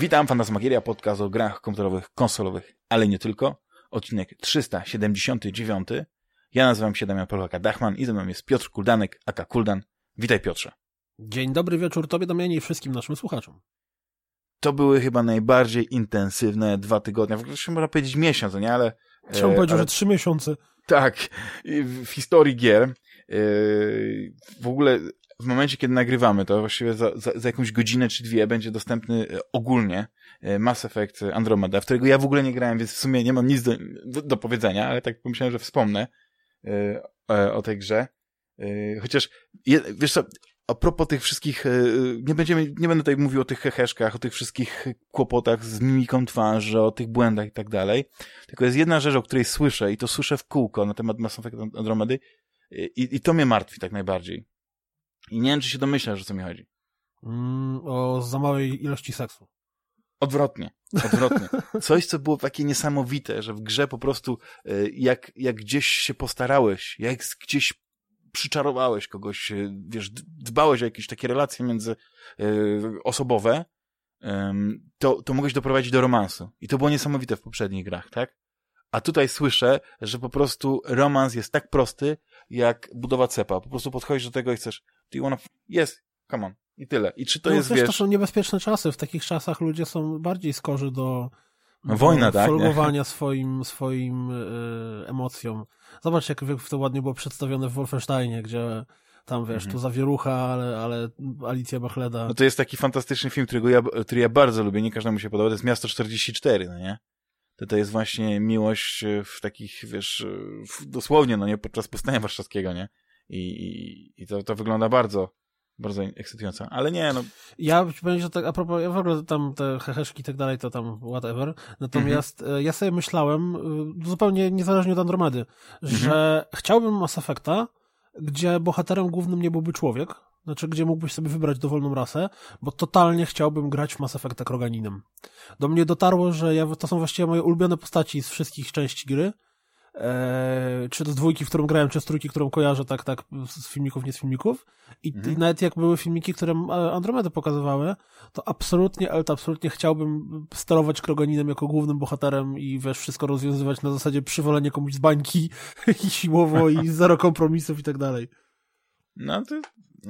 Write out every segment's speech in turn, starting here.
Witam, Fantasmagieria, podcast o grach komputerowych, konsolowych, ale nie tylko. Odcinek 379. Ja nazywam się Damian Polaka-Dachman i ze mną jest Piotr Kuldanek, aka Kuldan. Witaj Piotrze. Dzień dobry wieczór Tobie, Damianie i wszystkim naszym słuchaczom. To były chyba najbardziej intensywne dwa tygodnie, w ogóle można powiedzieć miesiąc, nie, ale... Trzeba e, powiedzieć, ale... że trzy miesiące. Tak, w historii gier. E, w ogóle w momencie, kiedy nagrywamy, to właściwie za, za, za, jakąś godzinę czy dwie będzie dostępny e, ogólnie e, Mass Effect Andromeda, w którego ja w ogóle nie grałem, więc w sumie nie mam nic do, do, powiedzenia, ale tak pomyślałem, że wspomnę o, o tej grze. Chociaż, wiesz co, a propos tych wszystkich, nie będziemy, nie będę tutaj mówił o tych heheszkach, o tych wszystkich kłopotach z mimiką twarzy, o tych błędach i tak dalej, tylko jest jedna rzecz, o której słyszę i to słyszę w kółko na temat Mass Effect Andromedy i, i to mnie martwi tak najbardziej. I nie wiem, czy się domyślasz, o co mi chodzi. Mm, o za małej ilości seksu. Odwrotnie, odwrotnie. Coś, co było takie niesamowite, że w grze po prostu y, jak, jak gdzieś się postarałeś, jak gdzieś przyczarowałeś kogoś, y, wiesz, dbałeś o jakieś takie relacje między y, osobowe, to, to mogłeś doprowadzić do romansu. I to było niesamowite w poprzednich grach, tak? A tutaj słyszę, że po prostu romans jest tak prosty, jak budowa cepa. Po prostu podchodzisz do tego i chcesz, do you wanna... Yes, come on. I tyle. I czy to no, jest, wiesz. To są niebezpieczne czasy. W takich czasach ludzie są bardziej skorzy do... No, wojna, tak? Folgowania swoim, swoim y, emocjom. Zobacz, jak to ładnie było przedstawione w Wolfensteinie, gdzie tam, wiesz, mhm. tu zawierucha, ale, ale Alicja Bachleda. No to jest taki fantastyczny film, którego ja, który ja bardzo lubię, nie każdemu się podoba, to jest Miasto 44, no nie? To to jest właśnie miłość w takich, wiesz, w, dosłownie, no nie, podczas powstania warszawskiego, nie? I, i, i to, to wygląda bardzo, bardzo ekscytująco. Ale nie, no. Ja powiem, że tak, a propos, ja w ogóle tam te heheszki i tak dalej, to tam whatever. Natomiast mhm. ja sobie myślałem, y, zupełnie niezależnie od Andromedy, mhm. że chciałbym Mass Effecta, gdzie bohaterem głównym nie byłby człowiek, znaczy gdzie mógłbyś sobie wybrać dowolną rasę, bo totalnie chciałbym grać w Mass Effecta Kroganinem. Do mnie dotarło, że ja, to są właściwie moje ulubione postaci z wszystkich części gry, Eee, czy to z dwójki, w którą grałem, czy z trójki, którą kojarzę, tak, tak, z filmików, nie z filmików. I, mhm. i nawet jak były filmiki, które Andromedy pokazywały, to absolutnie, ale to absolutnie chciałbym sterować Kroganinem jako głównym bohaterem i wiesz, wszystko rozwiązywać na zasadzie przywolenie komuś z bańki i siłowo i zero kompromisów i tak dalej. No to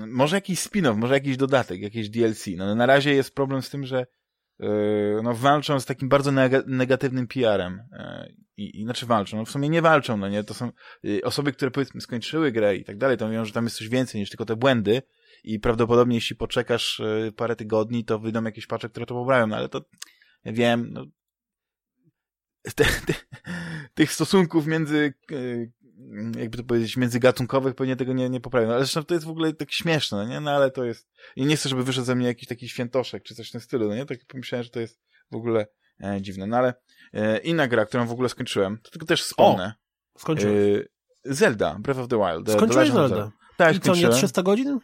może jakiś spin-off, może jakiś dodatek, jakieś DLC. No na razie jest problem z tym, że Yy, no, walczą z takim bardzo negatywnym PR-em. Yy, I, I znaczy walczą, no w sumie nie walczą, no nie, to są yy, osoby, które powiedzmy skończyły grę i tak dalej, to mówią, że tam jest coś więcej niż tylko te błędy i prawdopodobnie jeśli poczekasz parę tygodni, to wyjdą jakieś pacze, które to poprawią, no ale to ja wiem, no, te, te, tych stosunków między jakby to powiedzieć, międzygatunkowych pewnie tego nie, nie poprawią. Ale zresztą to jest w ogóle tak śmieszne, no nie? No ale to jest... I nie chcę, żeby wyszedł ze mnie jakiś taki świętoszek, czy coś w tym stylu, no nie? Tak pomyślałem, że to jest w ogóle e, dziwne. No ale inna gra, którą w ogóle skończyłem, to tylko też wspomnę. O, skończyłeś. E, Zelda, Breath of the Wild. The, Skończyłeś the Zelda. Zelda. Tak, I co, nie 300 godzin?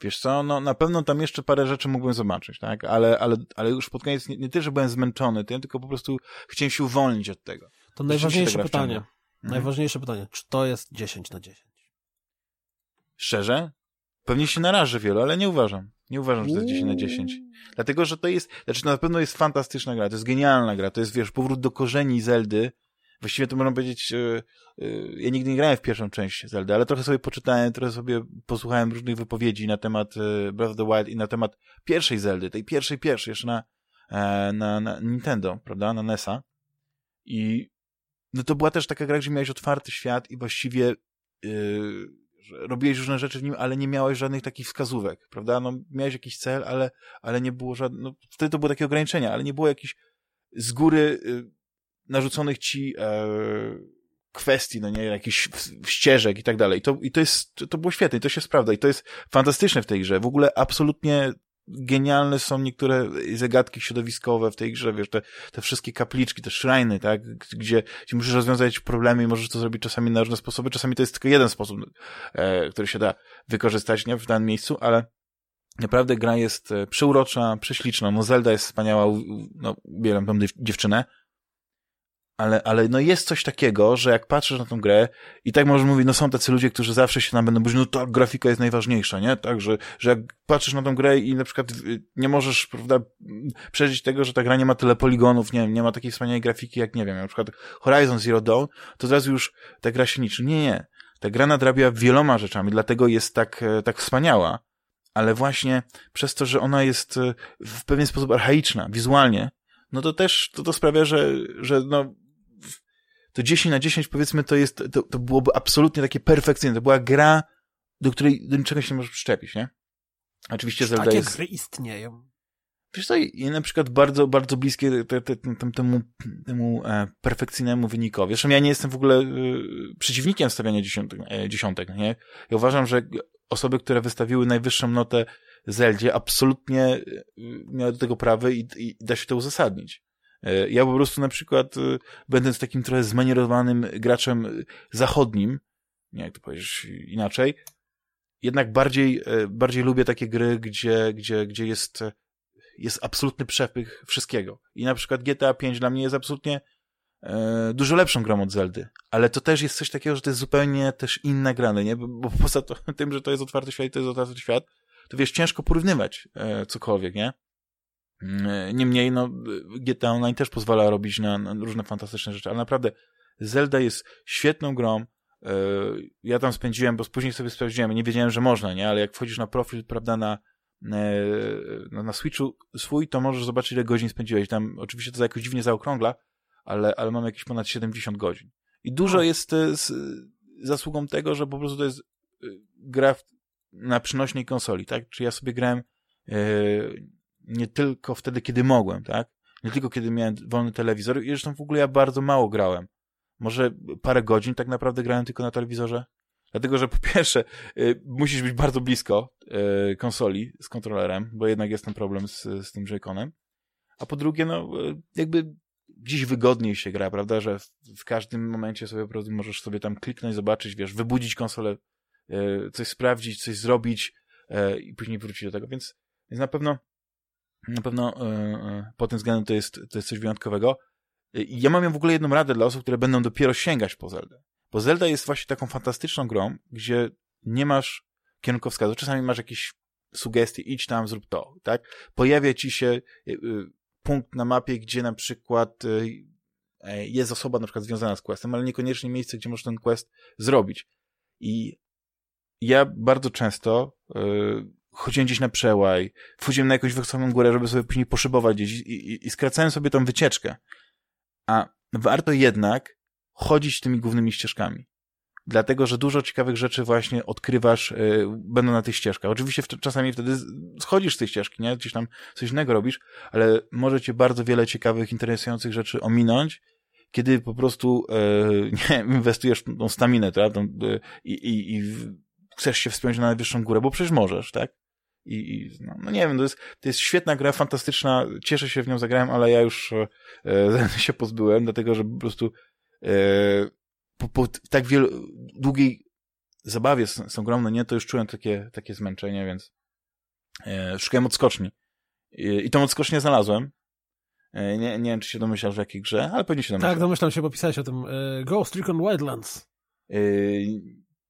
Wiesz co, no na pewno tam jeszcze parę rzeczy mógłbym zobaczyć, tak? Ale, ale, ale już pod koniec nie, nie tyle, że byłem zmęczony tym, tylko po prostu chciałem się uwolnić od tego. To najważniejsze pytanie. Mhm. Najważniejsze pytanie, czy to jest 10 na 10? Szczerze? Pewnie się narażę wielu, ale nie uważam. Nie uważam, że to jest 10 na 10. Dlatego, że to jest, znaczy na pewno jest fantastyczna gra, to jest genialna gra, to jest, wiesz, powrót do korzeni Zeldy. Właściwie to można powiedzieć, yy, yy, ja nigdy nie grałem w pierwszą część Zeldy, ale trochę sobie poczytałem, trochę sobie posłuchałem różnych wypowiedzi na temat yy, Breath of the Wild i na temat pierwszej Zeldy, tej pierwszej, pierwszej, jeszcze na, na, na Nintendo, prawda, na NESa. I no to była też taka gra, gdzie miałeś otwarty świat i właściwie yy, robiłeś różne rzeczy w nim, ale nie miałeś żadnych takich wskazówek, prawda? No, miałeś jakiś cel, ale, ale nie było żadnych, no, wtedy to były takie ograniczenia, ale nie było jakichś z góry yy, narzuconych ci yy, kwestii, no nie, jakichś ścieżek i tak dalej. I to, i to jest, to było świetne i to się sprawdza i to jest fantastyczne w tej grze. W ogóle absolutnie genialne są niektóre zagadki środowiskowe w tej grze, wiesz, te, te wszystkie kapliczki, te shriny, tak, gdzie, gdzie musisz rozwiązać problemy i możesz to zrobić czasami na różne sposoby, czasami to jest tylko jeden sposób, e, który się da wykorzystać, nie, w danym miejscu, ale naprawdę gra jest e, przeurocza, prześliczna, no Zelda jest wspaniała, no, ubieram tą dziewczynę, ale, ale no jest coś takiego, że jak patrzysz na tą grę i tak możesz mówić, no są tacy ludzie, którzy zawsze się nam będą mówić, no tak, grafika jest najważniejsza, nie? Tak, że, że jak patrzysz na tą grę i na przykład y, nie możesz, prawda, przeżyć tego, że ta gra nie ma tyle poligonów, nie nie ma takiej wspaniałej grafiki jak, nie wiem, na przykład Horizon Zero Dawn, to zaraz już ta gra się niczy. Nie, nie. Ta gra nadrabia wieloma rzeczami, dlatego jest tak, e, tak wspaniała, ale właśnie przez to, że ona jest e, w pewien sposób archaiczna, wizualnie, no to też to, to sprawia, że, że no, to 10 na 10 powiedzmy to jest, to, to byłoby absolutnie takie perfekcyjne. To była gra, do której do niczego się nie możesz przyczepić, nie? Oczywiście Zelda takie jest... gry istnieją. Wiesz co, i na przykład bardzo, bardzo bliskie te, te, te, temu, temu e, perfekcyjnemu wynikowi. Zresztą ja nie jestem w ogóle e, przeciwnikiem stawiania dziesiątek, e, dziesiątek, nie? Ja uważam, że osoby, które wystawiły najwyższą notę Zeldzie, absolutnie e, miały do tego prawo i, i da się to uzasadnić. E, ja po prostu na przykład, e, będąc takim trochę zmanierowanym graczem zachodnim, nie jak to powiedzieć inaczej, jednak bardziej, e, bardziej lubię takie gry, gdzie, gdzie, gdzie jest, jest absolutny przepych wszystkiego. I na przykład GTA 5 dla mnie jest absolutnie e, dużo lepszą grą od Zeldy. Ale to też jest coś takiego, że to jest zupełnie też inna gra, no nie? Bo, bo poza to, tym, że to jest otwarty świat i to jest otwarty świat, to wiesz, ciężko porównywać e, cokolwiek, nie? Mm, niemniej, no, GTA Online też pozwala robić na, na, różne fantastyczne rzeczy, ale naprawdę Zelda jest świetną grą. E, ja tam spędziłem, bo później sobie sprawdziłem, nie wiedziałem, że można, nie? Ale jak wchodzisz na profil, prawda, na, na, na Switchu swój, to możesz zobaczyć, ile godzin spędziłeś. Tam oczywiście to za jakoś dziwnie zaokrągla, ale, ale mam jakieś ponad 70 godzin. I dużo o. jest e, z zasługą tego, że po prostu to jest e, gra na przynośnej konsoli, tak? Czy ja sobie grałem nie tylko wtedy, kiedy mogłem, tak? Nie tylko kiedy miałem wolny telewizor i zresztą w ogóle ja bardzo mało grałem. Może parę godzin tak naprawdę grałem tylko na telewizorze. Dlatego, że po pierwsze y, musisz być bardzo blisko y, konsoli z kontrolerem, bo jednak jest ten problem z, z tym Joy-Conem. A po drugie, no y, jakby gdzieś wygodniej się gra, prawda, że w, w, każdym momencie sobie po możesz sobie tam kliknąć, zobaczyć, wiesz, wybudzić konsolę, y, coś sprawdzić, coś zrobić y, i później wrócić do tego, więc, więc na pewno na pewno yy, pod tym względem to jest, to jest coś wyjątkowego. I ja mam w ogóle jedną radę dla osób, które będą dopiero sięgać po Zeldę. Bo Zelda jest właśnie taką fantastyczną grą, gdzie nie masz kierunkowskazu. Czasami masz jakieś sugestie, idź tam, zrób to, tak? Pojawia ci się punkt na mapie, gdzie na przykład jest osoba na przykład związana z questem, ale niekoniecznie miejsce, gdzie możesz ten quest zrobić. I ja bardzo często chodziłem gdzieś na przełaj, wchodziłem na jakąś wysoką górę, żeby sobie później poszybować gdzieś i, i, i skracałem sobie tą wycieczkę. A warto jednak chodzić tymi głównymi ścieżkami. Dlatego, że dużo ciekawych rzeczy właśnie odkrywasz, yy, będą na tych ścieżkach. Oczywiście w, czasami wtedy schodzisz z tej ścieżki, nie? Gdzieś tam coś innego robisz, ale możecie bardzo wiele ciekawych, interesujących rzeczy ominąć, kiedy po prostu yy, nie, inwestujesz tą staminę, tak? Yy, i, i chcesz się wspiąć na najwyższą górę, bo przecież możesz, tak? I, i no, no, nie wiem, to jest, to jest świetna gra, fantastyczna, cieszę się w nią zagrałem, ale ja już e, się pozbyłem, dlatego że po prostu e, po, po tak wielu, długiej zabawie z, z no nie, to już czułem takie, takie zmęczenie, więc e, szukałem odskoczni. I, i tą odskocznię znalazłem. E, nie, nie wiem, czy się domyślasz w jakiej grze, ale pewnie się domyślasz. Tak, domyślam się, bo pisałeś o tym. E, Ghost Recon Wildlands. E,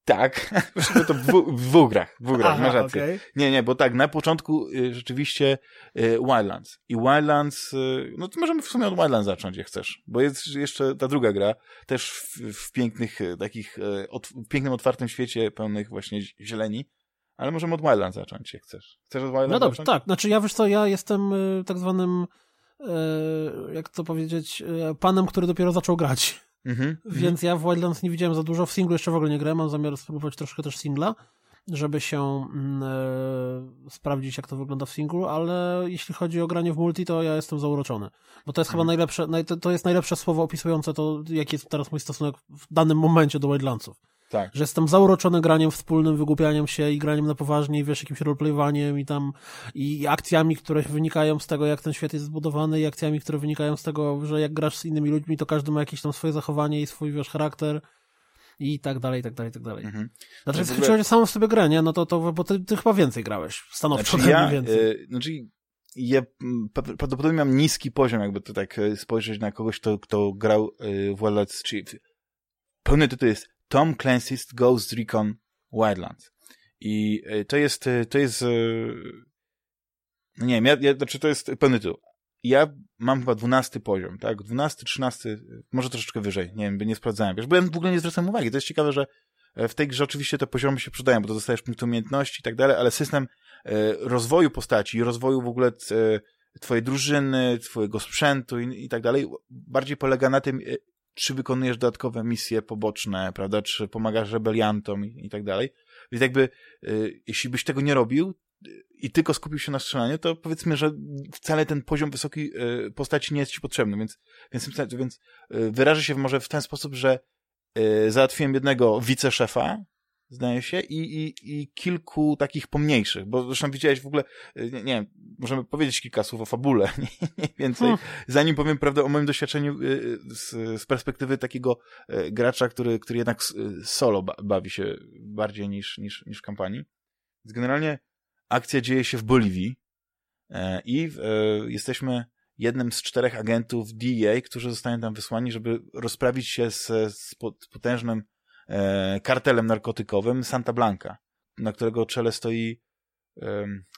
tak, to w, dwóch grach, w dwóch grach, Aha, masz rację. Okay. Nie, nie, bo tak, na początku y, rzeczywiście y, Wildlands. I Wildlands, y, no to możemy w sumie od Wildlands zacząć, jak chcesz, bo jest jeszcze ta druga gra, też w, w pięknych takich, od, w pięknym, otwartym świecie pełnych właśnie zieleni, ale możemy od Wildlands zacząć, jak chcesz. Chcesz od Wildlands No dobrze, zacząć? tak, znaczy ja wiesz co, ja jestem tak zwanym, jak to powiedzieć, panem, który dopiero zaczął grać. Mhm, Więc ja w Wildlands nie widziałem za dużo. W singlu jeszcze w ogóle nie grałem. Mam zamiar spróbować troszkę też singla, żeby się mm, e, sprawdzić, jak to wygląda w singlu, ale jeśli chodzi o granie w multi, to ja jestem zauroczony. Bo to jest mhm. chyba najlepsze, naj, to, to jest najlepsze słowo opisujące to, jaki jest teraz mój stosunek w danym momencie do Wildlandsów. Tak. Że jestem zauroczony graniem wspólnym, wygłupianiem się i graniem na poważnie i wiesz, jakimś roleplayowaniem i tam i akcjami, które wynikają z tego, jak ten świat jest zbudowany i akcjami, które wynikają z tego, że jak grasz z innymi ludźmi, to każdy ma jakieś tam swoje zachowanie i swój, wiesz, charakter i tak dalej, i tak dalej, i tak dalej. Mhm. Znaczy, jeśli chodzi o samą sobie grę, nie? No to, to bo ty, ty chyba więcej grałeś, stanowczo znaczy ja, więcej. Yy, znaczy ja prawdopodobnie mam niski poziom, jakby to tak spojrzeć na kogoś, kto, kto grał w Wildlands, czyli pełny tytuł jest Tom Clancy's Ghost Recon Wildlands. I to jest, to jest, no nie wiem, ja, ja, znaczy to jest pełny tytuł ja mam chyba 12 poziom, tak? 12, 13, może troszeczkę wyżej, nie wiem, by nie sprawdzałem, wiesz, bo ja w ogóle nie zwracam uwagi. To jest ciekawe, że e, w tej grze oczywiście te poziomy się przydają, bo to dostajesz punkt umiejętności i tak dalej, ale system e, rozwoju postaci i rozwoju w ogóle e, twojej drużyny, twojego sprzętu i, i tak dalej, bardziej polega na tym, czy wykonujesz dodatkowe misje poboczne, prawda, czy pomagasz rebeliantom i, i tak dalej. Więc jakby, jeśli byś tego nie robił, i tylko skupił się na strzelaniu, to powiedzmy, że wcale ten poziom wysokiej e, postaci nie jest ci potrzebny, więc, więc, więc e, wyrażę się może w ten sposób, że e, załatwiłem jednego wiceszefa, zdaje się, i, i, i kilku takich pomniejszych, bo zresztą widziałeś w ogóle, nie, nie wiem, możemy powiedzieć kilka słów o fabule, nie, nie więcej, hmm. zanim powiem prawdę o moim doświadczeniu z, z perspektywy takiego gracza, który, który jednak solo bawi się bardziej niż, niż, niż kampanii. Więc generalnie Akcja dzieje się w Boliwii e, i e, jesteśmy jednym z czterech agentów DEA, którzy zostają tam wysłani, żeby rozprawić się z, z potężnym kartelem narkotykowym Santa Blanca, na którego czele stoi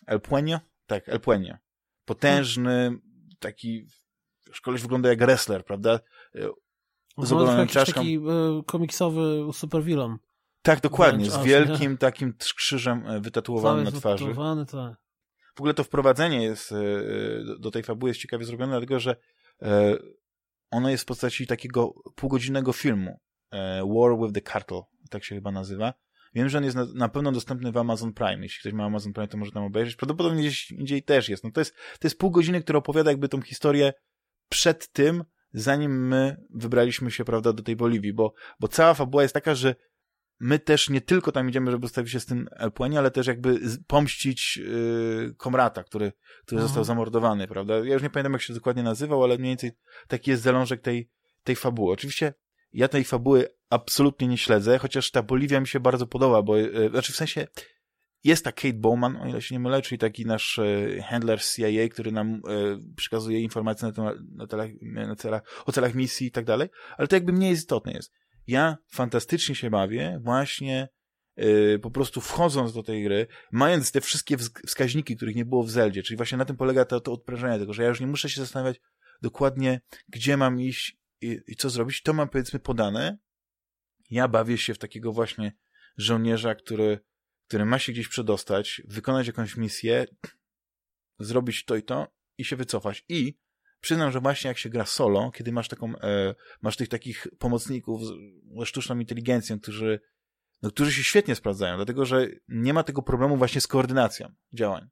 El Pueño? Tak, El Pueño. Potężny, taki, koleś wygląda jak wrestler, prawda? Z ogoloną czaszką. taki komiksowy supervillain. Tak, dokładnie, z wielkim takim krzyżem e, wytatuowanym na twarzy. Tak. W ogóle to wprowadzenie jest e, do tej fabuły jest ciekawie zrobione, dlatego że e, ono jest w postaci takiego półgodzinnego filmu War with the Cartel, tak się chyba nazywa. Wiem, że on jest na, na pewno dostępny w Amazon Prime. Jeśli ktoś ma Amazon Prime, to może tam obejrzeć. Prawdopodobnie gdzieś indziej też jest. No to jest, to jest pół godziny, która opowiada jakby tą historię przed tym, zanim my wybraliśmy się, prawda, do tej Boliwii, bo, bo cała fabuła jest taka, że my też nie tylko tam idziemy, żeby ustawić się z tym Elpłenie, ale też jakby pomścić yy, komrata, który, który został mhm. zamordowany, prawda? Ja już nie pamiętam, jak się dokładnie nazywał, ale mniej więcej taki jest zalążek tej, tej fabuły. Oczywiście ja tej fabuły absolutnie nie śledzę, chociaż ta Boliwia mi się bardzo podoba, bo, yy, znaczy w sensie jest ta Kate Bowman, o ile się nie mylę, czyli taki nasz yy, handler z CIA, który nam yy, przekazuje informacje na, temat, na, telach, na celach, o celach misji i tak dalej, ale to jakby mniej istotne jest. Ja fantastycznie się bawię właśnie yy, po prostu wchodząc do tej gry, mając te wszystkie wskaźniki, których nie było w Zeldzie, czyli właśnie na tym polega to, to odprężenie tego, że ja już nie muszę się zastanawiać dokładnie, gdzie mam iść i, i co zrobić, to mam powiedzmy podane. Ja bawię się w takiego właśnie żołnierza, który, który ma się gdzieś przedostać, wykonać jakąś misję, zrobić to i to i się wycofać. I przyznam, że właśnie jak się gra solo, kiedy masz taką, e, masz tych takich pomocników ze sztuczną inteligencją, którzy, no, którzy się świetnie sprawdzają, dlatego że nie ma tego problemu właśnie z koordynacją działań.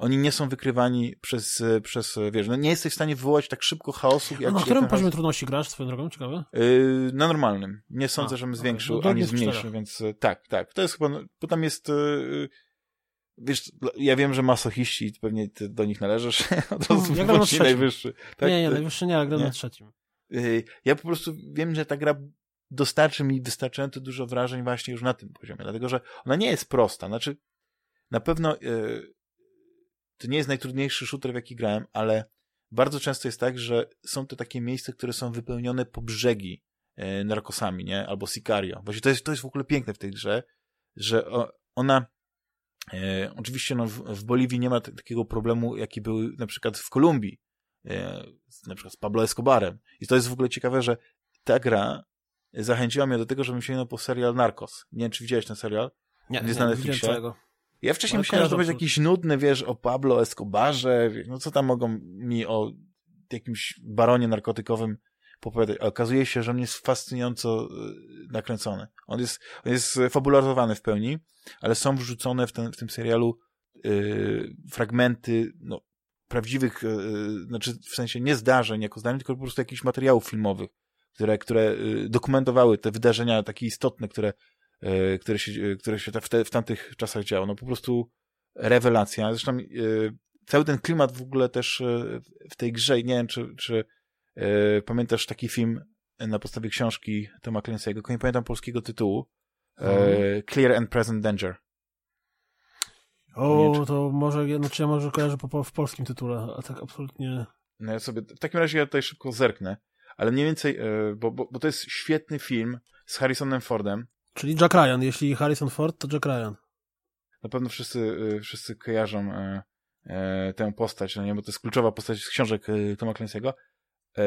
Oni nie są wykrywani przez, przez wiesz, no nie jesteś w stanie wywołać tak szybko chaosu. Jak, na którym poziomie trudności grasz swoją drogą? Ciekawe? Yy, na normalnym. Nie sądzę, A, żebym zwiększył, no, ani zmniejszył, więc e, tak, tak. To jest chyba, no, bo tam jest yy, wiesz, ja wiem, że masochiści, pewnie ty do nich należysz, od razu ja gram najwyższy. Tak? Nie, nie, najwyższy nie, ale gram nie? na trzecim. Y, ja po prostu wiem, że ta gra dostarczy mi wystarczająco dużo wrażeń właśnie już na tym poziomie, dlatego, że ona nie jest prosta, znaczy na pewno yy, to nie jest najtrudniejszy shooter, w jaki grałem, ale bardzo często jest tak, że są to takie miejsca, które są wypełnione po brzegi yy, narkosami, nie? Albo Sicario. Właśnie to jest, to jest w ogóle piękne w tej grze, że ona E, oczywiście no, w, w Boliwii nie ma takiego problemu, jaki był na przykład w Kolumbii, e, na przykład z Pablo Escobarem. I to jest w ogóle ciekawe, że ta gra zachęciła mnie do tego, żebym sięgnął po serial Narcos. Nie wiem, czy widziałeś ten serial? Nie, jest nie, na Netflixie. Ja wcześniej no, myślałem, że to będzie jakiś nudny, wiesz, o Pablo Escobarze, no co tam mogą mi o jakimś baronie narkotykowym popowiadać. A okazuje się, że on jest fascynująco y, nakręcony. On jest, on jest fabularyzowany w pełni, ale są wrzucone w, ten, w tym serialu yy, fragmenty no, prawdziwych, yy, znaczy w sensie nie zdarzeń jako zdarzeń, tylko po prostu jakichś materiałów filmowych, które, które yy, dokumentowały te wydarzenia takie istotne, które, które się, yy, które się w, w tamtych czasach działo. No po prostu rewelacja. Zresztą yy, cały ten klimat w ogóle też w tej grze, nie wiem, czy, czy E, pamiętasz taki film na podstawie książki Toma Clancy'ego, nie pamiętam polskiego tytułu, e, mhm. Clear and Present Danger. O, nie, to może, znaczy ja może kojarzę po, w polskim tytule, a tak absolutnie... No ja sobie, w takim razie ja tutaj szybko zerknę, ale mniej więcej, e, bo, bo, bo to jest świetny film z Harrisonem Fordem. Czyli Jack Ryan, jeśli Harrison Ford, to Jack Ryan. Na pewno wszyscy, e, wszyscy kojarzą e, e, tę postać, no nie, bo to jest kluczowa postać z książek Toma Clancy'ego.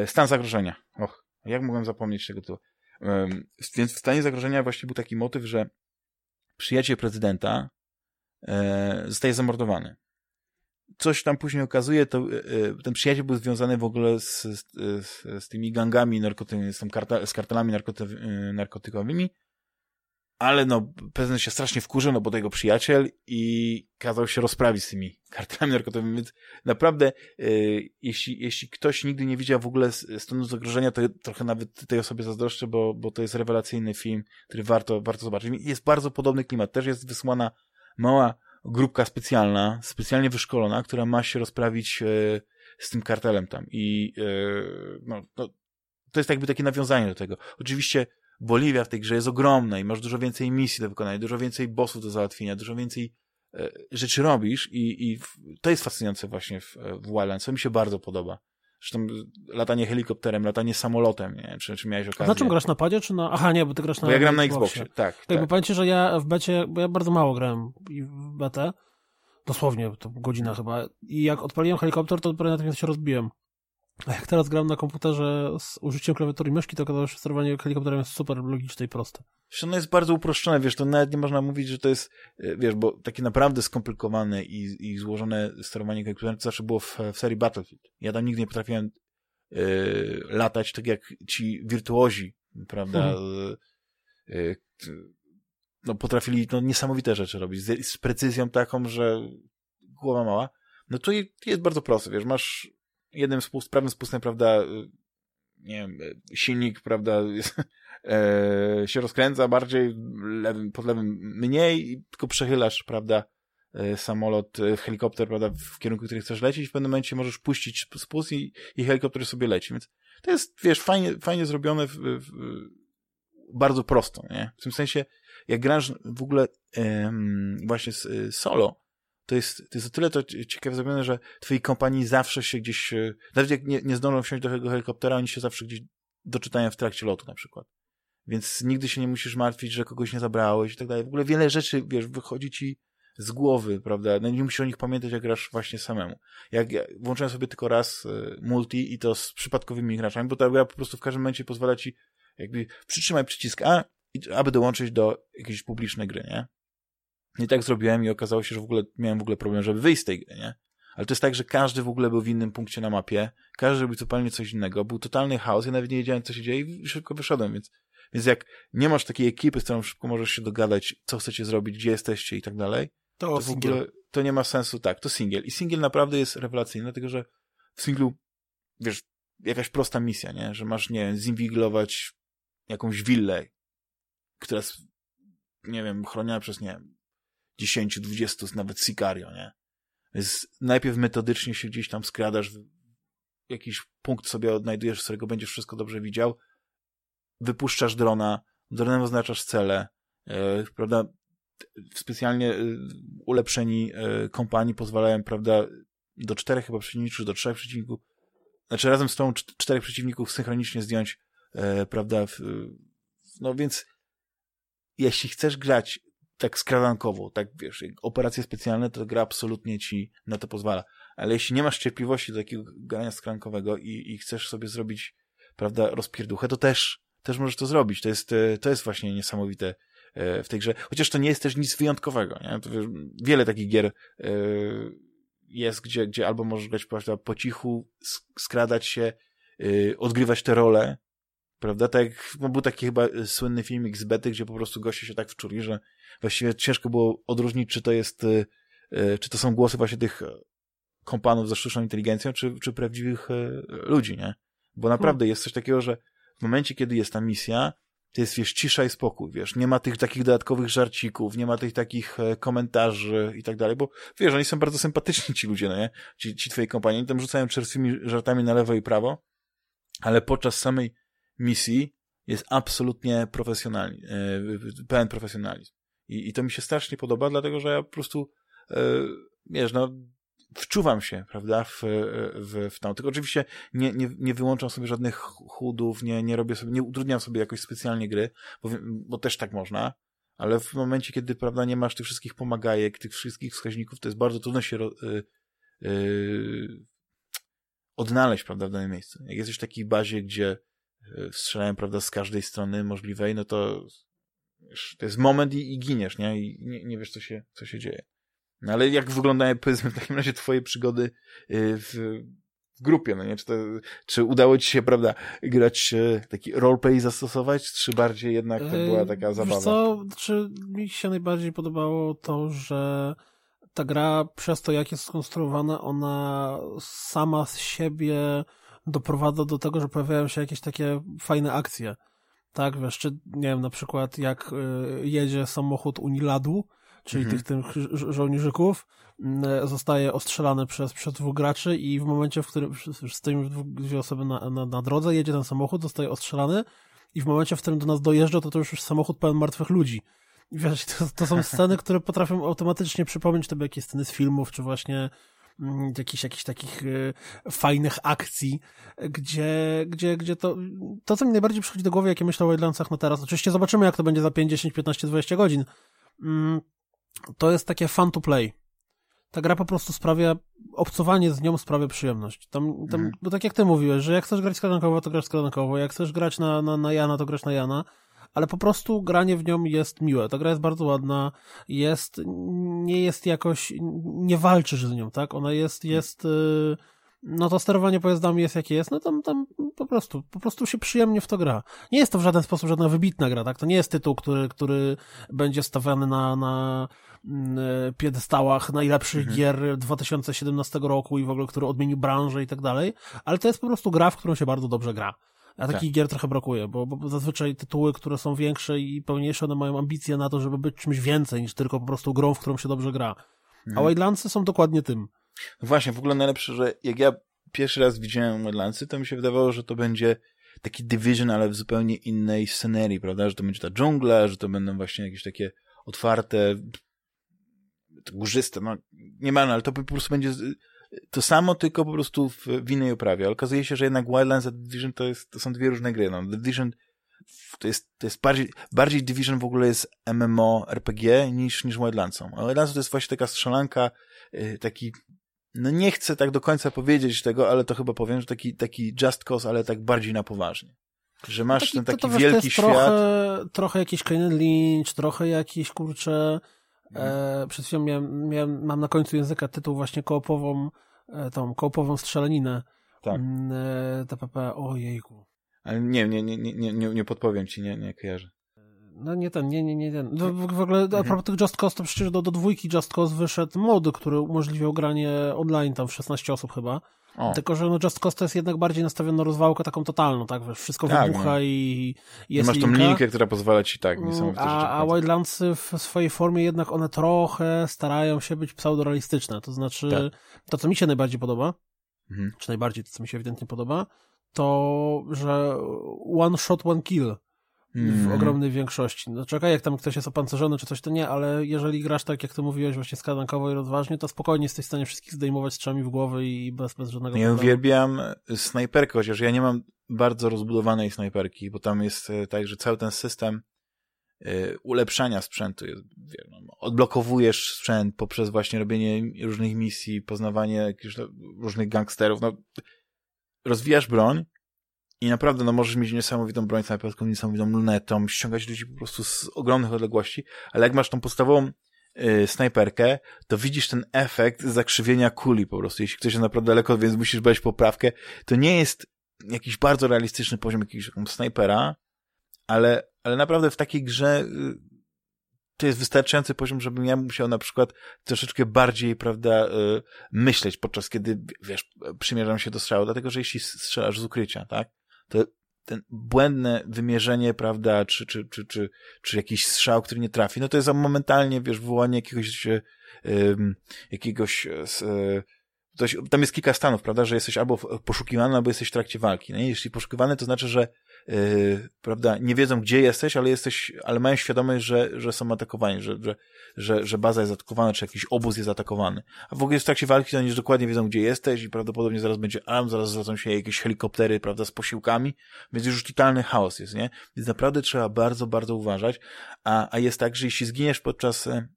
Stan zagrożenia. Och, jak mogłem zapomnieć tego tu? Więc w stanie zagrożenia właśnie był taki motyw, że przyjaciel prezydenta zostaje zamordowany. Coś tam później okazuje, to ten przyjaciel był związany w ogóle z, z, z tymi gangami narkotykowymi, z, z kartelami narkoty, narkotykowymi, ale no, prezydent się strasznie wkurzył, no bo to jego przyjaciel i kazał się rozprawić z tymi kartelami narkotykowymi, więc naprawdę yy, jeśli, jeśli ktoś nigdy nie widział w ogóle stanu zagrożenia, to trochę nawet tej osobie zazdroszczę, bo, bo to jest rewelacyjny film, który warto, warto zobaczyć. Jest bardzo podobny klimat, też jest wysłana mała grupka specjalna, specjalnie wyszkolona, która ma się rozprawić yy, z tym kartelem tam i yy, no, no, to jest jakby takie nawiązanie do tego. Oczywiście Boliwia w tej grze jest ogromna i masz dużo więcej misji do wykonania, dużo więcej bossów do załatwienia, dużo więcej e, rzeczy robisz i, i to jest fascynujące właśnie w, w Wildlands, co mi się bardzo podoba. Zresztą latanie helikopterem, latanie samolotem, nie czy, czy miałeś okazję. A na czym grasz na padzie, czy na... Aha, nie, bo ty grasz na Bo ja gram na Xboxie, tak. Tak, tak. bo pamiętacie, że ja w becie, bo ja bardzo mało grałem w betę, dosłownie, to godzina chyba, i jak odpaliłem helikopter, to dopiero natychmiast się rozbiłem. A jak teraz gram na komputerze z użyciem klawiatury i myszki, to okazało się, że sterowanie helikopterem jest super logiczne i proste. Wiesz, ono jest bardzo uproszczone, wiesz, to nawet nie można mówić, że to jest, e, wiesz, bo takie naprawdę skomplikowane i, i złożone sterowanie helikopterem to zawsze było w, w serii Battlefield. Ja tam nigdy nie potrafiłem yy, latać tak jak ci wirtuozi, prawda, hmm. yy, no potrafili no, niesamowite rzeczy robić, z, z precyzją taką, że głowa mała. No to jest bardzo proste, wiesz, masz jednym z prawym spustem, prawda, y, nie wiem, y, silnik, prawda, e, się rozkręca bardziej, lewym, pod lewym mniej tylko przechylasz, prawda, e, samolot, e, helikopter, prawda, w kierunku, który chcesz lecieć, w pewnym momencie możesz puścić spust i, i helikopter sobie leci, więc to jest, wiesz, fajnie, fajnie zrobione, w, w, bardzo prosto, nie? W tym sensie, jak grasz w ogóle właśnie z, solo, to jest, to jest o tyle to ciekawe zrobione, że twojej kompanii zawsze się gdzieś, e, nawet jak nie, nie zdążą wsiąść do tego helikoptera, oni się zawsze gdzieś doczytają w trakcie lotu na przykład. Więc nigdy się nie musisz martwić, że kogoś nie zabrałeś i tak dalej. W ogóle wiele rzeczy, wiesz, wychodzi ci z głowy, prawda? No nie musisz o nich pamiętać, jak grasz właśnie samemu. Jak ja włączyłem sobie tylko raz y, multi i to z przypadkowymi graczami, bo ta ja po prostu w każdym momencie pozwala ci jakby przytrzymaj przycisk A, aby dołączyć do jakiejś publicznej gry, nie? I tak zrobiłem i okazało się, że w ogóle miałem w ogóle problem, żeby wyjść z tej gry, nie? Ale to jest tak, że każdy w ogóle był w innym punkcie na mapie, każdy robił zupełnie coś innego, był totalny chaos, ja nawet nie wiedziałem, co się dzieje i szybko wyszedłem, więc, więc jak nie masz takiej ekipy, z którą szybko możesz się dogadać, co chcecie zrobić, gdzie jesteście i tak dalej, to, to w ogóle to nie ma sensu, tak, to single. I single naprawdę jest rewelacyjny, dlatego że w singlu, wiesz, jakaś prosta misja, nie? Że masz, nie wiem, zinwigilować jakąś willę, która jest, nie wiem, chroniona przez, nie wiem, 10, 20, nawet Sicario, nie? Więc najpierw metodycznie się gdzieś tam skradasz, jakiś punkt sobie odnajdujesz, z którego będziesz wszystko dobrze widział, wypuszczasz drona, dronem oznaczasz cele, yy, prawda? Specjalnie yy, ulepszeni yy, kompanii pozwalają, prawda, do czterech chyba przeciwników, czy do trzech przeciwników, znaczy razem z tą czterech przeciwników synchronicznie zdjąć, prawda, no więc jeśli chcesz grać tak skradankowo, tak wiesz, operacje specjalne to gra absolutnie ci na to pozwala. Ale jeśli nie masz cierpliwości do takiego grania skrankowego i, i chcesz sobie zrobić, prawda, rozpierduchę, to też, też możesz to zrobić. To jest, e, to jest właśnie niesamowite e, w tej grze. Chociaż to nie jest też nic wyjątkowego, nie? To, wiesz, wiele takich gier e, jest, gdzie, gdzie albo możesz grać, prawda, po cichu, skradać się, odgrywać te role, prawda? Tak jak, no, był taki chyba słynny filmik z Bety, gdzie po prostu goście się tak wczuli, że właściwie ciężko było odróżnić, czy to jest, y, y, czy to są głosy właśnie tych kompanów ze sztuczną inteligencją, czy, czy prawdziwych y, ludzi, nie? Bo naprawdę jest coś takiego, że w momencie, kiedy jest ta misja, to jest, wiesz, cisza i spokój, wiesz, nie ma tych takich dodatkowych żarcików, nie ma tych takich e, komentarzy i tak dalej, bo wiesz, oni są bardzo sympatyczni ci ludzie, no nie? Ci, ci twoi kompanii, tam rzucają czerstwymi żartami na lewo i prawo, ale podczas samej misji jest absolutnie profesjonalny, pełen profesjonalizm. I, I to mi się strasznie podoba, dlatego że ja po prostu wiesz, no, wczuwam się, prawda, w, w, w tą. Tylko oczywiście nie, nie, nie wyłączam sobie żadnych chudów, nie, nie robię sobie, nie utrudniam sobie jakoś specjalnie gry, bo, bo też tak można, ale w momencie, kiedy, prawda, nie masz tych wszystkich pomagajek, tych wszystkich wskaźników, to jest bardzo trudno się y, y, odnaleźć, prawda, w danym miejscu. Jak jesteś w takiej bazie, gdzie strzelają, prawda, z każdej strony możliwej, no to to jest moment i, i giniesz, nie? I nie, nie wiesz, co się, co się dzieje. No ale jak wyglądają, powiedzmy, w takim razie twoje przygody y, w, w grupie, no nie? Czy, to, czy udało ci się, prawda, grać y, taki roleplay zastosować, czy bardziej jednak to była taka zabawa? Wiesz co, czy mi się najbardziej podobało to, że ta gra przez to, jak jest skonstruowana, ona sama z siebie doprowadza do tego, że pojawiają się jakieś takie fajne akcje. Tak, wiesz, czy nie wiem, na przykład jak y, jedzie samochód Uniladu, czyli mhm. tych, tych żo żołnierzyków, mm, zostaje ostrzelany przez, przez dwóch graczy i w momencie, w którym stoimy dwie osoby na, na, na drodze, jedzie ten samochód, zostaje ostrzelany i w momencie, w którym do nas dojeżdża, to to już jest samochód pełen martwych ludzi. Wiesz, to, to są sceny, które potrafią automatycznie przypomnieć tobie jakieś sceny z filmów, czy właśnie jakichś, jakichś takich y, fajnych akcji, gdzie, gdzie, gdzie to, to co mi najbardziej przychodzi do głowy, jak ja myślę o Wildlandsach na teraz, oczywiście zobaczymy, jak to będzie za 5, 10, 15, 20 godzin, mm, to jest takie fun to play. Ta gra po prostu sprawia, obcowanie z nią sprawia przyjemność. Tam, tam mhm. no tak jak ty mówiłeś, że jak chcesz grać składankowo, to grasz składankowo, jak chcesz grać na, na, na Jana, to grasz na Jana, ale po prostu granie w nią jest miłe. Ta gra jest bardzo ładna, jest, nie jest jakoś, nie walczysz z nią, tak? Ona jest, jest, yy, no to sterowanie pojazdami jest jakie jest, no tam, tam po prostu, po prostu się przyjemnie w to gra. Nie jest to w żaden sposób żadna wybitna gra, tak? To nie jest tytuł, który, który będzie stawiany na, na mm, piedestałach najlepszych mhm. gier 2017 roku i w ogóle, który odmienił branżę i tak dalej, ale to jest po prostu gra, w którą się bardzo dobrze gra. A takich tak. gier trochę brakuje, bo, bo zazwyczaj tytuły, które są większe i pełniejsze, one mają ambicje na to, żeby być czymś więcej niż tylko po prostu grą, w którą się dobrze gra. Mhm. A Wildlandsy są dokładnie tym. No właśnie, w ogóle najlepsze, że jak ja pierwszy raz widziałem Wildlandsy, to mi się wydawało, że to będzie taki Division, ale w zupełnie innej scenerii, prawda? Że to będzie ta dżungla, że to będą właśnie jakieś takie otwarte, górzyste, no nie ma, no, ale to po prostu będzie to samo, tylko po prostu w, w innej oprawie. Ale okazuje się, że jednak Wildlands a Division to, jest, to są dwie różne gry. No, Division to jest, to jest bardziej, bardziej Division w ogóle jest MMO RPG niż, niż Wildlands są. A Wildlands to jest właśnie taka strzelanka, yy, taki no nie chcę tak do końca powiedzieć tego, ale to chyba powiem, że taki, taki Just Cause, ale tak bardziej na poważnie. Że masz taki, ten taki to, to wielki to świat. Trochę, trochę jakiś Kane Lynch, trochę jakiś, kurczę, e, przed chwilą miałem, miałem, mam na końcu języka tytuł właśnie koopową, e, tą koopową strzelaninę. Tak. Mm, e, TPP, ojejku. Ale nie, nie, nie, nie, nie, nie podpowiem ci, nie, nie kojarzę. No nie ten, nie, nie, nie ten. W, w ogóle mhm. a propos tych Just Cause, to przecież do, do dwójki Just Cause wyszedł mod, który umożliwiał granie online tam w 16 osób chyba. O. Tylko, że no Just Cause to jest jednak bardziej nastawione na rozwałkę taką totalną, tak? Wszystko tak, wybucha no. i jest Masz tą linka, linkę, która pozwala ci tak niesamowite A, a Wildlandsy w swojej formie jednak one trochę starają się być pseudorealistyczne. To znaczy, tak. to co mi się najbardziej podoba, mhm. czy najbardziej to co mi się ewidentnie podoba, to, że one shot, one kill w mm. ogromnej większości. No czekaj, jak tam ktoś jest opancerzony czy coś, to nie, ale jeżeli grasz tak, jak ty mówiłeś, właśnie skadankowo i rozważnie, to spokojnie jesteś w stanie wszystkich zdejmować strzałami w głowę i bez, bez żadnego Ja problemu. uwielbiam snajperkę, chociaż ja nie mam bardzo rozbudowanej snajperki, bo tam jest e, tak, że cały ten system y, ulepszania sprzętu jest, no, odblokowujesz sprzęt poprzez właśnie robienie różnych misji, poznawanie różnych gangsterów, no rozwijasz broń, i naprawdę, no możesz mieć niesamowitą broń snajperską, niesamowitą lunetą, ściągać ludzi po prostu z ogromnych odległości, ale jak masz tą podstawową yy, snajperkę, to widzisz ten efekt zakrzywienia kuli po prostu. Jeśli ktoś jest naprawdę daleko, więc musisz brać poprawkę, to nie jest jakiś bardzo realistyczny poziom jakiegoś snajpera, ale, ale naprawdę w takiej grze yy, to jest wystarczający poziom, żebym ja musiał na przykład troszeczkę bardziej, prawda, yy, myśleć podczas kiedy, wiesz, przymierzam się do strzału, dlatego, że jeśli strzelasz z ukrycia, tak, to ten błędne wymierzenie, prawda, czy, czy, czy, czy, czy jakiś strzał, który nie trafi, no to jest momentalnie, wiesz, wywołanie jakiegoś, yy, jakiegoś, yy, tam jest kilka stanów, prawda, że jesteś albo poszukiwany, albo jesteś w trakcie walki. No jeśli poszukiwany, to znaczy, że yy, prawda, nie wiedzą, gdzie jesteś, ale jesteś, ale mają świadomość, że, że są atakowani, że, że, że, że baza jest atakowana, czy jakiś obóz jest atakowany. A w ogóle w trakcie walki to oni dokładnie wiedzą, gdzie jesteś i prawdopodobnie zaraz będzie alarm, zaraz zwrócą się jakieś helikoptery, prawda, z posiłkami, więc już totalny chaos jest, nie? Więc naprawdę trzeba bardzo, bardzo uważać, a, a jest tak, że jeśli zginiesz podczas e,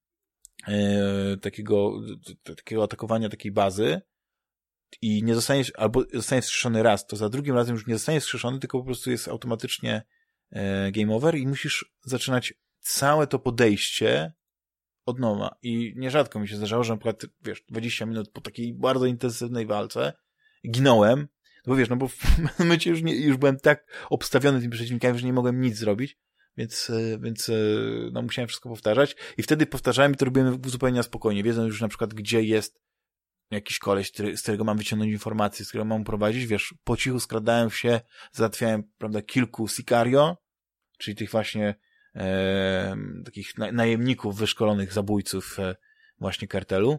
takiego, takiego atakowania takiej bazy, i nie zostaniesz, albo zostaniesz skrzeszony raz, to za drugim razem już nie zostaniesz skrzeszony, tylko po prostu jest automatycznie e, game over i musisz zaczynać całe to podejście od nowa. I nierzadko mi się zdarzało, że na przykład, wiesz, 20 minut po takiej bardzo intensywnej walce ginąłem, bo wiesz, no bo w momencie już, nie, już byłem tak obstawiony tymi przeciwnikami, że nie mogłem nic zrobić, więc, e, więc e, no, musiałem wszystko powtarzać i wtedy powtarzałem i to robiłem zupełnie na spokojnie, wiedząc już na przykład, gdzie jest jakiś koleś, który, z którego mam wyciągnąć informacje, z którego mam prowadzić, wiesz, po cichu skradałem się, załatwiałem, prawda, kilku Sicario, czyli tych właśnie e, takich na, najemników, wyszkolonych zabójców e, właśnie kartelu.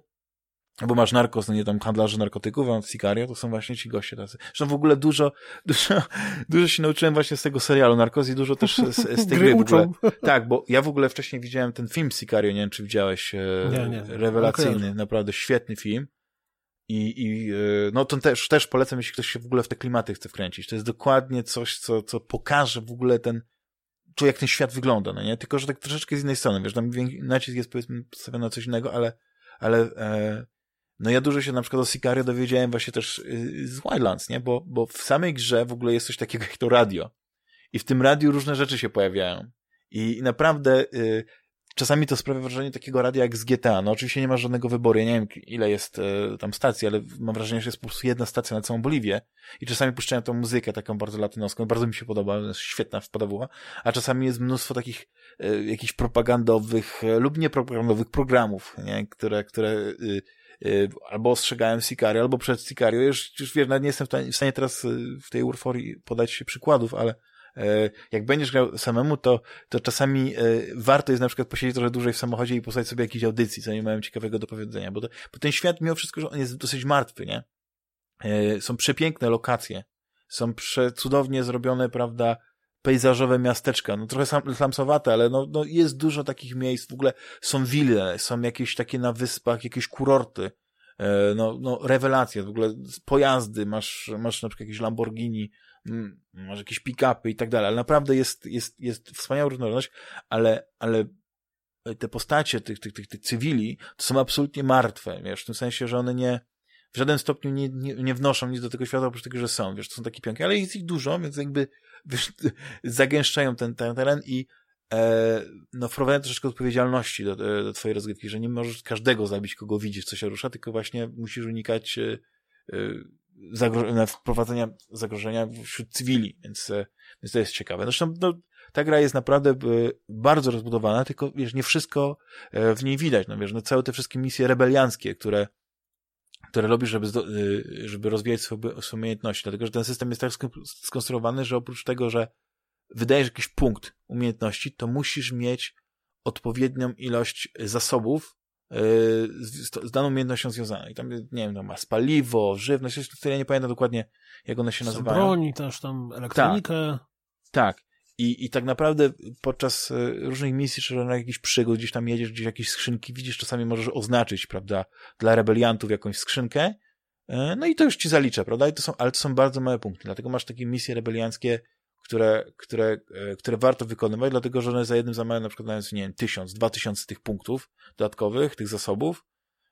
Bo masz narkos, no nie tam handlarzy narkotyków, a Sicario to są właśnie ci goście tacy. Zresztą w ogóle dużo, dużo, dużo się nauczyłem właśnie z tego serialu Narkos i dużo też z, z tej gry w ogóle. Tak, bo ja w ogóle wcześniej widziałem ten film Sicario, nie wiem czy widziałeś, e, nie, nie. rewelacyjny, naprawdę świetny film. I, i e, no to też, też polecam, jeśli ktoś się w ogóle w te klimaty chce wkręcić. To jest dokładnie coś, co, co pokaże w ogóle ten, to jak ten świat wygląda, no nie? Tylko, że tak troszeczkę z innej strony, wiesz, tam nacisk jest powiedzmy postawiony na coś innego, ale, ale e, no ja dużo się na przykład o Sicario dowiedziałem właśnie też y, z Wildlands, nie? Bo, bo w samej grze w ogóle jest coś takiego jak to radio. I w tym radiu różne rzeczy się pojawiają. I, i naprawdę y, czasami to sprawia wrażenie takiego radia jak z GTA. No oczywiście nie ma żadnego wyboru. Ja nie wiem, ile jest e, tam stacji, ale mam wrażenie, że jest po prostu jedna stacja na całą Boliwię i czasami puszczają tą muzykę taką bardzo latynoską. Bardzo mi się podoba, jest świetna wpadawucha. A czasami jest mnóstwo takich e, jakichś propagandowych e, lub niepropagandowych programów, nie? które, które y, y, albo ostrzegają Sicario, albo przed Sicario. Już, już nawet nie jestem w stanie teraz y, w tej Urforii podać przykładów, ale jak będziesz grał samemu, to, to czasami e, warto jest na przykład posiedzieć trochę dłużej w samochodzie i posłuchać sobie jakiejś audycji, co nie mają ciekawego do powiedzenia, bo, to, bo ten świat mimo wszystko, że on jest dosyć martwy, nie? E, są przepiękne lokacje, są przecudownie zrobione, prawda, pejzażowe miasteczka, no trochę slamsowate, ale no, no jest dużo takich miejsc, w ogóle są wille, są jakieś takie na wyspach, jakieś kurorty, no, no rewelacje, w ogóle pojazdy, masz, masz na przykład jakieś Lamborghini, może jakieś pick-upy i tak dalej, ale naprawdę jest, jest, jest wspaniała różnorodność, ale, ale te postacie tych, tych, tych, tych cywili to są absolutnie martwe, wiesz, w tym sensie, że one nie, w żaden stopniu nie, nie, nie wnoszą nic do tego świata, oprócz tego, że są, wiesz, to są takie pionki, ale jest ich dużo, więc jakby, wiesz, zagęszczają ten, ten teren i e, no, wprowadzają troszeczkę odpowiedzialności do, do twojej rozgrywki, że nie możesz każdego zabić, kogo widzisz, co się rusza, tylko właśnie musisz unikać e, e, zagro- wprowadzenia zagrożenia wśród cywili, więc, e, więc to jest ciekawe. Zresztą no, ta gra jest naprawdę e, bardzo rozbudowana, tylko wiesz, nie wszystko e, w niej widać. No wiesz, no całe te wszystkie misje rebelianckie, które które robisz, żeby, żeby rozwijać swoje, swoje umiejętności, dlatego że ten system jest tak skonstruowany, że oprócz tego, że wydajesz jakiś punkt umiejętności, to musisz mieć odpowiednią ilość zasobów, z, z daną umiejętnością związana. I tam, nie wiem, no, ma paliwo, żywność, ja nie pamiętam dokładnie, jak one się nazywają. broni też, tam elektronikę. Tak, tak. I, I tak naprawdę podczas e, różnych misji, czy na jakichś przygód, gdzieś tam jedziesz, gdzieś jakieś skrzynki widzisz, czasami możesz oznaczyć, prawda, dla rebeliantów jakąś skrzynkę, e, no i to już ci zalicza, prawda, I to są, ale to są bardzo małe punkty, dlatego masz takie misje rebelianckie, które, które, e, które warto wykonywać, dlatego że one za jednym zamawiają na przykład nie wiem, tysiąc, dwa tysiące tych punktów dodatkowych, tych zasobów.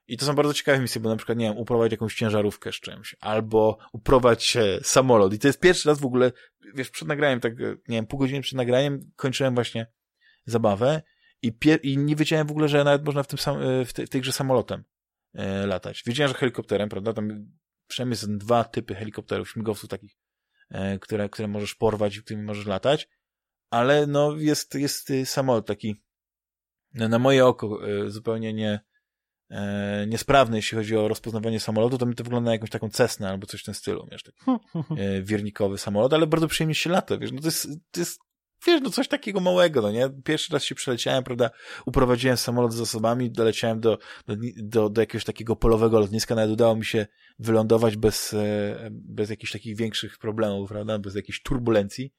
I to są bardzo ciekawe misje, bo na przykład, nie wiem, uprowadzić jakąś ciężarówkę z czymś, albo uprowadzić samolot. I to jest pierwszy raz w ogóle, wiesz, przed nagraniem, tak, nie wiem, pół godziny przed nagraniem kończyłem właśnie zabawę i, i nie wiedziałem w ogóle, że nawet można w, tym sam, e, w, te, w tej grze samolotem e, latać. Wiedziałem, że helikopterem, prawda, tam przynajmniej są dwa typy helikopterów, śmigłowców takich E, które, które możesz porwać i którymi możesz latać, ale no jest, jest y, samolot taki no, na moje oko e, zupełnie nie, e, niesprawny, jeśli chodzi o rozpoznawanie samolotu, to mi to wygląda na jakąś taką cesnę albo coś w tym stylu, wiesz, taki wirnikowy samolot, ale bardzo przyjemnie się lata, wiesz, no to jest, to jest wiesz, no coś takiego małego, no nie? Pierwszy raz się przeleciałem, prawda, uprowadziłem samolot z osobami, doleciałem do, do, do jakiegoś takiego polowego lotniska, nawet udało mi się wylądować bez, e, bez jakichś takich większych problemów, prawda, bez jakichś turbulencji.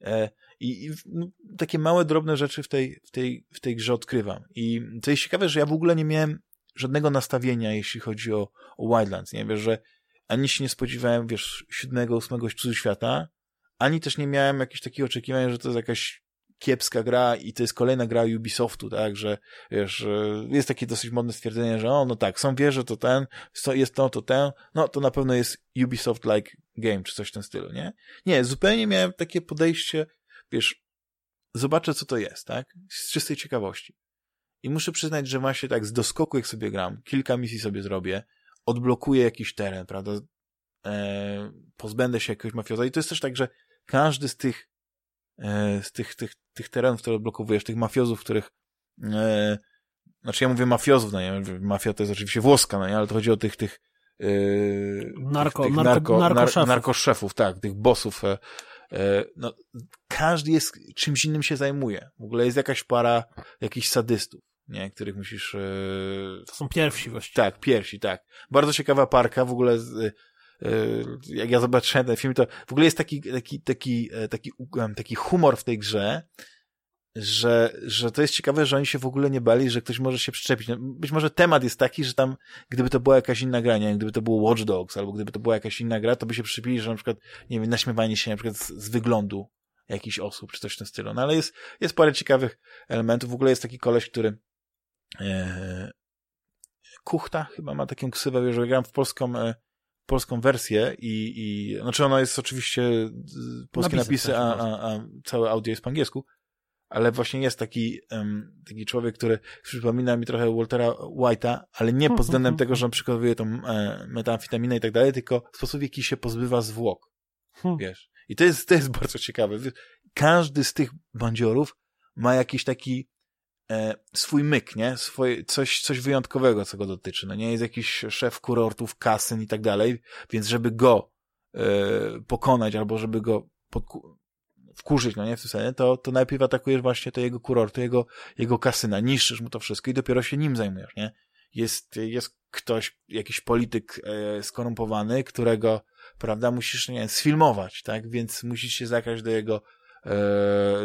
E, I, i no, takie małe, drobne rzeczy w tej, w, tej, w tej grze odkrywam. I to jest ciekawe, że ja w ogóle nie miałem żadnego nastawienia, jeśli chodzi o, o Wildlands, nie? Wiesz, że ani się nie spodziewałem, wiesz, siódmego, ósmego świata, ani też nie miałem jakichś takich oczekiwań, że to jest jakaś kiepska gra i to jest kolejna gra Ubisoftu, tak, że wiesz, jest takie dosyć modne stwierdzenie, że o, no tak, są wieże, to ten, jest to, to ten, no to na pewno jest Ubisoft-like game, czy coś w tym stylu, nie? Nie, zupełnie miałem takie podejście, wiesz, zobaczę, co to jest, tak, z czystej ciekawości. I muszę przyznać, że właśnie tak z doskoku, jak sobie gram, kilka misji sobie zrobię, odblokuję jakiś teren, prawda, e, pozbędę się jakiegoś mafioza. I to jest też tak, że każdy z tych e, z tych, tych, tych terenów, które odblokowujesz, tych mafiozów, których e, znaczy ja mówię mafiozów, no nie, mafia to jest oczywiście włoska, no nie, ale to chodzi o tych, tych Yy, narko, tych, tych narko, narko, narko narkoszefów, tak, tych bossów. E, no, każdy jest czymś innym się zajmuje. W ogóle jest jakaś para jakichś sadystów, nie, których musisz... E, to są pierwsi właściwie. Tak, pierwsi, tak. Bardzo ciekawa parka, w ogóle z, jak ja zobaczyłem ten film, to w ogóle jest taki, taki, taki, taki, taki humor w tej grze, że, że to jest ciekawe, że oni się w ogóle nie bali, że ktoś może się przyczepić. No, być może temat jest taki, że tam, gdyby to była jakaś inna gra, nie gdyby to było Watch Dogs, albo gdyby to była jakaś inna gra, to by się przyczepili, że na przykład, nie wiem, naśmiewanie się na przykład z, z wyglądu jakichś osób, czy coś w tym stylu. No ale jest, jest parę ciekawych elementów. W ogóle jest taki koleś, który e, Kuchta chyba ma taką ksywę, że gram w polską, e, polską wersję i, i znaczy ona jest oczywiście polskie napisy, napisy a, a, a całe audio jest po angielsku, ale właśnie jest taki, um, taki człowiek, który przypomina mi trochę Waltera White'a, ale nie pod względem tego, że on przygotowuje tą e, metamfetaminę i tak dalej, tylko sposób, w jaki się pozbywa zwłok. Hmm. Wiesz? I to jest, to jest bardzo ciekawe. Każdy z tych bandziorów ma jakiś taki e, swój myk, nie? Swoje, coś, coś wyjątkowego, co go dotyczy. No nie jest jakiś szef kurortów, kasyn i tak dalej, więc żeby go e, pokonać albo żeby go podku wkurzyć, no nie, w tym sensie, to, to najpierw atakujesz właśnie to jego kurortu, jego, jego kasyna, niszczysz mu to wszystko i dopiero się nim zajmujesz, nie? Jest, jest ktoś, jakiś polityk e, skorumpowany, którego, prawda, musisz, nie wiem, sfilmować, tak? Więc musisz się zakraść do jego,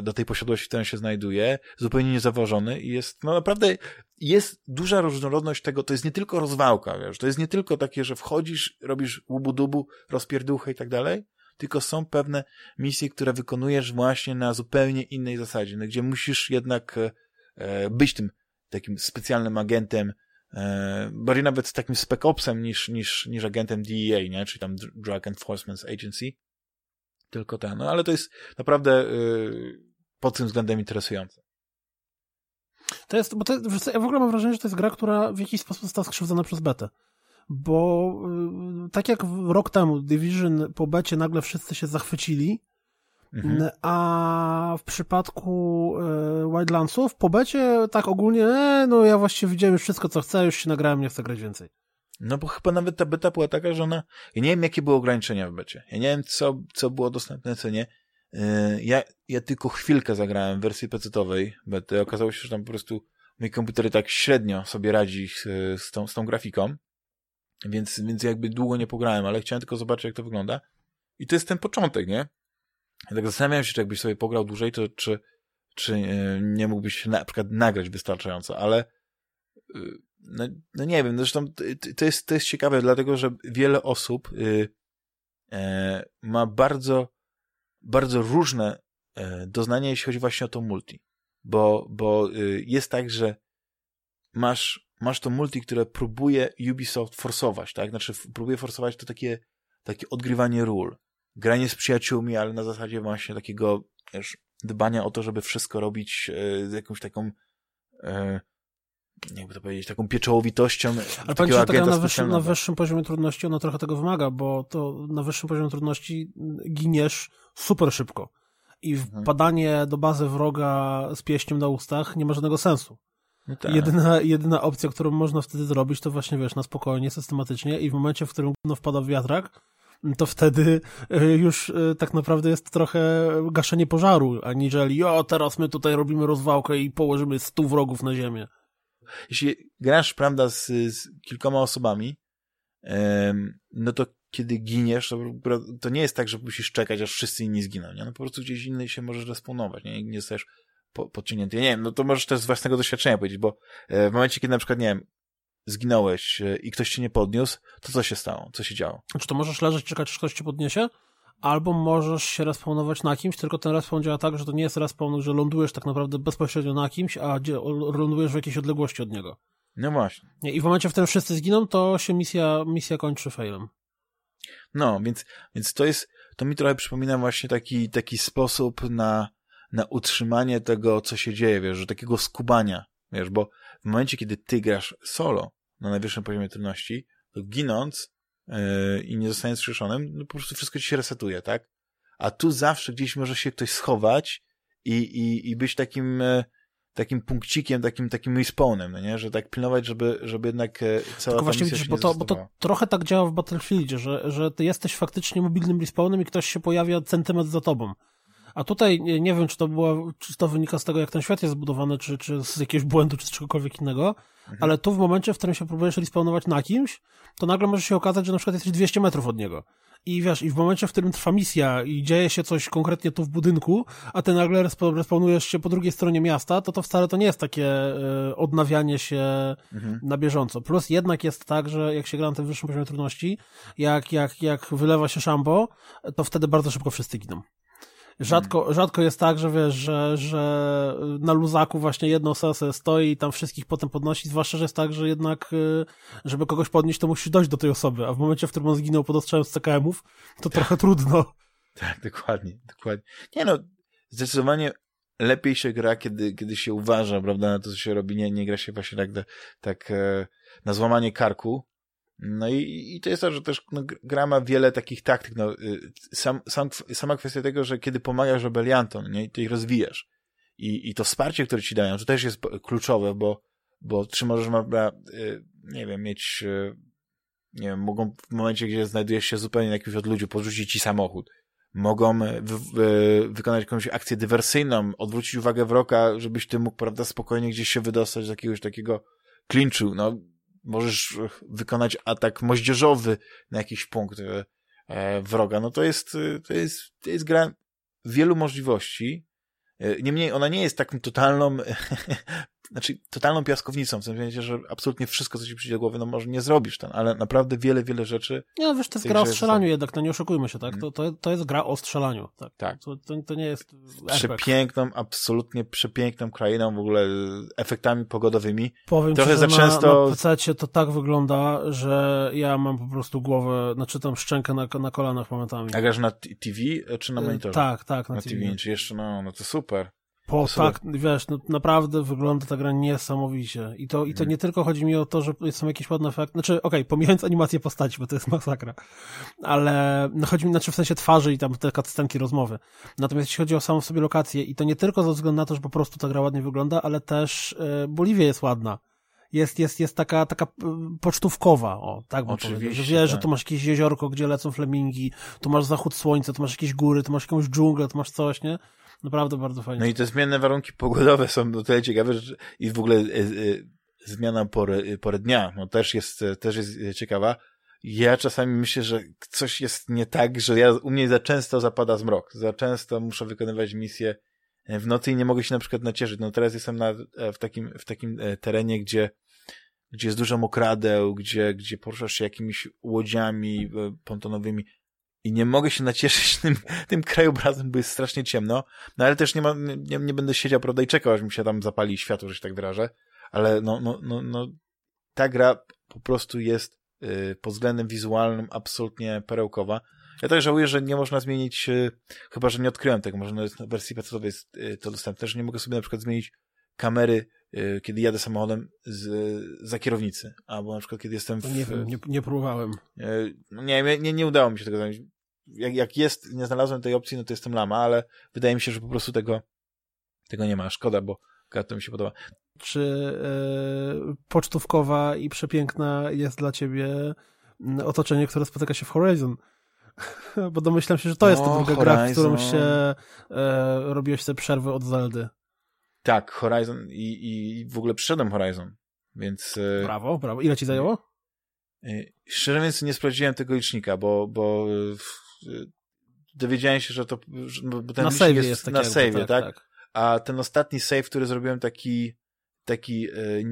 do tej posiadłości, w której się znajduje, zupełnie niezauważony i jest, no naprawdę, jest duża różnorodność tego, to jest nie tylko rozwałka, wiesz, to jest nie tylko takie, że wchodzisz, robisz łubu-dubu, rozpierduchę i tak dalej, tylko są pewne misje, które wykonujesz właśnie na zupełnie innej zasadzie, no, gdzie musisz jednak e, e być tym takim specjalnym agentem, e, bardziej nawet takim spec opsem niż, niż, niż agentem DEA, nie? czyli tam Drug Enforcement Agency. Tylko ten, no ale to jest naprawdę e, pod tym względem interesujące. To jest, bo to, ja w ogóle mam wrażenie, że to jest gra, która w jakiś sposób została skrzywdzona przez betę bo y, tak jak rok temu Division po becie nagle wszyscy się zachwycili, mhm. a w przypadku e, Wildlandsów po becie tak ogólnie, e, no ja właściwie widziałem już wszystko co chcę, już się nagrałem, nie chcę grać więcej. No bo chyba nawet ta beta była taka, że ona, ja nie wiem jakie były ograniczenia w becie, ja nie wiem co, co było dostępne, co nie, e, ja, ja tylko chwilkę zagrałem w wersji PC-owej bety, okazało się, że tam po prostu mój komputer tak średnio sobie radzi z, z, tą, z tą grafiką, więc, więc jakby długo nie pograłem, ale chciałem tylko zobaczyć, jak to wygląda. I to jest ten początek, nie? Ja tak zastanawiam się, czy jakbyś sobie pograł dłużej, to czy, czy e, nie mógłbyś na przykład nagrać wystarczająco, ale e, no, no nie wiem, zresztą to jest, to jest ciekawe, dlatego, że wiele osób y, e, ma bardzo, bardzo różne e, doznania, jeśli chodzi właśnie o to multi. Bo, bo y, jest tak, że masz masz to multi, które próbuje Ubisoft forsować, tak? Znaczy, próbuje forsować to takie, takie odgrywanie ról. Granie z przyjaciółmi, ale na zasadzie właśnie takiego, wiesz, dbania o to, żeby wszystko robić e, z jakąś taką jakby to powiedzieć, taką pieczołowitością. Ale pani, że tak na wyższym, na wyższym poziomie trudności ona trochę tego wymaga, bo to na wyższym poziomie trudności giniesz super szybko. I mhm. wpadanie do bazy wroga z pieśnią na ustach nie ma żadnego sensu. No tak. jedyna, jedyna opcja, którą można wtedy zrobić, to właśnie, wiesz, na spokojnie, systematycznie i w momencie, w którym no, wpada w wiatrak, to wtedy y, już y, tak naprawdę jest trochę gaszenie pożaru, aniżeli o, teraz my tutaj robimy rozwałkę i położymy stu wrogów na ziemię. Jeśli grasz, prawda, z, z kilkoma osobami, no to kiedy giniesz, to, to nie jest tak, że musisz czekać, aż wszyscy inni zginą, nie? No po prostu gdzieś inny się możesz respawnować, nie? Nie jesteś po. Ja nie wiem, no to możesz też z własnego doświadczenia powiedzieć, bo e, w momencie, kiedy na przykład, nie wiem, zginąłeś e, i ktoś cię nie podniósł, to co się stało? Co się działo? Czy to możesz leżeć, czekać, aż ktoś cię podniesie? Albo możesz się respawnować na kimś, tylko ten respawn działa tak, że to nie jest respawn, że lądujesz tak naprawdę bezpośrednio na kimś, a lądujesz w jakiejś odległości od niego. No właśnie. Nie, I w momencie, w którym wszyscy zginą, to się misja, misja kończy failem. No, więc, więc to jest, to mi trochę przypomina właśnie taki, taki sposób na, na utrzymanie tego, co się dzieje, wiesz, że takiego skubania, wiesz, bo w momencie, kiedy ty grasz solo na najwyższym poziomie trudności, to ginąc i nie zostając skrzeszonym, no po prostu wszystko ci się resetuje, tak? A tu zawsze gdzieś może się ktoś schować i, i, i być takim, yy, takim punkcikiem, takim, takim respawnem, no nie? Że tak pilnować, żeby, żeby jednak e, cała Tylko właśnie widzisz, bo to, bo to trochę tak działa w Battlefieldzie, że, że ty jesteś faktycznie mobilnym respawnem i ktoś się pojawia centymetr za tobą. A tutaj nie, wiem, czy to było, czy to wynika z tego, jak ten świat jest zbudowany, czy, czy z jakiegoś błędu, czy z czegokolwiek innego, mhm. ale tu w momencie, w którym się próbujesz respawnować na kimś, to nagle może się okazać, że na przykład jesteś 200 metrów od niego. I wiesz, i w momencie, w którym trwa misja i dzieje się coś konkretnie tu w budynku, a ty nagle respawnujesz się po drugiej stronie miasta, to to wcale to nie jest takie y, odnawianie się mhm. na bieżąco. Plus jednak jest tak, że jak się gra na tym wyższym poziomie trudności, jak, jak, jak wylewa się szambo, to wtedy bardzo szybko wszyscy giną. Rzadko, rzadko jest tak, że wiesz, że, że na luzaku właśnie jedno sesę stoi i tam wszystkich potem podnosi, zwłaszcza, że jest tak, że jednak, y, żeby kogoś podnieść, to musi dojść do tej osoby, a w momencie, w którym on zginął pod ostrzałem z CKM-ów, to trochę trudno. Tak, dokładnie, dokładnie. Nie no, zdecydowanie lepiej się gra, kiedy, kiedy się uważa, prawda, na to, co się robi, nie, nie gra się właśnie tak, tak e, na złamanie karku, no i, i to jest to, że też no, gra ma wiele takich taktyk. No, y, sam, sam, sama kwestia tego, że kiedy pomagasz rebeliantom, nie, to ich rozwijasz. I, I to wsparcie, które ci dają, to też jest kluczowe, bo, bo czy możesz, y, nie wiem, mieć, y, nie wiem, mogą w momencie, gdzie znajdujesz się zupełnie na jakimś odludziu, podrzucić ci samochód. Mogą wy, wy, wykonać jakąś akcję dywersyjną, odwrócić uwagę wroga, żebyś ty mógł, prawda, spokojnie gdzieś się wydostać z jakiegoś takiego klinczu. No, możesz wykonać atak moździerzowy na jakiś punkt e, e, wroga. No to jest, to jest, to jest gra wielu możliwości. E, niemniej ona nie jest taką totalną znaczy totalną piaskownicą, w sensie, że absolutnie wszystko, co ci przyjdzie do głowy, no może nie zrobisz ten, ale naprawdę wiele, wiele rzeczy. Nie, no wiesz, to jest gra o strzelaniu są... jednak, no nie oszukujmy się, tak? Mhm. To, to, to jest gra o strzelaniu, tak? Tak. To, to, to nie jest Przepiękną, absolutnie przepiękną krainą, w ogóle efektami pogodowymi. Powiem Trochę ci, za często... na, na to tak wygląda, że ja mam po prostu głowę, znaczy tam szczękę na, na kolanach momentami. A grasz na TV e, czy na monitorze? Tak, tak, na, na TV. TV. Czy jeszcze, no, no to super. Po, tak, wiesz, no, naprawdę wygląda ta gra niesamowicie. I to, i to mhm. nie tylko chodzi mi o to, że są jakieś ładne efekty. Znaczy, okej, okay, pomijając animację postaci, bo to jest masakra. Ale no, chodzi mi, znaczy w sensie twarzy i tam te cutscenki rozmowy. Natomiast jeśli chodzi o samą sobie lokację, i to nie tylko ze względu na to, że po prostu ta gra ładnie wygląda, ale też y, Boliwia jest ładna jest, jest, jest taka, taka pocztówkowa, o, tak bym powiedział, że wiesz, tak. że tu masz jakieś jeziorko, gdzie lecą flemingi, tu masz zachód słońca, tu masz jakieś góry, tu masz jakąś dżunglę, tu masz coś, nie? Naprawdę bardzo fajnie. No i te zmienne warunki pogodowe są o tyle ciekawe, że i w ogóle y, y, zmiana pory, pory dnia, no też jest, też jest ciekawa. Ja czasami myślę, że coś jest nie tak, że ja, u mnie za często zapada zmrok, za często muszę wykonywać misje w nocy i nie mogę się na przykład nacieszyć. No teraz jestem na, w takim, w takim terenie, gdzie gdzie jest dużo mokradeł, gdzie, gdzie poruszasz się jakimiś łodziami pontonowymi i nie mogę się nacieszyć tym, tym krajobrazem, bo jest strasznie ciemno, no ale też nie, ma, nie, nie będę siedział, prawda, i czekał, aż mi się tam zapali światło, że się tak wyrażę, ale no, no, no, no ta gra po prostu jest y, pod względem wizualnym absolutnie perełkowa. Ja też żałuję, że nie można zmienić, y, chyba, że nie odkryłem tego, może na wersji PC jest y, to dostępne, że nie mogę sobie na przykład zmienić kamery, kiedy jadę samochodem z, za kierownicy, albo na przykład kiedy jestem w... Nie wiem, nie, nie próbowałem. Y, nie, nie, nie udało mi się tego zrobić. Jak, jak jest, nie znalazłem tej opcji, no to jestem lama, ale wydaje mi się, że po prostu tego, tego nie ma. Szkoda, bo to mi się podoba. Czy e, pocztówkowa i przepiękna jest dla ciebie otoczenie, które spotyka się w Horizon? Bo domyślam się, że to jest ta druga Horizon. gra, w którą się e, robiłeś sobie przerwę od Zeldy. Tak, Horizon i, i w ogóle przyszedłem Horizon, więc... E, brawo, brawo. Ile ci zajęło? Y, szczerze mówiąc, nie sprawdziłem tego licznika, bo, bo y, dowiedziałem się, że to. Że, bo ten na save jest, jest na save, tak, tak, tak? A ten ostatni save, który zrobiłem taki, taki,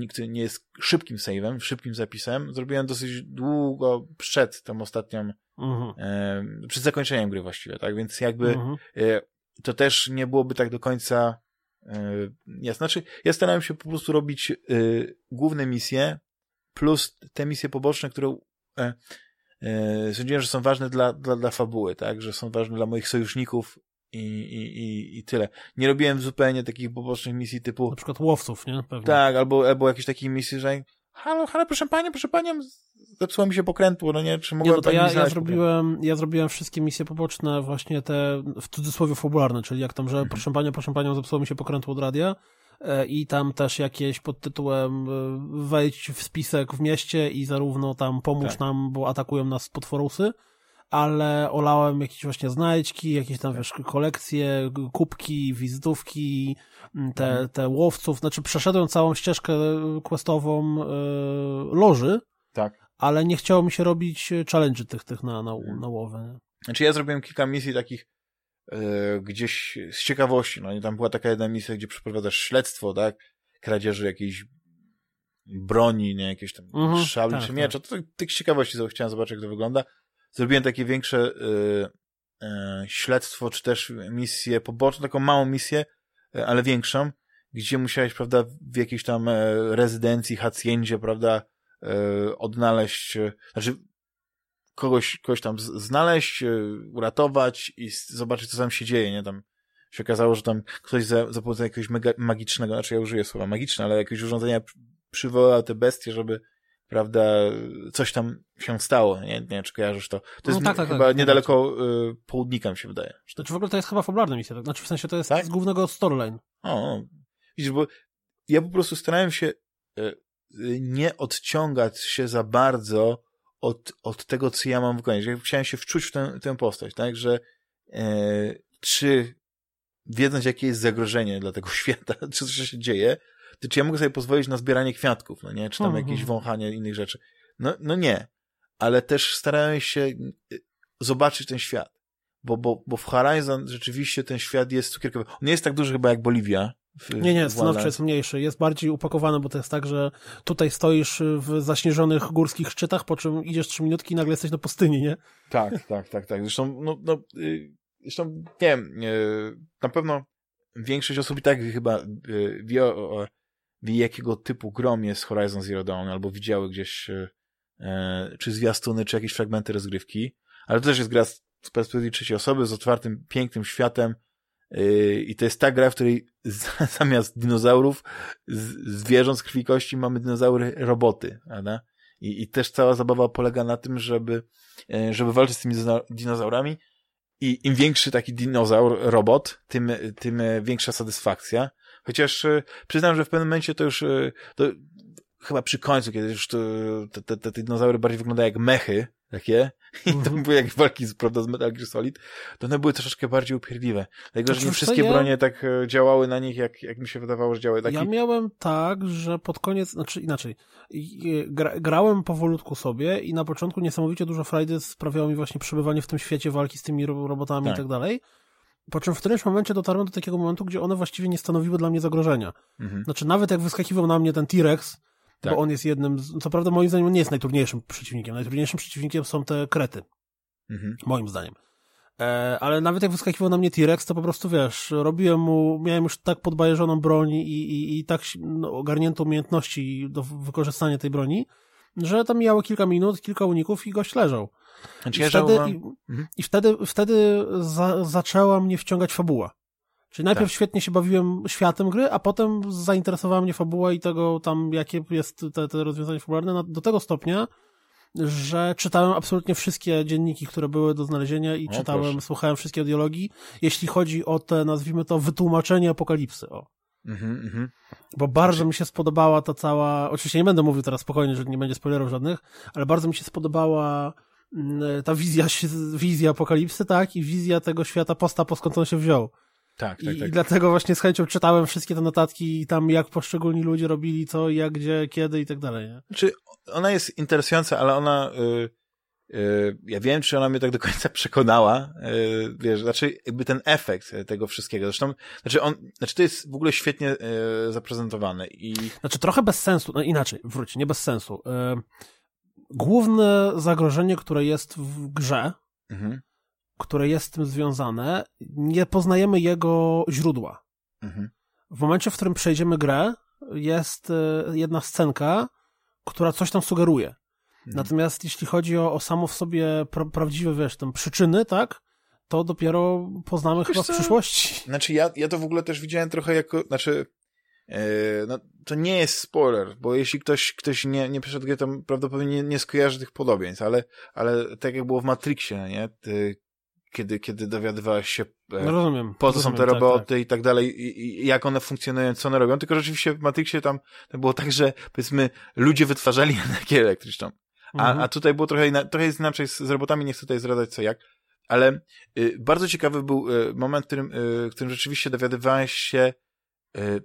który nie jest szybkim save'em, szybkim zapisem, zrobiłem dosyć długo przed tą ostatnią, mhm. e, przed zakończeniem gry właściwie, tak? Więc jakby mhm. e, to też nie byłoby tak do końca e, jasne. Znaczy, ja starałem się po prostu robić e, główne misje plus te misje poboczne, które e, e, sądziłem, że są ważne dla, dla, dla fabuły, tak? Że są ważne dla moich sojuszników i, i, i, i tyle. Nie robiłem zupełnie takich pobocznych misji typu... Na przykład łowców, nie? Pewnie. Tak, albo, albo jakieś takich misji, że halo, halo, proszę panie, proszę panią, zepsuło mi się pokrętło, no nie, czy mogłem nie, no to ja, ja zrobiłem, ja zrobiłem wszystkie misje poboczne, właśnie te w cudzysłowie fabularne, czyli jak tam, że mhm. proszę panią, proszę panią, zepsuło mi się pokrętło od radia e, i tam też jakieś pod tytułem e, wejdź w spisek w mieście i zarówno tam pomóż tak. nam, bo atakują nas potworusy, ale olałem jakieś właśnie znajdźki, jakieś tam, wiesz, kolekcje, kubki, wizytówki, mm, te, mhm. te łowców, znaczy przeszedłem całą ścieżkę questową yy, loży, tak. ale nie chciało mi się robić challenge tych, tych na, na, mhm. na. Nie? Znaczy ja zrobiłem kilka misji takich yy, gdzieś z ciekawości, no i tam była taka jedna misja, gdzie przeprowadzasz śledztwo, tak, kradzieży jakiejś broni, nie, jakieś tam mhm, szabli tak, czy miecza, tak. to tak z ciekawości chciałem zobaczyć, jak to wygląda zrobiłem takie większe y, y, śledztwo, czy też misję poboczną, taką małą misję, y, ale większą, gdzie musiałeś, prawda, w jakiejś tam e, rezydencji, haciendzie, prawda, e, odnaleźć, e, znaczy kogoś, kogoś tam znaleźć, uratować i zobaczyć, co tam się dzieje, nie? Tam się okazało, że tam ktoś za, za pomocą jakiegoś mega, magicznego, znaczy ja użyję słowa magiczne, ale jakiegoś urządzenia przywołał te bestie, żeby prawda, coś tam się stało, nie, nie wiem, czy kojarzysz to. To jest no, tak, tak, chyba tak, niedaleko y, południka, mi się wydaje. Znaczy w ogóle to jest chyba fabularna misja, tak? Znaczy w sensie to jest tak? z głównego storyline. O, widzisz, bo ja po prostu starałem się y, y, nie odciągać się za bardzo od, od tego, co ja mam wykonać. Ja chciałem się wczuć w tę, tę postać, tak, że y, czy wiedząc, jakie jest zagrożenie dla tego świata, czy coś się dzieje, to czy ja mogę sobie pozwolić na zbieranie kwiatków, no nie? Czy tam mhm. jakieś wąchanie innych rzeczy? No, no nie. Ale też starałem się y, zobaczyć ten świat. Bo, bo, bo w Horizon rzeczywiście ten świat jest cukierkowy. On nie jest tak duży chyba jak Boliwia. Nie, nie, stanowczo jest mniejszy. Jest bardziej upakowany, bo to jest tak, że tutaj stoisz w zaśnieżonych górskich szczytach, po czym idziesz trzy minutki i nagle jesteś na pustyni, nie? Tak, tak, tak, tak. Zresztą, no, no, y, zresztą, nie wiem, y, na pewno większość osób i tak chyba wie o wie jakiego typu grom jest Horizon Zero Dawn, albo widziały gdzieś e, e, czy zwiastuny, czy jakieś fragmenty rozgrywki, ale to też jest gra z, z perspektywy trzeciej osoby, z otwartym, pięknym światem e, i to jest ta gra, w której zamiast dinozaurów, z, zwierząt z krwi kości mamy dinozaury roboty, prawda? I, I też cała zabawa polega na tym, żeby, e, żeby walczyć z tymi dinozaurami i im większy taki dinozaur, robot, tym, tym większa satysfakcja. Chociaż e, przyznam, że w pewnym momencie to już, e, to chyba przy końcu, kiedy już to, te, te, te dinozaury bardziej wyglądają jak mechy, takie, i to mhm. były jakieś walki z, prawda, z Metal Gear Solid, to one były troszeczkę bardziej upierdliwe. Dlatego, że nie wszystkie ja... bronie tak e, działały na nich, jak, jak mi się wydawało, że działały. Taki... Ja miałem tak, że pod koniec, znaczy inaczej, gra, grałem powolutku sobie i na początku niesamowicie dużo frajdy sprawiało mi właśnie przebywanie w tym świecie walki z tymi robotami tak. i tak dalej, po czym w którymś momencie dotarłem do takiego momentu, gdzie one właściwie nie stanowiły dla mnie zagrożenia. Mhm. Znaczy, nawet jak wyskakiwał na mnie ten T-Rex, tak. bo on jest jednym, z, co prawda moim zdaniem on nie jest najtrudniejszym przeciwnikiem. Najtrudniejszym przeciwnikiem są te krety. Mhm. Moim zdaniem. E, ale nawet jak wyskakiwał na mnie T-Rex, to po prostu wiesz, robiłem mu, miałem już tak podbajeżoną broń i, i, i tak no, ogarnięte umiejętności do wykorzystania tej broni, że tam mijało kilka minut, kilka uników i gość leżał. Znaczy, I, wtedy, i, mhm. i, wtedy, wtedy za, zaczęła mnie wciągać fabuła. Czyli najpierw tak. świetnie się bawiłem światem gry, a potem zainteresowała mnie fabuła i tego tam, jakie jest te, te rozwiązanie fabularne, do tego stopnia, że czytałem absolutnie wszystkie dzienniki, które były do znalezienia i o, czytałem, proszę. słuchałem wszystkie dialogi, jeśli chodzi o te, nazwijmy to, wytłumaczenie apokalipsy. O. Mm -hmm. Bo bardzo mi się spodobała ta cała, oczywiście nie będę mówił teraz spokojnie, że nie będzie spoilerów żadnych, ale bardzo mi się spodobała ta wizja, wizja apokalipsy, tak, i wizja tego świata posta, skąd on się wziął. Tak, tak, I, tak. I dlatego właśnie z chęcią czytałem wszystkie te notatki i tam jak poszczególni ludzie robili co, jak, gdzie, kiedy i tak dalej, nie? Czy ona jest interesująca, ale ona... Y, y, ja wiem, czy ona mnie tak do końca przekonała, y, wiesz, znaczy jakby ten efekt tego wszystkiego. Zresztą, znaczy on, znaczy to jest w ogóle świetnie y, zaprezentowane i... Znaczy trochę bez sensu, no inaczej, wróć, nie bez sensu. Y, główne zagrożenie, które jest w grze, Mhm, które jest z tym związane, nie poznajemy jego źródła. mhm. W momencie, w którym przejdziemy grę, jest e, jedna scenka, która coś tam sugeruje. Mhm. Natomiast jeśli chodzi o, o samo w sobie pra prawdziwe, wiesz, tam przyczyny, tak, to dopiero poznamy Wiesz chyba w co? przyszłości. Znaczy ja, ja to w ogóle też widziałem trochę jako, znaczy no, to nie jest spoiler, bo jeśli ktoś, ktoś nie, nie przeszedł gry, to prawdopodobnie nie, nie skojarzy tych podobieństw, ale, ale tak jak było w Matrixie, nie? Ty, kiedy, kiedy dowiadywałeś się, e, No rozumiem. po co są te tak, roboty tak. i tak dalej, i, i jak one funkcjonują, co one robią, tylko rzeczywiście w Matrixie tam to było tak, że powiedzmy ludzie wytwarzali energię elektryczną, a, Mhm. a tutaj było trochę, ina- trochę jest inaczej z, z robotami, nie chcę tutaj zdradzać co jak, ale y, bardzo ciekawy był y, moment, w którym, y, w którym rzeczywiście dowiadywałeś się,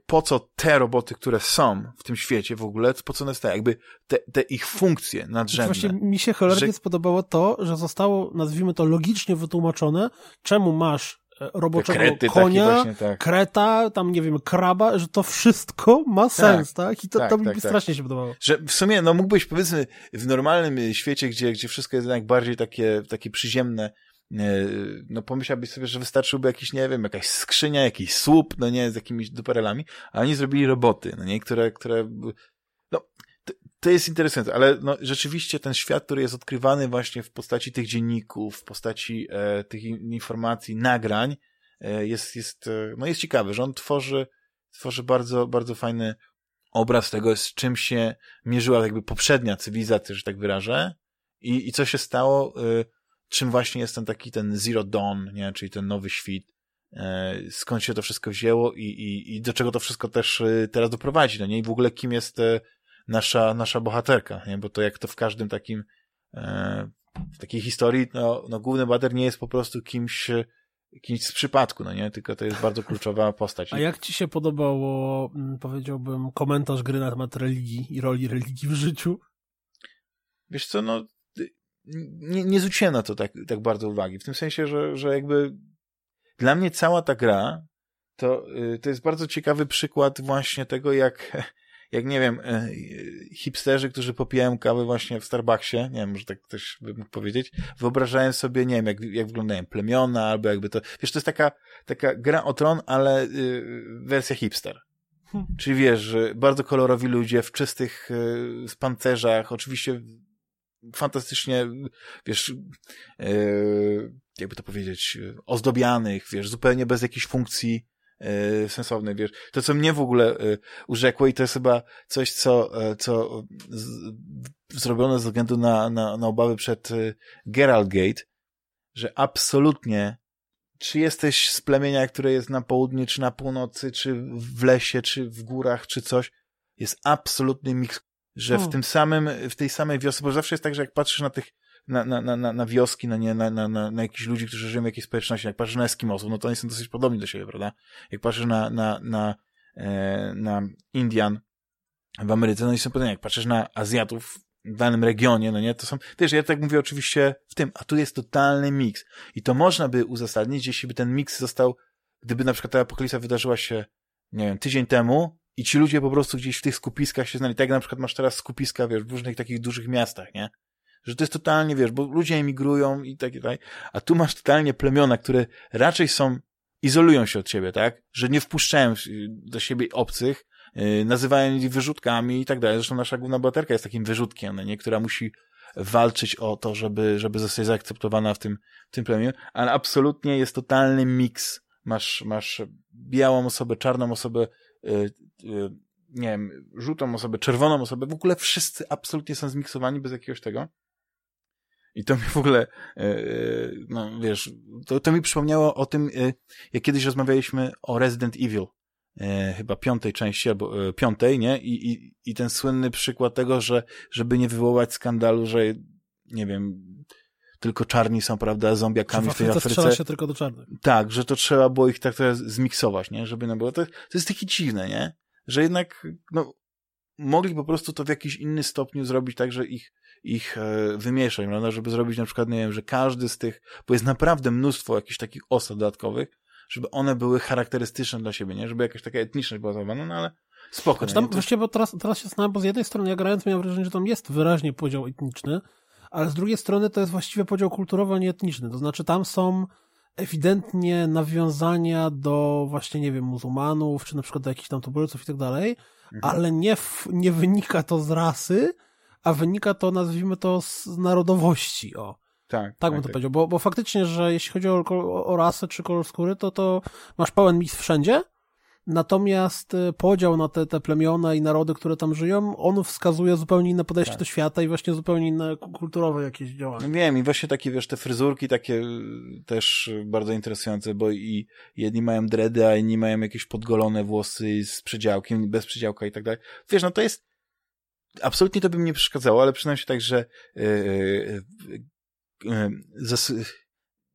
po co te roboty, które są w tym świecie w ogóle, po co one stają, jakby te, te ich funkcje Znaczy nadrzędne. Właśnie mi się cholernie Że- spodobało to, że zostało, nazwijmy to, logicznie wytłumaczone, czemu masz e, roboczego krety konia, właśnie, tak. kreta, tam nie wiem, kraba, że to wszystko ma sens, tak? I to, tak, to mi tak, tak. strasznie się podobało. Że w sumie, no mógłbyś powiedzmy w normalnym y, świecie, gdzie, gdzie wszystko jest jednak bardziej takie, takie przyziemne, no pomyślałbyś sobie, że wystarczyłby jakiś, nie wiem, jakaś skrzynia, jakiś słup, no nie, z jakimiś duperelami, a oni zrobili roboty, no nie, które, które, no, to, to jest interesujące, ale no rzeczywiście ten świat, który jest odkrywany właśnie w postaci tych dzienników, w postaci e, tych in- informacji, nagrań, e, jest, jest, e, no jest ciekawy, że on tworzy, tworzy bardzo, bardzo fajny obraz tego, z czym się mierzyła jakby poprzednia cywilizacja, że tak wyrażę, i, i co się stało, y, czym właśnie jest ten taki ten Zero Dawn, nie? czyli ten nowy świt, y, skąd się to wszystko wzięło i, i, i do czego to wszystko też y, teraz doprowadzi, no nie? I w ogóle kim jest y, nasza, nasza bohaterka, nie? Bo to jak to w każdym takim, w takiej historii, no, no główny bohater nie jest po prostu kimś, kimś z przypadku, no nie? Tylko to jest bardzo kluczowa postać. A jak ci się podobało, mm, powiedziałbym, komentarz gry na temat religii i roli religii w życiu? Wiesz co, no nie, nie zwróciłem na to tak, tak bardzo uwagi. W tym sensie, że, że jakby dla mnie cała ta gra to, y, to jest bardzo ciekawy przykład właśnie tego, jak, jak nie wiem, y, hipsterzy, którzy popijają kawę właśnie w Starbucksie, nie wiem, może tak ktoś by mógł powiedzieć, wyobrażają sobie, nie wiem, jak, jak wyglądają plemiona, albo jakby to, wiesz, to jest taka, taka gra o tron, ale y, wersja hipster. Czyli wiesz, że bardzo kolorowi ludzie w czystych y, z pancerzach, oczywiście fantastycznie, wiesz, yy, jakby to powiedzieć, ozdobianych, wiesz, zupełnie bez jakichś funkcji yy, sensownych, wiesz. To, co mnie w ogóle yy, urzekło i to jest chyba coś, co, co z, zrobione ze względu na, na, na obawy przed Geralt Gate, że absolutnie czy jesteś z plemienia, które jest na południu, czy na północy, czy w lesie, czy w górach, czy coś, jest absolutny miks że w tym samym, w tej samej wiosce, bo zawsze jest tak, że jak patrzysz na tych, na, na, na, na- na wioski, no nie, na, na, na, na jakichś ludzi, którzy żyją w jakiejś społeczności, jak patrzysz na Eskimosów, no to oni są dosyć podobni do siebie, prawda? Jak patrzysz na, na, na, e, na Indian w Ameryce, no oni są podobni. Jak patrzysz na Azjatów w danym regionie, no nie, to są, wiesz, ja tak mówię oczywiście w tym, a tu jest totalny miks. I to można by uzasadnić, jeśli by ten miks został, gdyby na przykład ta apokalipsa wydarzyła się, nie wiem, tydzień temu i ci ludzie po prostu gdzieś w tych skupiskach się znali. Tak jak na przykład masz teraz skupiska, wiesz, w różnych takich dużych miastach, nie? Że to jest totalnie, wiesz, bo ludzie emigrują i tak dalej, a tu masz totalnie plemiona, które raczej są, izolują się od siebie, tak? Że nie wpuszczają do siebie obcych, yy, nazywają ich wyrzutkami i tak dalej. Zresztą nasza główna bohaterka jest takim wyrzutkiem, nie? Która musi walczyć o to, żeby, żeby zostać zaakceptowana w tym, w tym plemieniu, ale absolutnie jest totalny miks. Masz, masz białą osobę, czarną osobę, y, nie wiem, żółtą osobę, czerwoną osobę, w ogóle wszyscy absolutnie są zmiksowani bez jakiegoś tego. I to mi w ogóle, y, y, no wiesz, to, to mi przypomniało o tym, y, jak kiedyś rozmawialiśmy o Resident Evil, y, chyba piątej części, albo y, piątej, nie? I, i, I ten słynny przykład tego, że żeby nie wywołać skandalu, że nie wiem, tylko czarni są, prawda, zombiakami w, w tej Afryce. strzela się tylko do czarnych. Tak, że to trzeba było ich tak trochę zmiksować, nie? Żeby no było. To, to jest takie dziwne, nie? Że jednak, no, mogli po prostu to w jakiś inny stopniu zrobić tak, że ich, ich e, wymieszać, prawda? Żeby zrobić na przykład, nie wiem, że każdy z tych, bo jest naprawdę mnóstwo jakichś takich osad dodatkowych, żeby one były charakterystyczne dla siebie, nie? Żeby jakaś taka etniczność była zachowana, no ale spoko. Znaczy tam, właściwie, bo teraz, teraz się zastanawiam, bo z jednej strony ja grając miałem wrażenie, że tam jest wyraźnie podział etniczny, ale z drugiej strony to jest właściwie podział kulturowy, a nie etniczny. To znaczy tam są ewidentnie nawiązania do właśnie, nie wiem, muzułmanów, czy na przykład do jakichś tam tubylców i tak dalej, mhm. ale nie, w, nie wynika to z rasy, a wynika to, nazwijmy to, z narodowości, o. Tak, tak, tak bym to tak. powiedział, bo, bo faktycznie, że jeśli chodzi o, o, o rasę czy kolor skóry, to, to masz pełen miks wszędzie, Natomiast y, podział na te, te plemiona i narody, które tam żyją, on wskazuje zupełnie inne podejście tak. do świata i właśnie zupełnie inne kulturowe jakieś działania. No wiem, i właśnie takie, wiesz, te fryzurki takie y, też bardzo interesujące, bo i jedni mają dready, a inni mają jakieś podgolone włosy z przedziałkiem, bez przedziałka i tak dalej. Wiesz, no to jest absolutnie to by mi nie przeszkadzało, ale przynajmniej tak, że yy, yy, yy,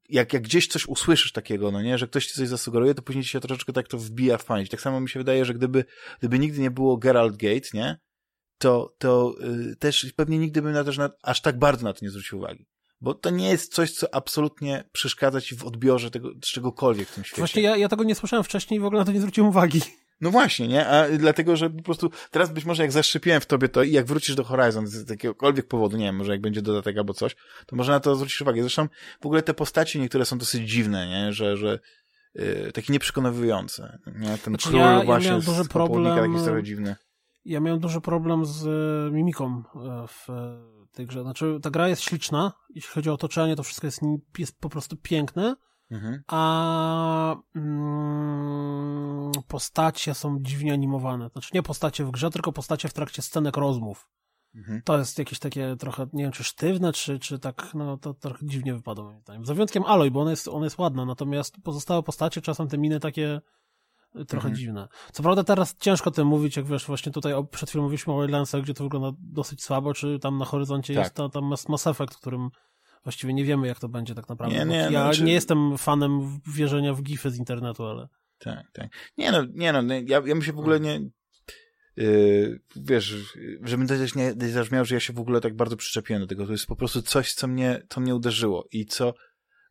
jak, jak gdzieś coś usłyszysz takiego, no nie, że ktoś ci coś zasugeruje, to później ci się troszeczkę tak to wbija w pamięć. Tak samo mi się wydaje, że gdyby, gdyby nigdy nie było Geralt Gate, nie, to, to yy, też pewnie nigdy bym na to, na, aż tak bardzo na to nie zwrócił uwagi. Bo to nie jest coś, co absolutnie przeszkadza ci w odbiorze tego, czegokolwiek w tym świecie. Właśnie ja, ja tego nie słyszałem wcześniej i w ogóle na to nie zwróciłem uwagi. No właśnie, nie? A dlatego, że po prostu teraz być może jak zaszczepiłem w tobie to i jak wrócisz do Horizon z jakiegokolwiek powodu, nie wiem, może jak będzie dodatek albo coś, to może na to zwrócisz uwagę. Zresztą w ogóle te postaci niektóre są dosyć dziwne, nie? Że, że yy, takie nieprzekonywujące, nie? Ten znaczy, król ja, właśnie ja miałem duży problem, taki trochę dziwny. Ja miałem duży problem z e, mimiką e, w tej grze. Znaczy, ta gra jest śliczna, jeśli chodzi o otoczenie, to wszystko jest, jest po prostu piękne, Mhm. A mm, postacie są dziwnie animowane. Znaczy nie postacie w grze, tylko postacie w trakcie scenek rozmów. Mhm. To jest jakieś takie trochę, nie wiem, czy sztywne, czy, czy tak, no to trochę dziwnie wypada moim zdaniem. Za wyjątkiem Aloy, bo ona jest, ona jest ładna, natomiast pozostałe postacie czasem te miny takie y, trochę mhm. dziwne. Co prawda teraz ciężko tym mówić, jak wiesz, właśnie tutaj przed chwilą mówiliśmy o Wildlandsach, gdzie to wygląda dosyć słabo, czy tam na horyzoncie tak. jest ta, tam Mass Effect, którym Właściwie nie wiemy, jak to będzie tak naprawdę. Nie, nie, ja znaczy... nie jestem fanem wierzenia w gify z internetu, ale... Tak, tak. Nie no, nie no, ja, ja bym się w ogóle nie... Yy, wiesz, żebym też nie, nie zabrzmiał, że ja się w ogóle tak bardzo przyczepiłem do tego. To jest po prostu coś, co mnie, co mnie uderzyło i co,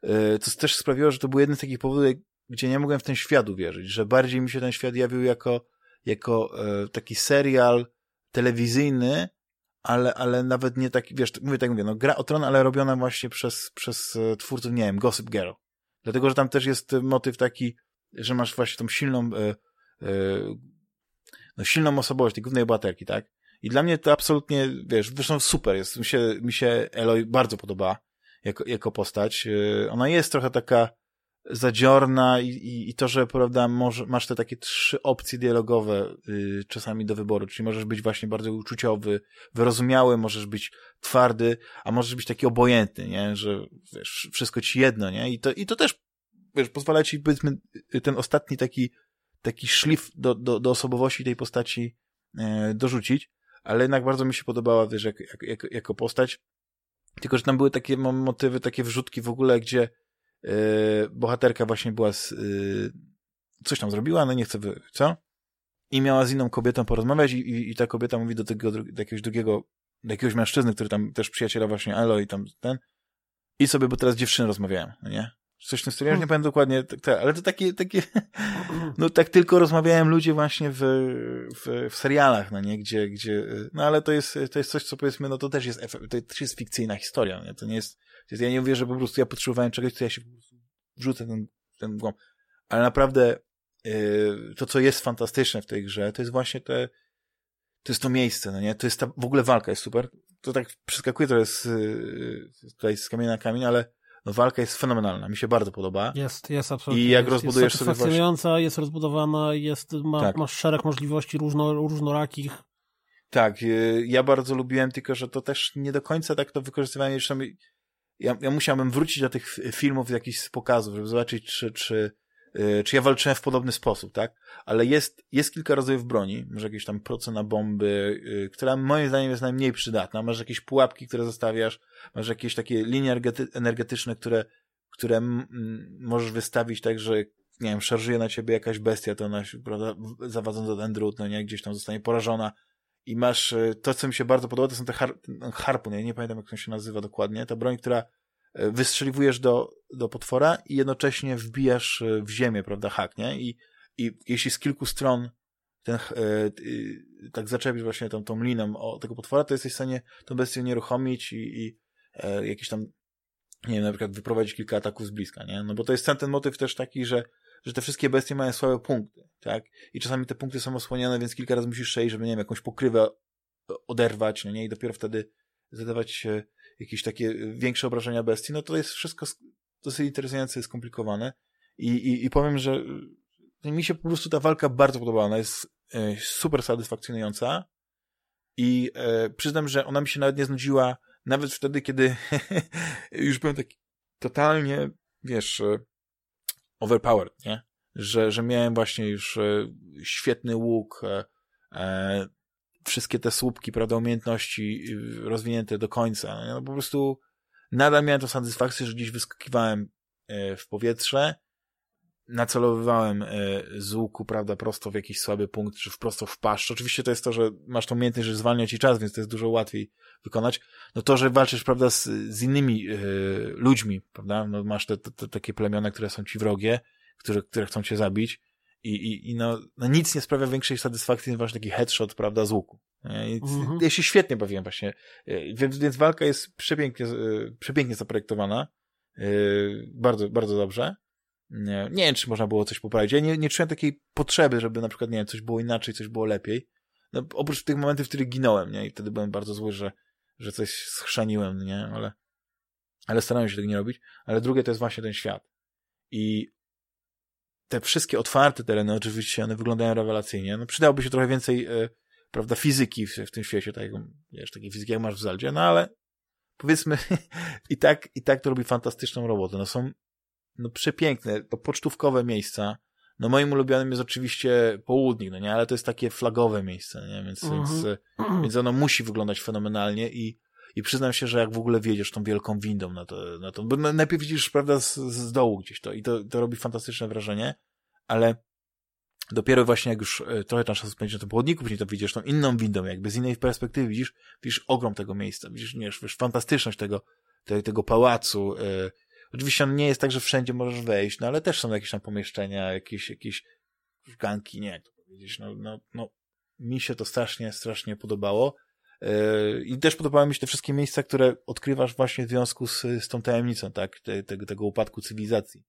yy, co też sprawiło, że to był jeden z takich powodów, gdzie nie mogłem w ten świat uwierzyć, że bardziej mi się ten świat jawił jako, jako yy, taki serial telewizyjny, ale, ale nawet nie taki, wiesz, mówię tak mówię, no gra o tron, ale robiona właśnie przez, przez e, twórców, nie wiem, Gossip Girl. Dlatego, że tam też jest motyw taki, że masz właśnie tą silną, e, e, no silną osobowość tej głównej bohaterki, tak? I dla mnie to absolutnie, wiesz, zresztą super jest. Mi się, mi się Eloy bardzo podoba jako, jako postać. Ona jest trochę taka, zadziorna i, i, i to, że prawda, może, masz te takie trzy opcje dialogowe y, czasami do wyboru, czyli możesz być właśnie bardzo uczuciowy, wyrozumiały, możesz być twardy, a możesz być taki obojętny, nie, że wiesz, wszystko ci jedno, nie, i to, i to też, wiesz, pozwala ci, powiedzmy, ten ostatni taki, taki szlif do, do, do osobowości tej postaci e, dorzucić, ale jednak bardzo mi się podobała, wiesz, jak, jak, jak, jako postać, tylko, że tam były takie motywy, takie wrzutki w ogóle, gdzie bohaterka właśnie była z, yy, coś tam zrobiła, no nie chcę, wy, co? I miała z inną kobietą porozmawiać i, i, i ta kobieta mówi do tego, do jakiegoś drugiego, do jakiegoś mężczyzny, który tam też przyjaciela właśnie Elo i tam ten, i sobie, bo teraz dziewczyny rozmawiałem, no nie? Coś w tym stylu, ja nie pamiętam dokładnie, te, ale to takie, takie, no tak tylko rozmawiałem ludzie właśnie w, w, w serialach, no nie, gdzie, gdzie, no ale to jest, to jest coś, co powiedzmy, no to też jest, to też jest fikcyjna historia, nie? to nie jest, ja nie mówię, że po prostu ja potrzebowałem czegoś, co ja się po prostu wrzucę ten, ten głąb. Ale naprawdę yy, to, co jest fantastyczne w tej grze, to jest właśnie te, to jest to miejsce, no nie? To jest ta, w ogóle walka jest super. To tak przeskakuje trochę z, yy, tutaj z kamienia na kamień, ale no walka jest fenomenalna. Mi się bardzo podoba. Jest, jest absolutnie. I jak jest, rozbudujesz jest sobie właśnie... jest rozbudowana, jest, ma, tak. masz szereg możliwości różno, różnorakich. Tak, yy, ja bardzo lubiłem, tylko że to też nie do końca tak to wykorzystywałem. Jeszcze ja, ja musiałbym wrócić do tych filmów jakichś z pokazów, żeby zobaczyć, czy, czy y, czy ja walczyłem w podobny sposób, tak? Ale jest, jest kilka rodzajów broni, może jakieś tam proce na bomby, y, która moim zdaniem jest najmniej przydatna. Masz jakieś pułapki, które zostawiasz, masz jakieś takie linie energetyczne, które, które możesz wystawić tak, że nie wiem, szarżuje na ciebie jakaś bestia, to ona, prawda, zawadząc do ten drut, no nie, gdzieś tam zostanie porażona i masz, y, to co mi się bardzo podoba, to są te har ja nie pamiętam jak to się nazywa dokładnie, ta broń, która wystrzeliwujesz do, do potwora i jednocześnie wbijasz e, w ziemię, prawda, hak, nie? I, i jeśli z kilku stron ten, e, tak zaczepisz właśnie tą, tą liną o tego potwora, to jesteś w stanie tą bestię nieruchomić i, i e, jakiś tam, nie wiem, na przykład wyprowadzić kilka ataków z bliska, nie? No bo to jest ten, ten motyw też taki, że, że te wszystkie bestie mają słabe punkty, tak? I czasami te punkty są osłaniane, więc kilka razy musisz przejść, żeby, nie wiem, jakąś pokrywę oderwać, no nie? I dopiero wtedy zadawać jakieś takie większe obrażenia bestii, no to jest wszystko dosyć interesujące skomplikowane. I, i, i powiem, że y, mi się po prostu ta walka bardzo podobała. Ona jest e, super satysfakcjonująca i e, przyznam, że ona mi się nawet nie znudziła nawet wtedy, kiedy już byłem taki totalnie, wiesz, e, overpowered, nie? Że, że miałem właśnie już świetny łuk, wszystkie te słupki, prawda, umiejętności y, rozwinięte do końca. No, po prostu nadal miałem tą satysfakcję, że gdzieś wyskakiwałem e, w powietrze, nacelowywałem e, z łuku, prawda, prosto w jakiś słaby punkt, czy prosto w paszcz. Oczywiście to jest to, że masz tą umiejętność, że zwalnia ci czas, więc to jest dużo łatwiej wykonać. No to, że walczysz, prawda, z, z innymi y, ludźmi, prawda, no masz te, te, takie plemiona, które są ci wrogie, które, które chcą cię zabić, i, i, i no, no nic nie sprawia większej satysfakcji niż właśnie taki headshot, prawda, z łuku. I, mhm. Ja się świetnie bawiłem właśnie. E, więc, więc walka jest przepięknie, e, przepięknie zaprojektowana. E, bardzo, bardzo dobrze. Nie, nie wiem, czy można było coś poprawić. Ja nie, nie czułem takiej potrzeby, żeby na przykład, nie wiem, coś było inaczej, coś było lepiej. No, oprócz tych momentów, w których ginąłem, nie? I wtedy byłem bardzo zły, że, że coś schrzaniłem, nie? Ale, ale starałem się tego nie robić. Ale drugie to jest właśnie ten świat. I te wszystkie otwarte tereny, oczywiście one wyglądają rewelacyjnie. No, przydałoby się trochę więcej, e, prawda, fizyki w, w, tym świecie, tak, wiesz, takiej fizyki jak masz w Zaldzie, no ale powiedzmy i tak, i tak to robi fantastyczną robotę. No są, no przepiękne, to pocztówkowe miejsca. No moim ulubionym jest oczywiście południk, no nie, ale to jest takie flagowe miejsce, nie, więc, mm -hmm. więc, e, więc ono musi wyglądać fenomenalnie i i przyznam się, że jak w ogóle wiedziesz tą wielką windą na to, na to bo najpierw widzisz, prawda, z, z dołu gdzieś to i to, to robi fantastyczne wrażenie, ale dopiero właśnie jak już e, trochę czasu spędzisz na tym południku, później to widzisz tą inną windą, jakby z innej perspektywy widzisz, widzisz ogrom tego miejsca, widzisz, nie, wiesz, fantastyczność tego, te, tego pałacu. Yy. Oczywiście on nie jest tak, że wszędzie możesz wejść, no ale też są jakieś tam pomieszczenia, jakieś, jakieś ganki, nie jak to powiedzieć, no, no, no, mi się to strasznie, strasznie podobało. I też podobały mi się te wszystkie miejsca, które odkrywasz właśnie w związku z, z tą tajemnicą, tak? Te, te, tego upadku cywilizacji.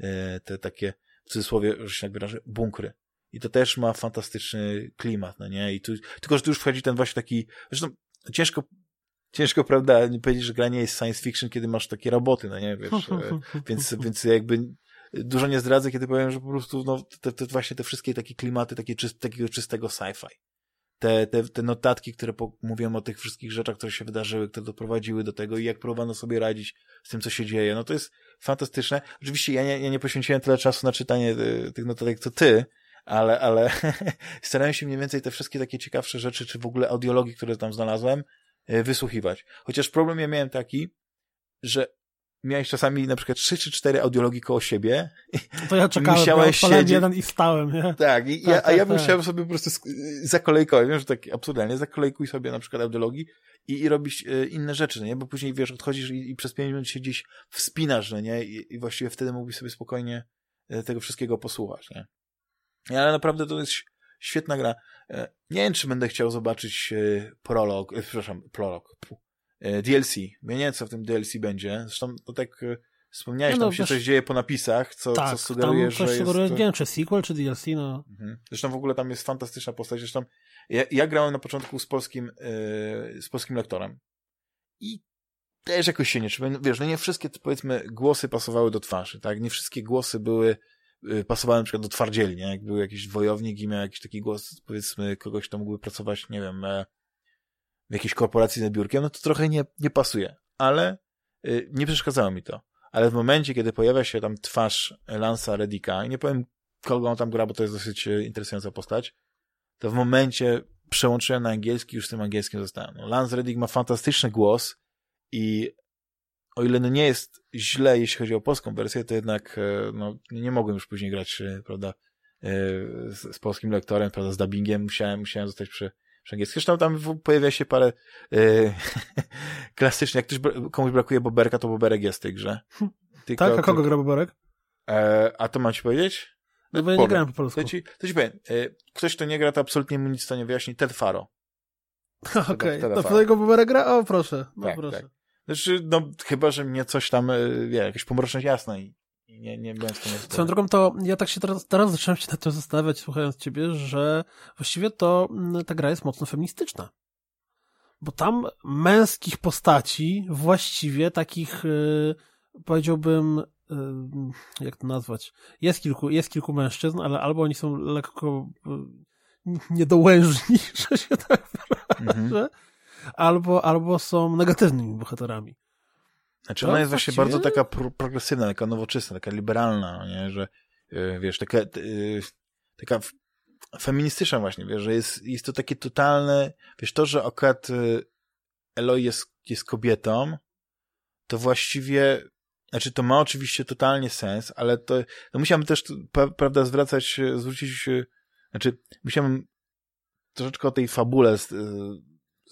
E, te takie, w cudzysłowie, że się tak wyrażę, bunkry. I to też ma fantastyczny klimat, no nie? I tu, tylko, że tu już wchodzi ten właśnie taki, zresztą ciężko, ciężko, prawda, nie powiedzieć, że gra nie jest science fiction, kiedy masz takie roboty, no nie, wiesz, e, więc, więc jakby dużo nie zdradzę, kiedy powiem, że po prostu, no, te, te właśnie te wszystkie takie klimaty, takie czyst, takiego czystego sci-fi te, te, te notatki, które mówią o tych wszystkich rzeczach, które się wydarzyły, które doprowadziły do tego i jak próbowano sobie radzić z tym, co się dzieje. No to jest fantastyczne. Oczywiście ja nie, ja nie poświęciłem tyle czasu na czytanie y, tych notatek, co ty, ale, ale starałem się mniej więcej te wszystkie takie ciekawsze rzeczy, czy w ogóle audiologii, które tam znalazłem, wysłuchiwać. Chociaż problem ja miałem taki, że miałeś czasami na przykład trzy czy cztery audiologii koło siebie. To ja czekałem, musiałeś ja siedzieć... jeden i stałem, nie? Tak, i tak, ja, tak, a ja bym tak. chciał sobie po prostu zakolejkować, wiem, że tak absurdalnie, zakolejkuj sobie na przykład audiologii i, i robić e, inne rzeczy, nie? Bo później, wiesz, odchodzisz i, i przez pięć minut się gdzieś wspinasz, no nie? I, I właściwie wtedy mógłbyś sobie spokojnie e, tego wszystkiego posłuchać, nie? Ale naprawdę to jest świetna gra. E, nie wiem, czy będę chciał zobaczyć prolog, przepraszam, prolog, E, DLC. Ja nie wiem, co w tym DLC będzie. Zresztą to tak e, wspomniałeś, no, tam się wiesz, coś dzieje po napisach, co, tak, co sugeruje, że jest... Sugeruje, nie wiem, czy sequel, czy DLC, no. Mhm. Zresztą w ogóle tam jest fantastyczna postać. Zresztą ja, ja grałem na początku z polskim, yy, z polskim lektorem i też jakoś się nie. Wiesz, no nie wszystkie, powiedzmy, głosy pasowały do twarzy, tak? Nie wszystkie głosy były pasowały na przykład do twardzieli, nie? Jak był jakiś wojownik i miał jakiś taki głos, powiedzmy, kogoś, kto mógłby pracować, nie wiem, w jakiejś korporacji nad biurkiem, no to trochę nie, nie pasuje. Ale y, nie przeszkadzało mi to. ale w momencie, kiedy pojawia się tam twarz Lansa Redika, i nie powiem kogo on tam gra, bo to jest dosyć e, interesująca postać, to w momencie przełączyłem na angielski, już z tym angielskim zostałem. No, Lance Reddick ma fantastyczny głos i o ile no nie jest źle, jeśli chodzi o polską wersję, to jednak e, no, nie mogłem już później grać, e, prawda, z, z polskim lektorem, prawda, z dubbingiem, musiałem, musiałem zostać przy, przy angielskim. Zresztą tam pojawia się parę e, klasycznie, jak ktoś, komuś brakuje Boberka, to Boberek jest w tej grze. Tylko, tak, a kogo gra Boberek? E, a to mam ci powiedzieć? No bo ja nie grałem po polsku. To ci, to ci powiem, e, ktoś, kto nie gra, to absolutnie mu nic to nie wyjaśni. Ted Faro. Okej, okay. to jego Boberek gra? O, proszę, no tak, proszę. Tak. Znaczy, no, chyba, że mnie coś tam, e, wie, jakaś pomroczność jasna i nie, nie byłem w stanie... Swoją drogą to ja tak się teraz, teraz zacząłem się nad tym zastanawiać, słuchając ciebie, że właściwie to ta gra jest mocno feministyczna. Bo tam męskich postaci, właściwie takich, yy, powiedziałbym, yy, jak to nazwać, jest kilku, jest kilku mężczyzn, ale albo oni są lekko niedołężni, że się tak wyrażę, mm -hmm. Albo, albo są negatywnymi bohaterami. Znaczy ona jest właśnie bardzo taka pro progresywna, taka nowoczesna, taka liberalna, nie? że yy, wiesz, taka, yy, taka feministyczna właśnie, wiesz, że jest, jest to takie totalne, wiesz, to, że akurat yy, Eloy jest, jest kobietą, to właściwie, znaczy to ma oczywiście totalnie sens, ale to, to musiałem też, prawda, zwracać, zwrócić, znaczy musiałem troszeczkę o tej fabule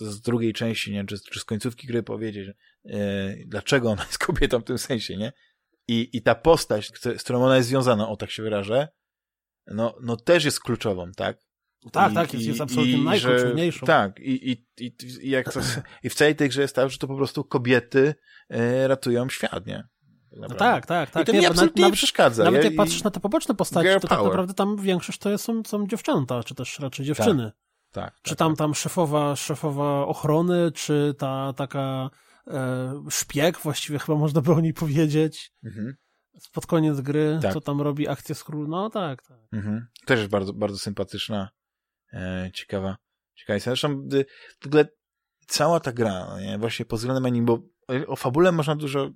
z, drugiej części, nie wiem, czy, czy z końcówki gry powiedzieć, e, dlaczego ona jest kobietą w tym sensie, nie? I, i ta postać, z którą ona jest związana, o tak się wyrażę, no, no też jest kluczową, tak? Tak, I, tak, jest, i, jest absolutnie i, najkluczowniejszą. tak, i, i, i, i, jak to, i w całej tej grze jest tak, że to po prostu kobiety e, ratują świat, nie? Tak no tak, tak, tak. I to nie, mi absolutnie nawet, nie przeszkadza. Nawet jak patrzysz na te poboczne postaci, to tak naprawdę tam większość to są, są dziewczęta, czy też raczej dziewczyny. Tak. Tak, czy tak, tam, tak. tam szefowa, szefowa ochrony, czy ta taka e, szpieg, właściwie chyba można by o niej powiedzieć. Mhm. Pod koniec gry, tak. co tam robi akcja skrót. No tak, tak. Mhm. Też jest bardzo, bardzo sympatyczna, e, ciekawa, ciekawa Zresztą w ogóle cała ta gra, no nie? właśnie pod względem anime, bo o fabule można dużo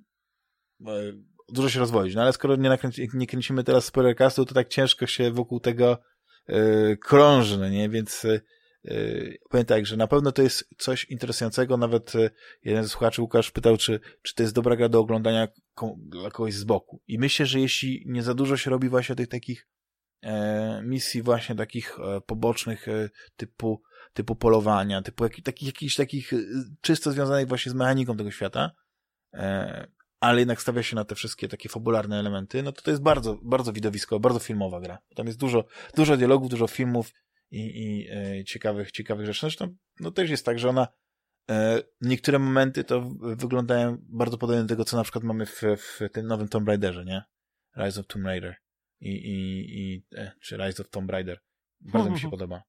e, dużo się rozwoić, no ale skoro nie, nakręci, nie kręcimy teraz spoilercastu, to tak ciężko się wokół tego e, krąży, no nie? Więc e, Yy, powiem tak, że na pewno to jest coś interesującego. Nawet yy, jeden z słuchaczy, Łukasz, pytał, czy, czy to jest dobra gra do oglądania dla kogoś z boku. I myślę, że jeśli nie za dużo się robi właśnie tych takich e, misji właśnie takich e, pobocznych e, typu, typu polowania, typu jak, takich, jakichś takich e, czysto związanych właśnie z mechaniką tego świata, e, ale jednak stawia się na te wszystkie takie fabularne elementy, no to to jest bardzo, bardzo widowisko, bardzo filmowa gra. Tam jest dużo, dużo dialogów, dużo filmów, i, i e, ciekawych, ciekawych rzeczy. Zresztą no też jest tak, że ona e, niektóre momenty to wyglądają bardzo podobnie do tego, co na przykład mamy w, w tym nowym Tomb Raiderze, nie? Rise of Tomb Raider. I, i, i e, czy Rise of Tomb Raider. Bardzo mi się podoba.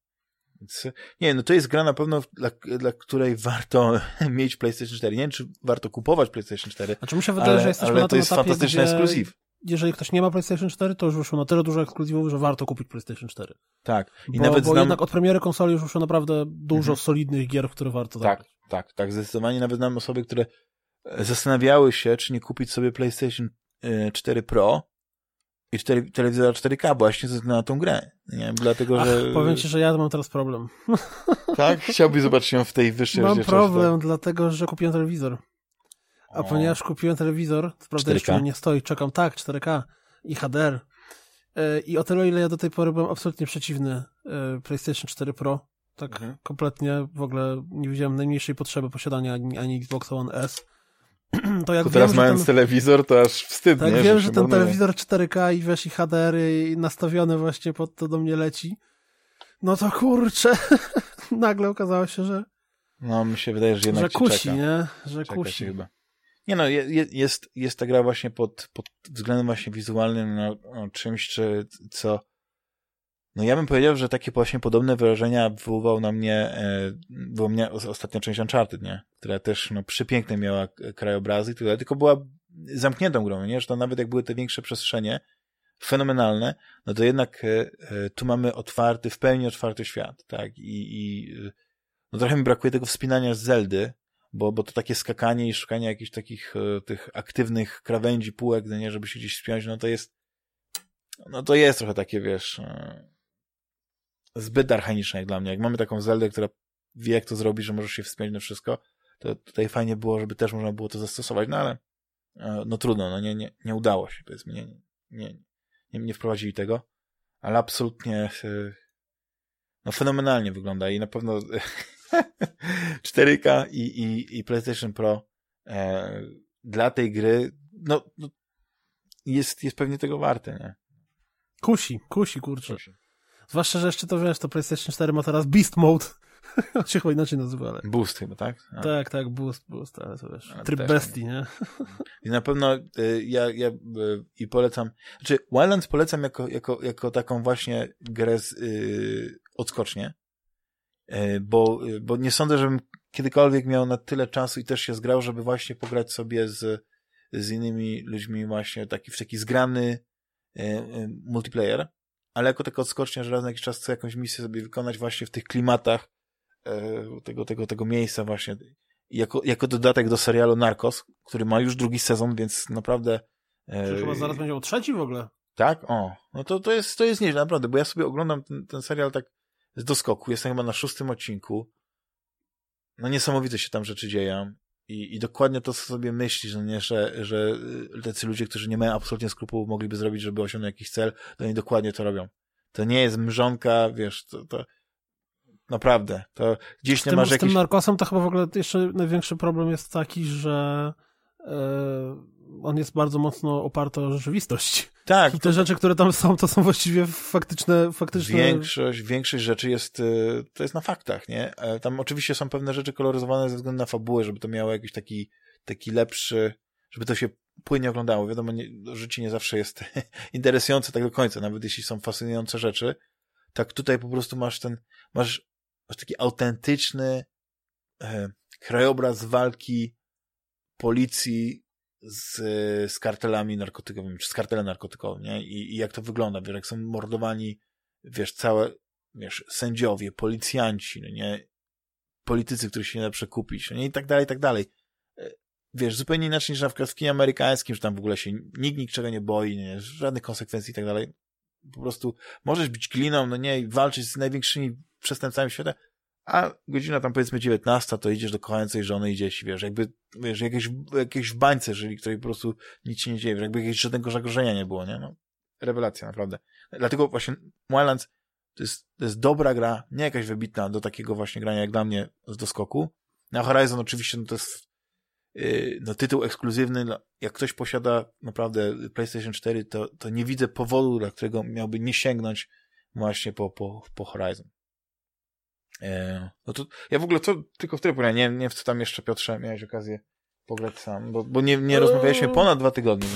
Więc, nie, no to jest gra na pewno, dla, dla której warto mieć PlayStation 4. Nie wiem, czy warto kupować PlayStation 4. Znaczy mi się wydaje, ale, że jesteśmy ale na to jest etapie, fantastyczny ekskluzyw jeżeli ktoś nie ma PlayStation 4, to już wyszło na tyle dużo ekskluzywów, że warto kupić PlayStation 4. Tak. I bo, nawet bo znam... jednak od premiery konsoli już wyszło naprawdę dużo mhm. solidnych gier, w które warto Tak, zagrać. tak, tak. Zdecydowanie nawet znam osoby, które e, zastanawiały się, czy nie kupić sobie PlayStation 4 e, Pro i 4, telewizora 4K właśnie na tą grę. Nie? Dlatego, Ach, że... Powiem ci, że ja mam teraz problem. Tak? Chciałbyś zobaczyć ją w tej wyższej Mam problem, tak? dlatego, że kupiłem telewizor. A ponieważ kupiłem telewizor, to prawda 4K? jeszcze nie stoi, czekam, tak, 4K i HDR. E, I o tyle, ile ja do tej pory byłem absolutnie przeciwny e, PlayStation 4 Pro, tak mhm. kompletnie w ogóle nie widziałem najmniejszej potrzeby posiadania ani, ani Xbox One S. To jak to teraz wiem, mając ten, telewizor, to aż wstyd, tak nie? wiem, że, że ten telewizor 4K i wiesz, i HDR i nastawiony właśnie pod to do mnie leci. No to kurczę, nagle okazało się, że no, mi się wydaje, że jednak że kusi, czeka. nie? Że czeka kusi. chyba. Nie no, jest, jest ta gra właśnie pod, pod względem właśnie wizualnym no, no, czymś, czy, co no ja bym powiedział, że takie właśnie podobne wrażenia wywołał na mnie, e, było mnie ostatnia część Uncharted, nie? Która też no, przepiękne miała krajobrazy i tyle, tylko była zamkniętą grą, nie? Że to nawet jak były te większe przestrzenie, fenomenalne, no to jednak e, e, tu mamy otwarty, w pełni otwarty świat, tak? I, i no trochę mi brakuje tego wspinania z Zeldy, bo, bo to takie skakanie i szukanie jakichś takich e, tych aktywnych krawędzi, półek, no nie, żeby się gdzieś spiąć, no to jest no to jest trochę takie, wiesz, e, zbyt archaiczne jak dla mnie. Jak mamy taką Zeldę, która wie, jak to zrobić, że możesz się wspiąć na wszystko, to tutaj fajnie było, żeby też można było to zastosować, no ale e, no trudno, no nie, nie, nie udało się, powiedzmy, nie, nie, nie, nie wprowadzili tego, ale absolutnie no fenomenalnie wygląda i na pewno 4K i, i, i PlayStation Pro e, dla tej gry no, no, jest, jest pewnie tego warte, nie? Kusi, kusi, kurczę. Kusi. Zwłaszcza, że jeszcze to wiesz, to PlayStation 4 ma teraz Beast Mode. On się chyba inaczej nazywa, ale... Boost chyba, tak? A. Tak, tak, Boost, Boost, ale to wiesz, ale tryb bestii, nie? I na pewno y, ja, ja y, i polecam, znaczy Wildlands polecam jako, jako, jako taką właśnie grę z, y, odskocznie, bo, y, bo nie sądzę, żebym kiedykolwiek miał na tyle czasu i też się zgrał, żeby właśnie pograć sobie z, z innymi ludźmi właśnie taki, w taki zgrany y, multiplayer, ale jako taka odskocznia, że raz na jakiś czas chcę jakąś misję sobie wykonać właśnie w tych klimatach e, tego, tego, tego miejsca właśnie. Jako, jako dodatek do serialu Narcos, który ma już drugi sezon, więc naprawdę... E, chyba zaraz będzie o trzeci w ogóle. Tak? O, no to, to jest, to jest nieźle, naprawdę, bo ja sobie oglądam ten, ten serial tak z doskoku, jestem chyba na szóstym odcinku. No niesamowite się tam rzeczy dzieją. I, I dokładnie to sobie myślisz, no nie, że, że tacy ludzie, którzy nie mają absolutnie skrupułów, mogliby zrobić, żeby osiągnąć jakiś cel, to oni dokładnie to robią. To nie jest mrzonka, wiesz, to, to naprawdę, to gdzieś nie masz jakiś... Z tym narkosem to chyba w ogóle jeszcze największy problem jest taki, że yy, on jest bardzo mocno oparty o rzeczywistość. Tak. I te rzeczy, które tam są, to są właściwie faktyczne, faktyczne... Większość, większość rzeczy jest, y, to jest na faktach, nie? E, tam oczywiście są pewne rzeczy koloryzowane ze względu na fabułę, żeby to miało jakiś taki, taki lepszy, żeby to się płynnie oglądało. Wiadomo, nie, życie nie zawsze jest interesujące tak do końca, nawet jeśli są fascynujące rzeczy. Tak tutaj po prostu masz ten, masz, masz taki autentyczny e, krajobraz walki policji z, z kartelami narkotykowymi, czy z kartelem narkotykowym, nie? I, I, jak to wygląda, wiesz, jak są mordowani, wiesz, całe, wiesz, sędziowie, policjanci, no nie? Politycy, których się nie da przekupić, no nie? I tak dalej, i tak dalej. E, wiesz, zupełnie inaczej niż na przykład w kinie amerykańskim, że tam w ogóle się nikt niczego nie boi, nie? Żadnych konsekwencji i tak dalej. Po prostu możesz być gliną, no nie? I walczyć z największymi przestępcami świata, a godzina tam powiedzmy 19, to idziesz do kochającej żony i dzieci, wiesz, jakby, wiesz, jakieś, jakieś w bańce żyli, której po prostu nic się nie dzieje, jakby jakiegoś żadnego zagrożenia nie było, nie? No, rewelacja, naprawdę. Dlatego właśnie Wildlands to jest, to jest dobra gra, nie jakaś wybitna do takiego właśnie grania jak dla mnie z doskoku. Na Horizon oczywiście no to jest yy, no, tytuł ekskluzywny, no, jak ktoś posiada naprawdę PlayStation 4, to, to nie widzę powodu, dla którego miałby nie sięgnąć właśnie po, po, po Horizon. E, no to ja w ogóle to tylko w tyle nie, nie w co tam jeszcze Piotrze miałeś okazję pograć sam, bo, bo nie, nie rozmawialiśmy eee. ponad dwa tygodnie.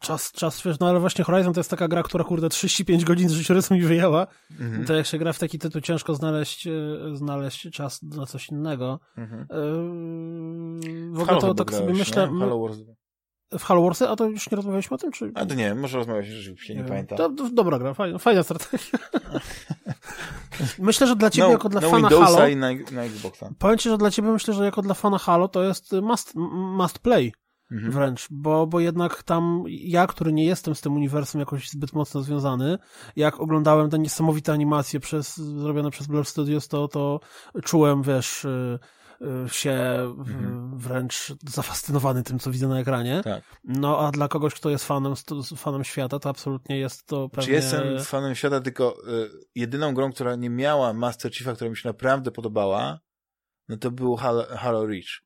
Czas, czas, wiesz, no ale właśnie Horizon to jest taka gra, która kurde 35 godzin z życiorysu mi wyjęła. Mhm. To jak się gra w taki tytuł, ciężko znaleźć, e, znaleźć czas na coś innego. Mhm. Yy, w ogóle to tak sobie myślę... Nie? Halo Wars 2 w Halo Warsy, a to już nie rozmawialiśmy o tym, czy... A to nie, może rozmawiać, że się nie, nie pamiętam. To, to, dobra gra, fajna, fajna strategia. myślę, że dla ciebie no, jako dla no fana Windowsa Halo... i na, na Xboxa. Powiem ci, że dla ciebie myślę, że jako dla fana Halo to jest must, must play. Mhm. Wręcz, bo, bo jednak tam ja, który nie jestem z tym uniwersum jakoś zbyt mocno związany, jak oglądałem te niesamowite animacje przez, zrobione przez Blur Studios, to, to czułem, wiesz, Y, się mhm. wręcz zafascynowany tym, co widzę na ekranie. Tak. No a dla kogoś, kto jest fanem, fanem świata, to absolutnie jest to pewnie... Czy jestem fanem świata, tylko y, jedyną grą, która nie miała Master Chiefa, która mi się naprawdę podobała, no to był Halo, Halo Reach.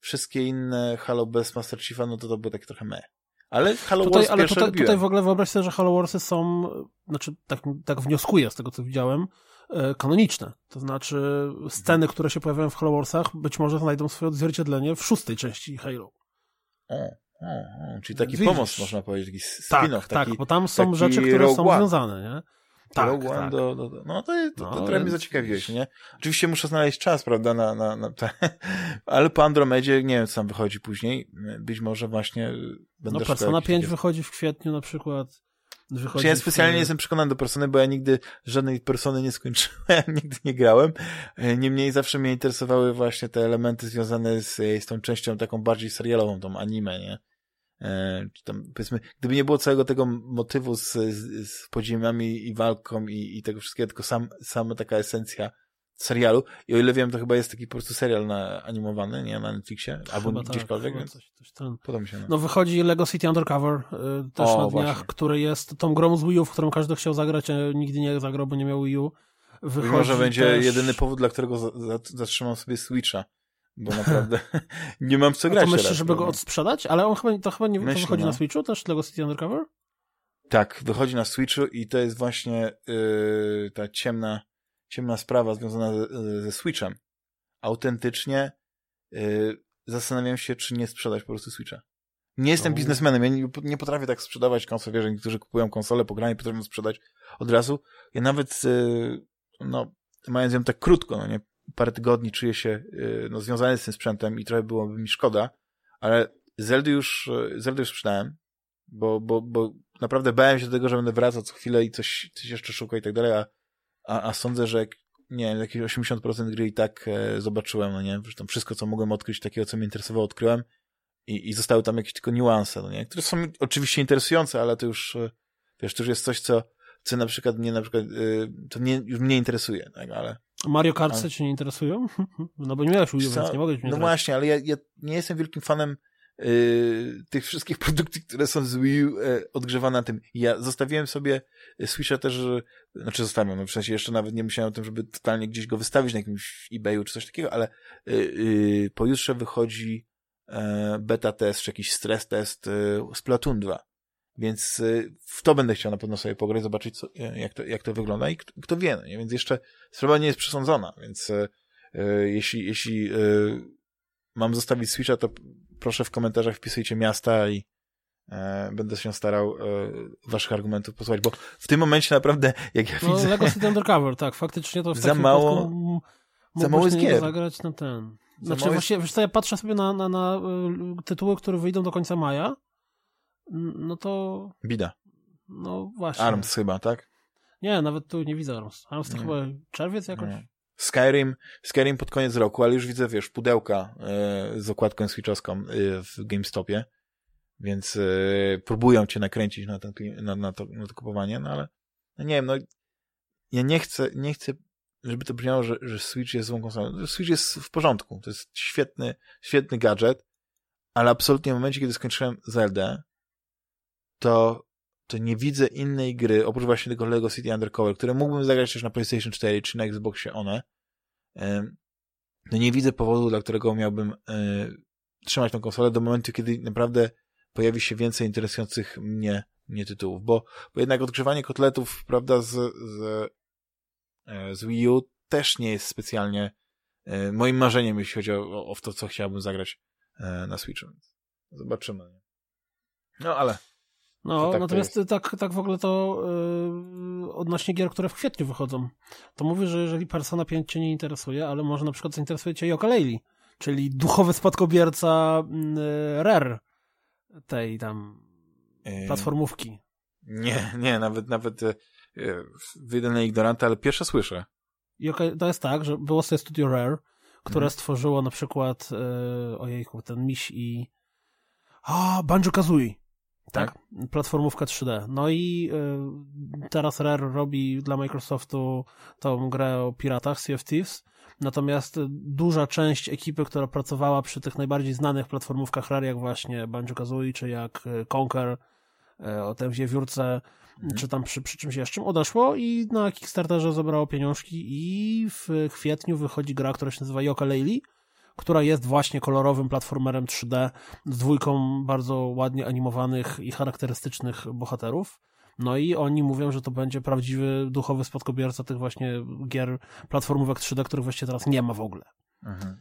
Wszystkie inne Halo bez Master Chiefa, no to to było takie trochę me. Ale Halo tutaj, Wars ale tutaj, tutaj w ogóle wyobraź sobie, że Halo Warsy są, znaczy tak, tak wnioskuję z tego, co widziałem, kanoniczne. To znaczy sceny, które się pojawiają w Halo Warsach być może znajdą swoje odzwierciedlenie w szóstej części Halo. O, o czyli taki Widzisz. pomost, można powiedzieć, taki tak, spin-off. Tak, taki, bo tam są rzeczy, które są One. związane, nie? Tak, Rogue tak. Do, do, do, no to, to, to, to trochę mnie zaciekawiłeś, nie? Oczywiście muszę znaleźć czas, prawda, na, na, na te, ale po Andromedzie, nie wiem, co tam wychodzi później, być może właśnie będę No Persona 5 wychodzi w kwietniu na przykład. Wychodzi ja specjalnie nie jestem przekonany do persony, bo ja nigdy żadnej persony nie skończyłem, nigdy nie grałem. E, niemniej zawsze mnie interesowały właśnie te elementy związane z, z tą częścią taką bardziej serialową, tą anime, nie? E, czy tam, powiedzmy, gdyby nie było całego tego motywu z, z, z podziemiami i walką i, i tego wszystkiego, tylko sam, sama taka esencja serialu. I o ile wiem, to chyba jest taki po prostu serial na, animowany, nie? Na Netflixie, albo chyba gdzieśkolwiek, tak, więc coś, coś podoba się. No. no wychodzi Lego City Undercover y, też o, na dniach, właśnie. który jest tą grą z Wii U, w którą każdy chciał zagrać, a nigdy nie zagrał, bo nie miał Wii U. Wychodzi może będzie też... jedyny powód, dla którego za, za, zatrzymam sobie Switcha. Bo naprawdę nie mam co grać. A to myślisz, żeby go odsprzedać? Ale on chyba, to chyba nie Myślę, to wychodzi no. na Switchu też, Lego City Undercover? Tak, wychodzi na Switchu i to jest właśnie yy, ta ciemna ciemna sprawa związana ze, ze Switchem. Autentycznie yy, zastanawiam się, czy nie sprzedać po prostu Switcha. Nie jestem biznesmenem, ja nie, nie, potrafię tak sprzedawać konsol, wiesz, niektórzy kupują konsolę, pogranie, potrafią sprzedać od razu. Ja nawet, yy, no, mając ją tak krótko, no nie, parę tygodni czuję się yy, no, związany z tym sprzętem i trochę byłoby mi szkoda, ale Zeldy już, y, Zeldy już sprzedałem, bo, bo, bo naprawdę bałem się do tego, że będę wracał co chwilę i coś, coś jeszcze szukał i tak dalej, a a, a sądzę, że nie wiem, jakieś 80% gry i tak e, zobaczyłem, no nie? Zresztą wszystko, co mogłem odkryć, takiego, co mnie interesowało, odkryłem i, i zostały tam jakieś tylko niuanse, no nie? Które są oczywiście interesujące, ale to już, e, wiesz, to już jest coś, co, co na przykład mnie, na przykład, y, to mnie, już mnie interesuje, tak, ale... Mario Kart ale... cię nie interesują? No bo nie miałeś więc nie mogłeś mnie No właśnie, ale ja, ja nie jestem wielkim fanem tych wszystkich produktów, które są z Wii U, yy, odgrzewane na tym. Ja zostawiłem sobie Switcha też, znaczy zostawiłem, no w sensie jeszcze nawet nie myślałem o tym, żeby totalnie gdzieś go wystawić na jakimś eBayu czy coś takiego, ale yy, pojutrze wychodzi e, beta test, czy jakiś stres test z Platoon 2. Więc w to będę chciał na pewno sobie pograć, zobaczyć, co, jak, to, jak to wygląda i kto, kto wie, no nie? Więc jeszcze sprawa nie jest przesądzona, więc jeśli, jeśli mam zostawić Switcha, to proszę w komentarzach wpisujcie miasta i e, będę się starał e, waszych argumentów posłuchać, bo w tym momencie naprawdę, jak ja no, widzę... Lego City Undercover, tak, faktycznie to w za mało, za mało jest gier. zagrać na ten... Znaczy właśnie, wiesz co, ja patrzę sobie na, na, na y, tytuły, które wyjdą do końca maja, no to... Bida. No właśnie. ARMS chyba, tak? Nie, nawet tu nie widzę ARMS. ARMS to nie. chyba czerwiec jakoś? Nie. Skyrim, Skyrim pod koniec roku, ale już widzę, wiesz, pudełka e, z okładką switchowską e, w GameStopie, więc e, próbują cię nakręcić na, ten, na, na, to, na to kupowanie, no ale no nie wiem, no ja nie chcę, nie chcę, żeby to brzmiało, że, że Switch jest złą konsolą. Switch jest w porządku, to jest świetny, świetny gadżet, ale absolutnie w momencie, kiedy skończyłem Zelda, to to nie widzę innej gry, oprócz właśnie tego Lego City Undercover, które mógłbym zagrać też na PlayStation 4 czy na Xboxie One, no nie widzę powodu, dla którego miałbym e, trzymać tą konsolę do momentu, kiedy naprawdę pojawi się więcej interesujących mnie, mnie tytułów, bo, bo jednak odgrzewanie kotletów, prawda, z, z, e, z Wii U też nie jest specjalnie e, moim marzeniem, jeśli chodzi o, o to, co chciałbym zagrać na Switchu. Zobaczymy. No, ale no, tak natomiast tak, tak w ogóle to yy, odnośnie gier, które w kwietniu wychodzą, to mówię, że jeżeli Persona 5 cię nie interesuje, ale może na przykład zainteresuje cię Laylee, czyli duchowy spadkobierca yy, Rare tej tam yy, platformówki. Nie, nie, nawet nawet yy, wyjdę na ignoranta, ale pierwsze słyszę. Yoka, to jest tak, że było sobie studio Rare, które hmm. stworzyło na przykład yy, ojejku, ten miś i a, Banjo-Kazooie tak? tak? Platformówka 3D. No i y, teraz Rare robi dla Microsoftu tą grę o piratach, Sea of Thieves. Natomiast duża część ekipy, która pracowała przy tych najbardziej znanych platformówkach Rare, jak właśnie Banjo-Kazooie, czy jak y, Conker, y, o tym wiewiórce, mhm. czy tam przy, przy czymś jeszcze, odeszło i na Kickstarterze zebrało pieniążki i w kwietniu wychodzi gra, która się nazywa Yoka Laylee, która jest właśnie kolorowym platformerem 3D z dwójką bardzo ładnie animowanych i charakterystycznych bohaterów. No i oni mówią, że to będzie prawdziwy duchowy spadkobierca tych właśnie gier platformówek 3D, których właściwie teraz nie ma w ogóle. Mhm.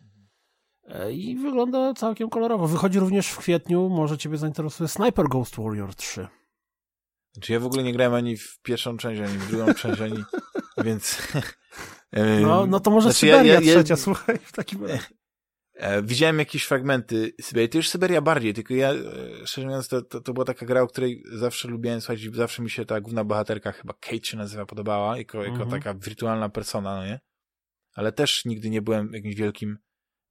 E, I wygląda całkiem kolorowo. Wychodzi również w kwietniu, może ciebie zainteresuje Sniper Ghost Warrior 3. Znaczy ja w ogóle nie grałem ani w pierwszą część, ani w drugą część, ani... więc... No, no to może znaczy, Syberia ja, ja, trzecia, słuchaj, w takim razie. E, widziałem jakieś fragmenty Syberii, to już Syberia bardziej, tylko ja, e, szczerze mówiąc, to, to, to była taka gra, o której zawsze lubiłem słuchać, zawsze mi się ta główna bohaterka, chyba Kate się nazywa, podobała, jako, jako Mhm. taka wirtualna persona, no nie? Ale też nigdy nie byłem jakimś wielkim,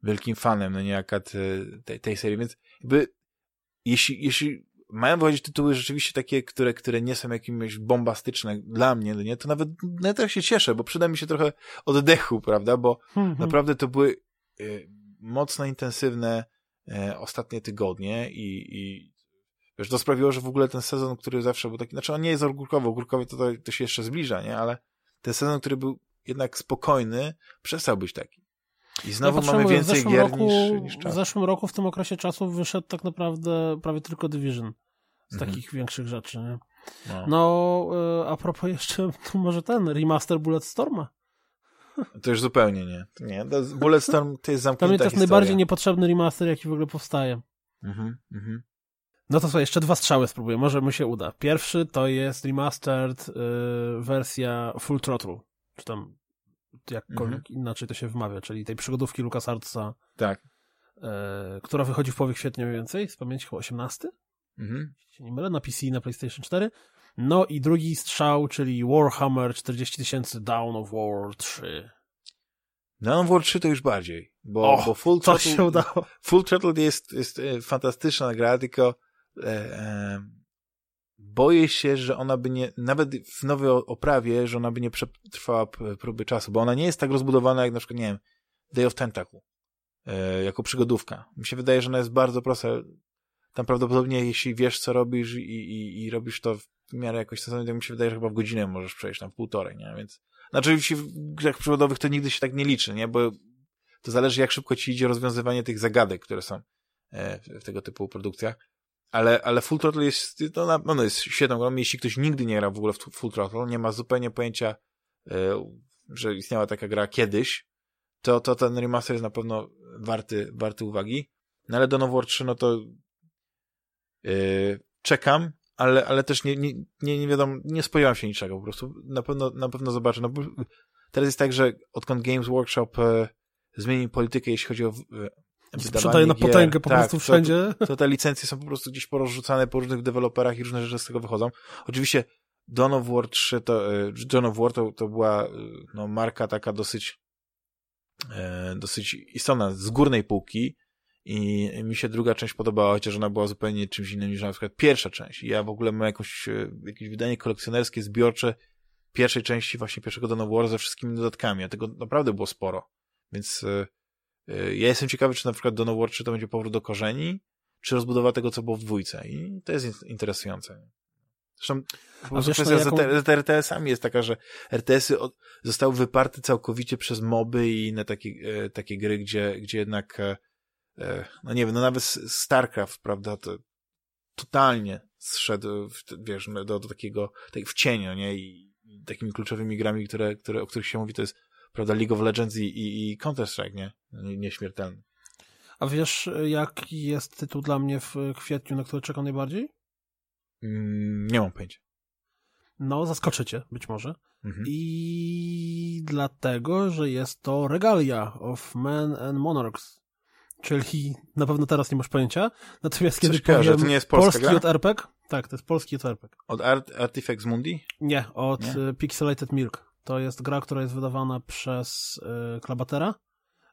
wielkim fanem, no nie, akad e, tej, tej serii, więc jakby, jeśli, jeśli mają wychodzić tytuły rzeczywiście takie, które, które nie są jakimiś bombastyczne dla mnie, no nie, to nawet, nawet tak się cieszę, bo przyda mi się trochę oddechu, prawda, bo Hmm, hmm. Naprawdę to były e, mocno intensywne e, ostatnie tygodnie i, i wiesz, to sprawiło, że w ogóle ten sezon, który zawsze był taki, znaczy on nie jest ogórkowy, ogórkowy to, to, się jeszcze zbliża, nie, ale ten sezon, który był jednak spokojny, przestał być taki. I znowu Ja mamy więcej w gier roku, niż, niż W czas. zeszłym roku w tym okresie czasu wyszedł tak naprawdę prawie tylko Division z Mhm. takich większych rzeczy. Nie? No. No, e, a propos jeszcze, to może ten remaster Bulletstorma. To już zupełnie nie. Nie, Bulletstorm to jest Dla zamknięta mnie to jest historia. najbardziej niepotrzebny remaster, jaki w ogóle powstaje. Mhm, mhm. No to co, jeszcze dwa strzały spróbuję, może mu się uda. Pierwszy to jest remastered y, wersja Full Throttle, czy tam jakkolwiek Mhm. inaczej to się wymawia, czyli tej przygodówki LucasArtsa, Tak. y, która wychodzi w połowie kwietnia mniej więcej, z pamięci chyba 18, Mhm. jeśli nie mylę, na PC i na PlayStation 4. No i drugi strzał, czyli Warhammer 40 tysięcy Dawn of War 3. No, War 3 to już bardziej, bo, O, bo Full To Throttle- się udało. Full Throttle jest, jest e, fantastyczna gra, tylko e, e, boję się, że ona by nie, nawet w nowej oprawie, że ona by nie przetrwała próby czasu, bo ona nie jest tak rozbudowana jak na przykład, nie wiem, Day of Tentacle, e, jako przygodówka. Mi się wydaje, że ona jest bardzo prosta. Tam prawdopodobnie, jeśli wiesz, co robisz i, i, i robisz to w miarę jakoś sensownie, to mi się wydaje, że chyba w godzinę możesz przejść, tam w półtorej, nie? Więc, znaczy, w grach przygodowych to nigdy się tak nie liczy, nie? Bo to zależy, jak szybko ci idzie rozwiązywanie tych zagadek, które są e, w, w tego typu produkcjach. Ale, ale Full Throttle jest, na pewno jest świetną grą. Jeśli ktoś nigdy nie grał w ogóle w Full Throttle, nie ma zupełnie pojęcia, e, że istniała taka gra kiedyś, to, to ten remaster jest na pewno warty, warty uwagi. No ale of War 3, no to e, czekam, ale, ale też nie, nie, nie, nie wiadomo, nie spodziewam się niczego po prostu. Na pewno, na pewno zobaczę. No, bo teraz jest tak, że odkąd Games Workshop e, zmienił politykę, jeśli chodzi o e, Sprzedaje na potęgę po tak, prostu to- wszędzie. to te licencje są po prostu gdzieś porozrzucane po różnych deweloperach i różne rzeczy z tego wychodzą. Oczywiście Dawn of War 3 to, e, Dawn of War to, to była e, no, marka taka dosyć e, dosyć istotna z górnej półki i mi się druga część podobała, chociaż ona była zupełnie czymś innym niż na przykład pierwsza część. I ja w ogóle mam jakąś, e, jakieś wydanie kolekcjonerskie, zbiorcze pierwszej części właśnie pierwszego Dawn of War ze wszystkimi dodatkami, a tego naprawdę było sporo. Więc e, ja jestem ciekawy, czy na przykład Dawn of War 3 to będzie powrót do korzeni, czy rozbudowa tego, co było w dwójce. I to jest in- interesujące. Zresztą prostu wiesz, no, kwestia jaką- z, RTS-ami jest taka, że RTS-y zostały wyparte całkowicie przez moby i inne takie, takie gry, gdzie, gdzie jednak no nie wiem, no nawet StarCraft, prawda, to totalnie zszedł, w, wiesz, no, do, do takiego, tak w cieniu, nie, i, takimi kluczowymi grami, które, które, o których się mówi, to jest, prawda, League of Legends i, i, i Counter-Strike, nie, nie nieśmiertelny. A wiesz, jaki jest tytuł dla mnie w kwietniu, na który czekam najbardziej? Mm, nie mam pojęcia. No, zaskoczycie, być może. Mhm. I dlatego, że jest to Regalia of Men and Monarchs. Czyli na pewno teraz nie masz pojęcia. Natomiast Coś kiedy kojarzę, powiem to nie jest polska polski gra? JRPG, tak, to jest polski JRPG. Od Art, Artifex Mundi? Nie, od Nie? y, Pixelated Milk. To jest gra, która jest wydawana przez y, Klabatera.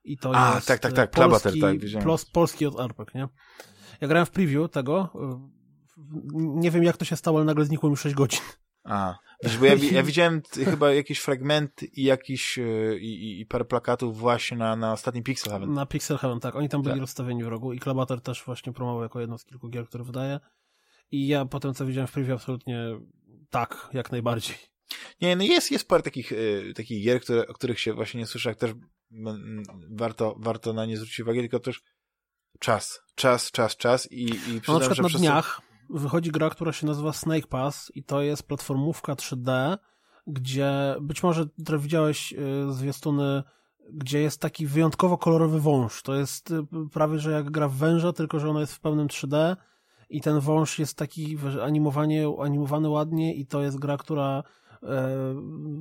I to A, jest tak, tak, y, tak, Klabater, polski, tak, widziałem. plos, polski JRPG, nie? Ja grałem w preview tego. y, Nie wiem, jak to się stało, ale nagle znikło mi 6 godzin. A, wiesz, bo ja, ja widziałem chyba jakiś fragment i jakiś, e, i, i, parę plakatów właśnie na, na ostatnim Pixel Heaven. Na Pixel Heaven, tak. Oni tam byli Tak. rozstawieni w rogu i Klabater też właśnie promował jako jedno z kilku gier, które wydaje. I ja potem, co widziałem w preview, absolutnie tak, jak najbardziej. Nie, no jest, jest parę takich, e, takich gier, które, o których się właśnie nie słyszę, jak też mm, warto, warto na nie zwrócić uwagę, tylko też czas, czas, czas, czas i, i No, na przykład że na dniach wychodzi gra, która się nazywa Snake Pass i to jest platformówka 3D, gdzie być może widziałeś y, zwiastuny, gdzie jest taki wyjątkowo kolorowy wąż. To jest y, prawie, że jak gra w węża, tylko że ona jest w pełnym 3D i ten wąż jest taki animowanie, animowany ładnie i to jest gra, która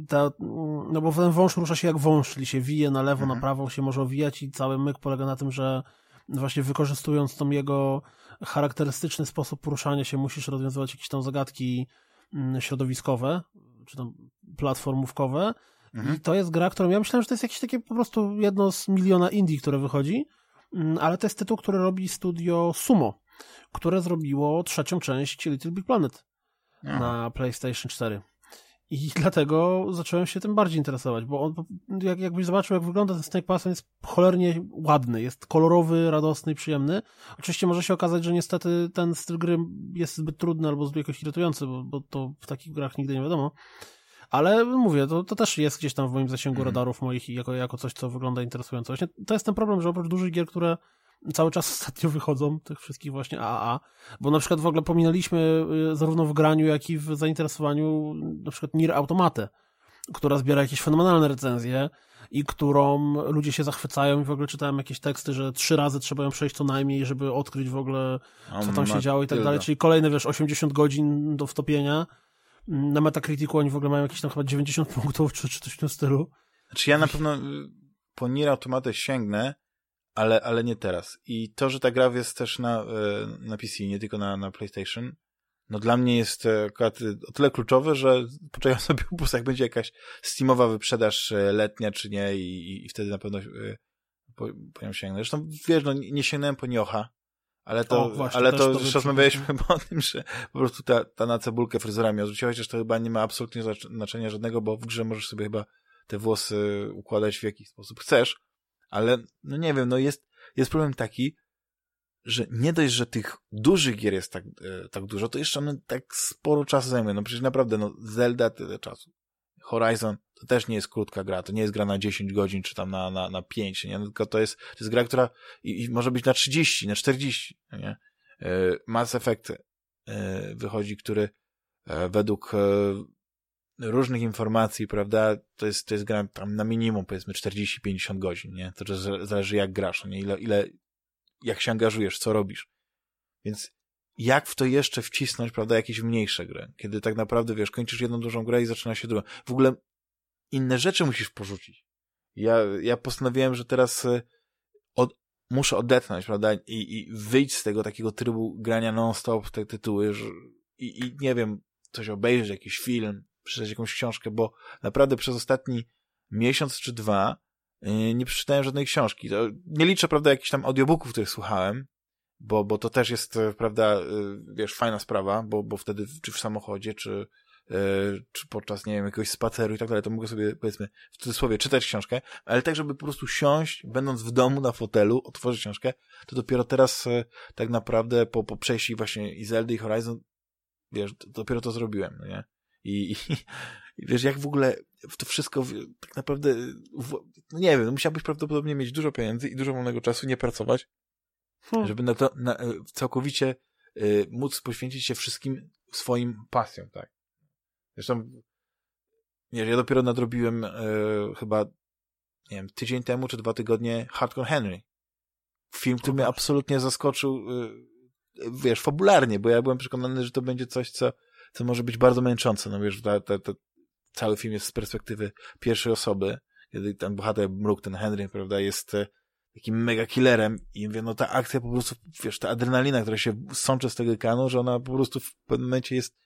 ta, no bo ten wąż rusza się jak wąż, czyli się wije na lewo, Mhm. na prawo, się może owijać i cały myk polega na tym, że właśnie wykorzystując tą jego charakterystyczny sposób poruszania się, musisz rozwiązywać jakieś tam zagadki mm, środowiskowe, czy tam platformówkowe. Mhm. I to jest gra, którą ja myślałem, że to jest jakieś takie po prostu jedno z miliona indie, które wychodzi, Mm, ale to jest tytuł, który robi studio Sumo, które zrobiło trzecią część Little Big Planet na PlayStation 4. I dlatego zacząłem się tym bardziej interesować, bo on, jak, jakbyś zobaczył, jak wygląda ten Snake Pass, on jest cholernie ładny, jest kolorowy, radosny i przyjemny. Oczywiście może się okazać, że niestety ten styl gry jest zbyt trudny albo zbyt jakoś irytujący, bo, bo to w takich grach nigdy nie wiadomo. Ale mówię, to, to też jest gdzieś tam w moim zasięgu Mhm. radarów moich i jako, jako coś, co wygląda interesująco. Właśnie to jest ten problem, że oprócz dużych gier, które cały czas ostatnio wychodzą, tych wszystkich właśnie AAA, bo na przykład w ogóle pominęliśmy y, zarówno w graniu, jak i w zainteresowaniu na przykład Nier Automate, która zbiera jakieś fenomenalne recenzje i którą ludzie się zachwycają i w ogóle czytałem jakieś teksty, że trzy razy trzeba ją przejść co najmniej, żeby odkryć w ogóle co tam się działo i tak dalej, czyli kolejne, wiesz, 80 godzin do wtopienia. Na Metacriticu oni w ogóle mają jakieś tam chyba 90 punktów, czy, czy coś w tym stylu. Znaczy ja na pewno y, po Nier Automatę sięgnę, ale, ale nie teraz. I to, że ta gra jest też na, y, na PC, nie tylko na, na PlayStation, no dla mnie jest e, akurat y, o tyle kluczowe, że poczekam sobie po prostu, jak będzie jakaś Steamowa wyprzedaż e, letnia, czy nie, i, i wtedy na pewno po, po nią sięgnę. Zresztą wiesz, no nie sięgnąłem po Niocha, ale to, O, właśnie, ale to już rozmawialiśmy o tym, że po prostu ta, ta na cebulkę fryzurami odrzuciła, chociaż to chyba nie ma absolutnie zacz- znaczenia żadnego, bo w grze możesz sobie chyba te włosy układać w jaki sposób chcesz, ale no nie wiem, no jest, jest problem taki, że nie dość, że tych dużych gier jest tak, e, tak dużo, to jeszcze one tak sporo czasu zajmują. No przecież naprawdę, no Zelda tyle czasu. Horizon to też nie jest krótka gra, to nie jest gra na 10 godzin, czy tam na, na, na 5, nie? No, tylko to jest, to jest gra, która i, i może być na 30, na 40, no nie? E, Mass Effect e, wychodzi, który e, według e, różnych informacji, prawda, to jest, to jest gra tam na minimum, powiedzmy 40-50 godzin, nie? To też zależy jak grasz, no nie? Ile, ile, jak się angażujesz, co robisz. Więc jak w to jeszcze wcisnąć, prawda, jakieś mniejsze gry, kiedy tak naprawdę, wiesz, kończysz jedną dużą grę i zaczyna się druga. W ogóle inne rzeczy musisz porzucić. Ja, ja postanowiłem, że teraz e, od, muszę odetchnąć, prawda, i, i wyjść z tego takiego trybu grania non-stop w te tytuły, że, i, i nie wiem, coś obejrzeć, jakiś film, przeczytać jakąś książkę, bo naprawdę przez ostatni miesiąc czy dwa yy, nie przeczytałem żadnej książki. To nie liczę, prawda, jakichś tam audiobooków, których słuchałem, bo, bo to też jest, e, prawda, yy, wiesz, fajna sprawa, bo, bo wtedy czy w samochodzie, czy, yy, czy podczas, nie wiem, jakiegoś spaceru i tak dalej, to mogę sobie, powiedzmy, w cudzysłowie czytać książkę, ale tak, żeby po prostu siąść, będąc w domu na fotelu, otworzyć książkę, to dopiero teraz e, tak naprawdę po, po przejściu właśnie i Zeldy i Horizon, wiesz, dopiero to zrobiłem, no nie? I, i, i wiesz, jak w ogóle w to wszystko w, tak naprawdę, w, no nie wiem, musiałbyś prawdopodobnie mieć dużo pieniędzy i dużo wolnego czasu, nie pracować, Hmm. żeby na to na, e, całkowicie y, móc poświęcić się wszystkim swoim pasjom, tak. Zresztą, wiesz, ja dopiero nadrobiłem y, chyba, nie wiem, tydzień temu czy dwa tygodnie Hardcore Henry. Film, który mnie absolutnie zaskoczył, y, wiesz, fabularnie, bo ja byłem przekonany, że to będzie coś, co, co może być bardzo męczące. No wiesz, ta, ta, ta, cały film jest z perspektywy pierwszej osoby, kiedy ten bohater mruk, ten Henry, prawda, jest e, takim mega killerem i mówię, no ta akcja po prostu, wiesz, ta adrenalina, która się sączy z tego ekranu, że ona po prostu w pewnym momencie jest,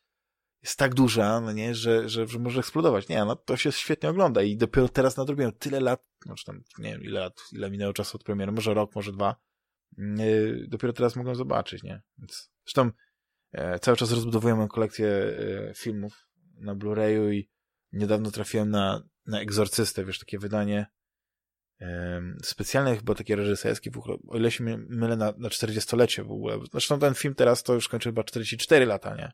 jest tak duża, no nie, że, że, że może eksplodować. Nie, no to się świetnie ogląda i dopiero teraz nadrobiłem tyle lat, znaczy tam, nie wiem, ile lat, ile minęło czasu od premiery, może rok, może dwa, yy, dopiero teraz mogłem zobaczyć, nie? Więc, zresztą cały czas rozbudowuję moją kolekcję e, filmów na Blu-rayu i niedawno trafiłem na, na Egzorcystę, wiesz, takie wydanie specjalne, chyba takie reżyserskie, o ile się my- mylę, na, na 40-lecie w ogóle. Zresztą ten film teraz to już kończy chyba 44 lata, nie?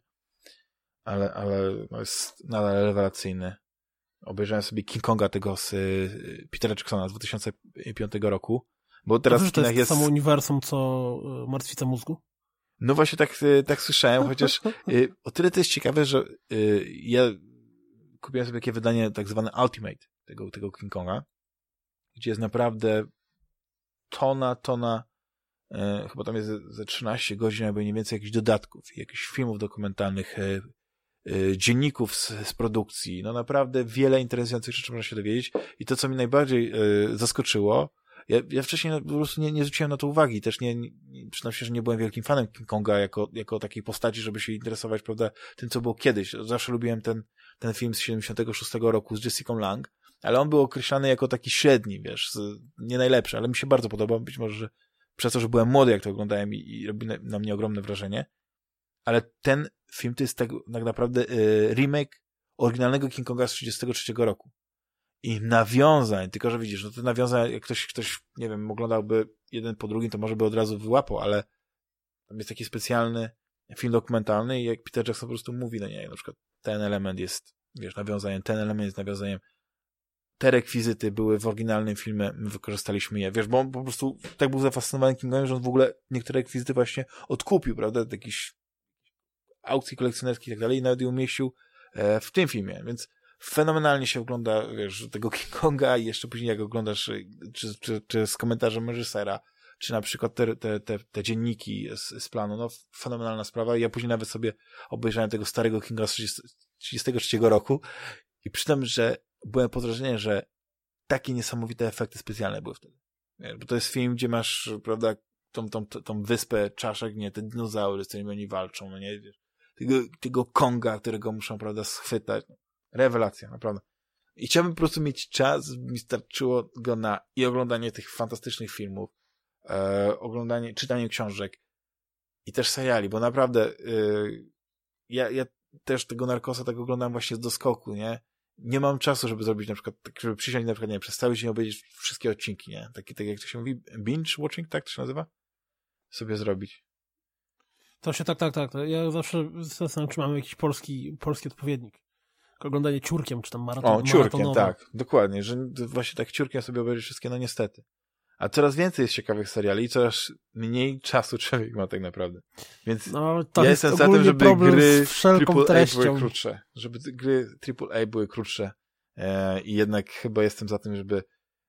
Ale, ale no jest nadal rewelacyjny. Obejrzałem sobie King Konga tego z y, Petera Jacksona z 2005 roku, bo teraz Dobrze, w to kinach jest jest... samo uniwersum, co y, Martwica Mózgu? No właśnie tak, y, tak słyszałem, chociaż y, o tyle to jest ciekawe, że y, ja kupiłem sobie takie wydanie tak zwane Ultimate tego, tego King Konga, gdzie jest naprawdę tona, tona e, chyba tam jest ze- ze 13 godzin albo nie więcej jakichś dodatków jakichś filmów dokumentalnych, e, dzienników z, z, produkcji. No naprawdę wiele interesujących rzeczy można się dowiedzieć. I to, co mi najbardziej zaskoczyło, ja, ja wcześniej po prostu nie, nie zwróciłem na to uwagi. Też nie, nie, się, że nie byłem wielkim fanem King Konga jako, jako takiej postaci, żeby się interesować, prawda, tym, co było kiedyś. Zawsze lubiłem ten, ten film z 76 roku z Jessica Lang, ale on był określany jako taki średni, wiesz, nie najlepszy, ale mi się bardzo podobał, być może, że przez to, że byłem młody, jak to oglądałem i, i robi na, na, mnie ogromne wrażenie. Ale ten film to jest tak, tak naprawdę y, remake oryginalnego King Konga z 33 roku. I nawiązań, tylko że widzisz, no to nawiązań, jak ktoś, ktoś, nie wiem, oglądałby jeden po drugim, to może by od razu wyłapał, ale tam jest taki specjalny film dokumentalny i jak Peter Jackson po prostu mówi, no nie, na przykład ten element jest, wiesz, nawiązaniem, ten element jest nawiązaniem, te rekwizyty były w oryginalnym filmie, my wykorzystaliśmy je, wiesz, bo on po prostu tak był zafascynowany Kingem, że on w ogóle niektóre rekwizyty właśnie odkupił, prawda, jakiś aukcji kolekcjonerskich i tak dalej i nawet je umieścił e, w tym filmie, więc fenomenalnie się ogląda, wiesz, tego King Konga i jeszcze później jak oglądasz czy, czy, czy z komentarzem reżysera, czy na przykład te, te, te, te dzienniki z, z planu, no fenomenalna sprawa. Ja później nawet sobie obejrzałem tego starego Kinga z 33 roku i przytam, że byłem pod wrażeniem, że takie niesamowite efekty specjalne były wtedy. Wiesz, bo to jest film, gdzie masz, prawda, tą, tą, tą wyspę czaszek, nie, te dinozaury, z którymi oni walczą, no nie, wiesz, tego, tego Konga, którego muszą, prawda, schwytać. Rewelacja, naprawdę. I chciałbym po prostu mieć czas, mi starczyło go na i oglądanie tych fantastycznych filmów, e, oglądanie, czytanie książek i też seriali, bo naprawdę e, ja, ja też tego narkosa tak oglądam właśnie do skoku, nie? Nie mam czasu, żeby zrobić na przykład, tak, żeby przysiąść na przykład, nie przez cały dzień obejrzeć wszystkie odcinki, nie? Taki, tak jak to się mówi, binge watching, tak to się nazywa? Sobie zrobić. To się tak, tak, tak. Ja zawsze zastanawiam, czy mamy jakiś polski, polski odpowiednik oglądanie ciurkiem, czy tam maraton, O, ciurkiem, tak, dokładnie, że właśnie tak ciurkiem sobie obejrzeć wszystkie, no niestety. A coraz więcej jest ciekawych seriali i coraz mniej czasu człowiek ma tak naprawdę. Więc no, ja jestem za tym, żeby gry AAA były krótsze. Żeby gry AAA były krótsze. E, I jednak chyba jestem za tym, żeby,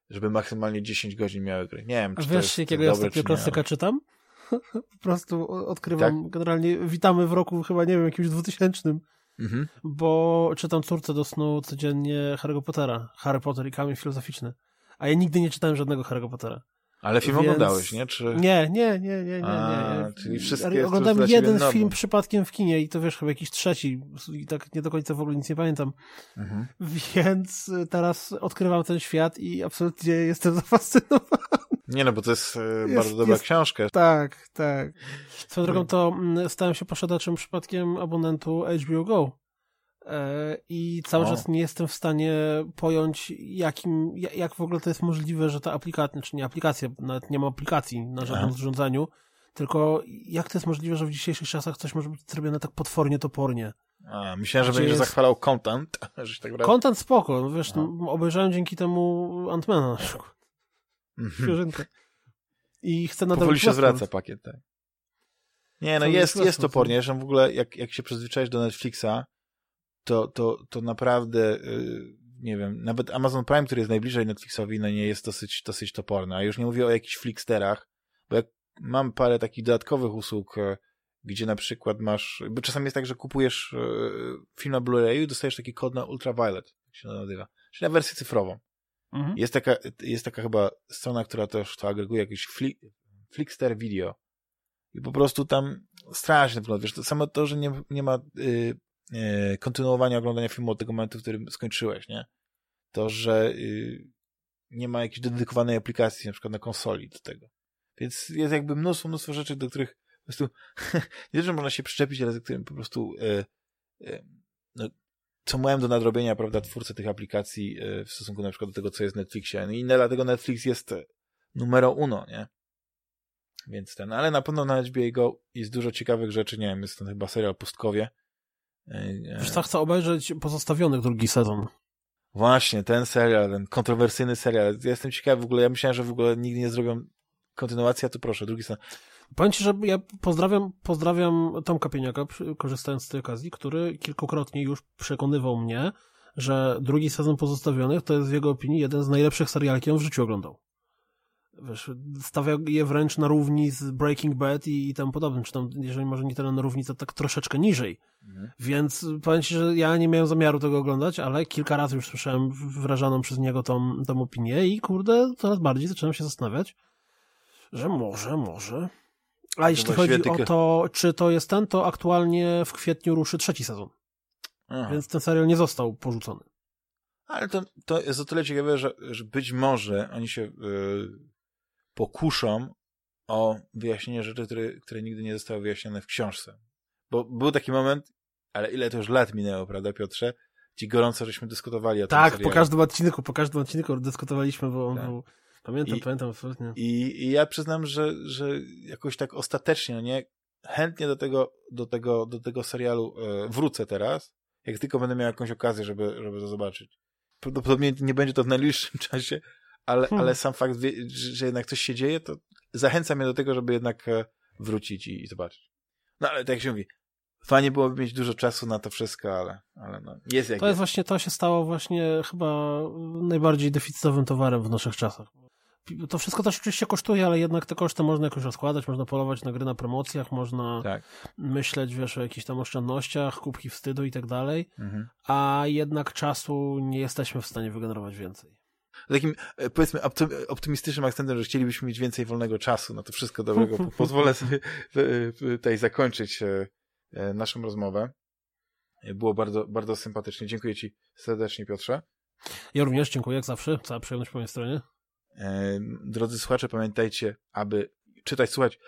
żeby maksymalnie 10 godzin miały gry. Nie wiem, czy A wiesz, jakiego ja ostatnio klasyka czytam? po prostu odkrywam, tak? generalnie witamy w roku chyba, nie wiem, jakimś dwutysięcznym. Mhm. Bo czytam córce do snu codziennie Harry Pottera. Harry Potter i kamień filozoficzny. A ja nigdy nie czytałem żadnego Harry Pottera. Ale film Więc... oglądałeś, nie? Czy... Nie, nie, nie, nie, nie. A, nie. Czyli wszystkie Oglądałem jeden film przypadkiem w kinie i to wiesz, chyba jakiś trzeci i tak nie do końca w ogóle nic nie pamiętam. Mhm. Więc teraz odkrywam ten świat i absolutnie jestem zafascynowany. Nie no, bo to jest, e, jest bardzo dobra jest, książka. Tak, tak. Swoją drogą to mm, stałem się posiadaczem przypadkiem abonentu HBO Go. E, I cały o. czas nie jestem w stanie pojąć, jakim, jak w ogóle to jest możliwe, że ta aplikacja, czy znaczy nie aplikacja, nawet nie ma aplikacji na żadnym urządzeniu, tylko jak to jest możliwe, że w dzisiejszych czasach coś może być zrobione tak potwornie, topornie. A, myślałem, że będziesz jest... zachwalał content. Tak content spoko, no wiesz, no. obejrzałem dzięki temu Antmana na przykład. Mhm. I chcę nadal... Powoli się zwraca pakiet, tak. Nie, no jest, jest topornie, że w ogóle jak, jak się przyzwyczaisz do Netflixa, to, to, to naprawdę, yy, nie wiem, nawet Amazon Prime, który jest najbliżej Netflixowi, no nie jest dosyć, dosyć toporny. A już nie mówię o jakichś Flicksterach, bo jak mam parę takich dodatkowych usług, yy, gdzie na przykład masz, bo czasami jest tak, że kupujesz yy, film na Blu-rayu i dostajesz taki kod na Ultraviolet, jak się to nazywa, czyli na wersję cyfrową. Mhm. Jest, taka, jest taka chyba strona, która też to agreguje, jakiś fli, Flickster Video. I po prostu tam strasznie wygląda. Wiesz, to samo to, że nie, nie ma y, y, kontynuowania oglądania filmu od tego momentu, w którym skończyłeś, nie? To, że y, nie ma jakiejś dedykowanej aplikacji, na przykład na konsoli do tego. Więc jest jakby mnóstwo, mnóstwo rzeczy, do których po prostu nie, że można się przyczepić, ale do których po prostu y, y, co mają do nadrobienia, prawda, twórcy tych aplikacji e, w stosunku na przykład do tego, co jest w Netflixie. No I dlatego Netflix jest numero uno, nie? Więc ten, ale na pewno na HBO Go jest dużo ciekawych rzeczy, nie wiem, jest ten chyba serial Pustkowie. E, Wiesz, tak chcę obejrzeć Pozostawionych drugi sezon. Właśnie, ten serial, ten kontrowersyjny serial. Ja jestem ciekawy w ogóle, ja myślałem, że w ogóle nigdy nie zrobią kontynuacji, a tu proszę, drugi sezon. Powiem Ci, że ja pozdrawiam, pozdrawiam Tomka Pieniaka, korzystając z tej okazji, który kilkukrotnie już przekonywał mnie, że drugi sezon Pozostawionych to jest w jego opinii jeden z najlepszych seriali, jakie on w życiu oglądał. wiesz, stawia je wręcz na równi z Breaking Bad i, i tam podobnym, czy tam, jeżeli może nie tyle na równi, to tak troszeczkę niżej. Mhm. Więc powiem ci, że ja nie miałem zamiaru tego oglądać, ale kilka razy już słyszałem wyrażaną przez niego tą, tą opinię i kurde, coraz bardziej zaczynam się zastanawiać, że może, może. A jeśli chodzi tylko... o to, czy to jest ten, to aktualnie w kwietniu ruszy trzeci sezon. Aha. Więc ten serial nie został porzucony. Ale to, to jest o tyle ciekawe, że, że być może oni się yy, pokuszą o wyjaśnienie rzeczy, które, które nigdy nie zostały wyjaśnione w książce. Bo był taki moment, ale ile to już lat minęło, prawda, Piotrze? Ci gorąco żeśmy dyskutowali o tym Tak, po każdym odcinku, po każdym odcinku dyskutowaliśmy, bo on tak. był... Pamiętam, I, pamiętam, absolutnie. I, I ja przyznam, że, że jakoś tak ostatecznie, no nie, chętnie do tego, do tego, do tego serialu e, wrócę teraz, jak tylko będę miał jakąś okazję, żeby, żeby to zobaczyć. Prawdopodobnie nie będzie to w najbliższym czasie, ale, hmm. ale sam fakt, że jednak coś się dzieje, to zachęca mnie do tego, żeby jednak e, wrócić i, i zobaczyć. No ale tak jak się mówi, fajnie byłoby mieć dużo czasu na to wszystko, ale, ale no, jest jak To jest, jest właśnie, to się stało właśnie chyba najbardziej deficytowym towarem w naszych czasach. To wszystko też oczywiście kosztuje, ale jednak te koszty można jakoś rozkładać, można polować na gry na promocjach, można tak. myśleć, wiesz, o jakichś tam oszczędnościach, kubki wstydu i tak dalej, mhm. a jednak czasu nie jesteśmy w stanie wygenerować więcej takim, e, powiedzmy, optymistycznym akcentem, że chcielibyśmy mieć więcej wolnego czasu na to wszystko dobrego. Pozwolę sobie tutaj zakończyć e, e, naszą rozmowę. Było bardzo, bardzo sympatycznie. Dziękuję Ci serdecznie, Piotrze. Ja również dziękuję, jak zawsze. Cała przyjemność po mojej stronie. Drodzy słuchacze, pamiętajcie, aby czytać, słuchać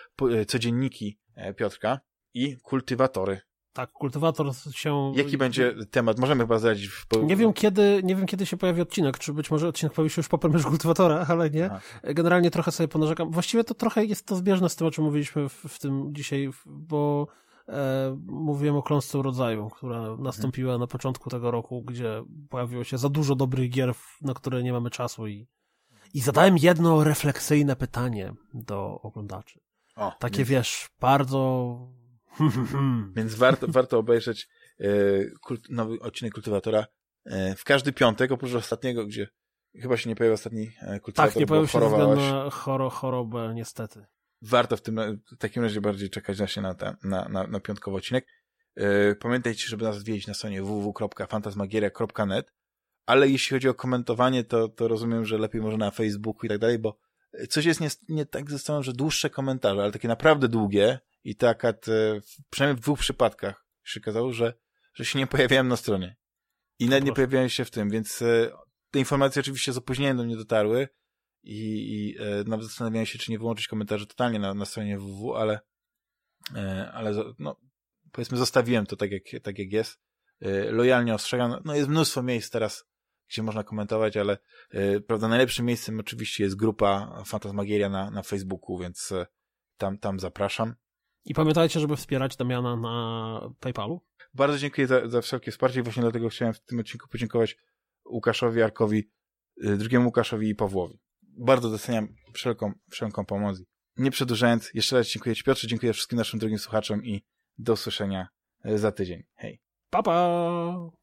codzienniki Piotrka i kultywatory tak, kultywator się... Jaki będzie temat? Możemy chyba zdradzić. W... Nie wiem kiedy, nie wiem kiedy się pojawi odcinek, czy być może odcinek pojawi się już po premierze kultywatora, ale nie. Aha. Generalnie trochę sobie ponarzekam. Właściwie to trochę jest to zbieżne z tym, o czym mówiliśmy w, w tym dzisiaj, bo e, mówiłem o kląsce rodzaju, która nastąpiła na początku tego roku, gdzie pojawiło się za dużo dobrych gier, na które nie mamy czasu i, i zadałem jedno refleksyjne pytanie do oglądaczy. O, Takie, więc... wiesz, bardzo Więc warto, warto obejrzeć e, kult, nowy odcinek Kultywatora e, w każdy piątek, oprócz ostatniego, gdzie chyba się nie pojawił ostatni e, Kultywator, Tak, nie pojawił się ze względu na choro, chorobę, niestety. Warto w tym w takim razie bardziej czekać właśnie na, ten, na, na, na piątkowy odcinek. Pamiętajcie, żeby nas odwiedzić na stronie www.fantasmagieria.net ale jeśli chodzi o komentowanie, to, to rozumiem, że lepiej może na Facebooku i tak dalej, bo coś jest nie, nie tak ze stroną, że dłuższe komentarze, ale takie naprawdę długie, i to akurat e, przynajmniej w dwóch przypadkach się okazało, że, że się nie pojawiałem na stronie. I nawet nie pojawiałem się w tym, więc e, te informacje oczywiście z opóźnieniem do mnie dotarły i, i e, nawet zastanawiałem się, czy nie wyłączyć komentarzy totalnie na, na stronie www, ale, ale no, powiedzmy zostawiłem to tak jak, tak jak jest. Lojalnie ostrzegam. No jest mnóstwo miejsc teraz, gdzie można komentować, ale prawda, najlepszym miejscem oczywiście jest grupa Fantasmagieria na, na Facebooku, więc tam, tam zapraszam. I pamiętajcie, żeby wspierać Damiana na PayPalu. Bardzo dziękuję za, za wszelkie wsparcie. Właśnie dlatego chciałem w tym odcinku podziękować Łukaszowi, Arkowi, y, drugiemu Łukaszowi i Pawłowi. Bardzo doceniam wszelką, wszelką pomoc. Nie przedłużając, jeszcze raz dziękuję Ci Piotrze, dziękuję wszystkim naszym drugim słuchaczom i do usłyszenia za tydzień. Hej. Pa, pa!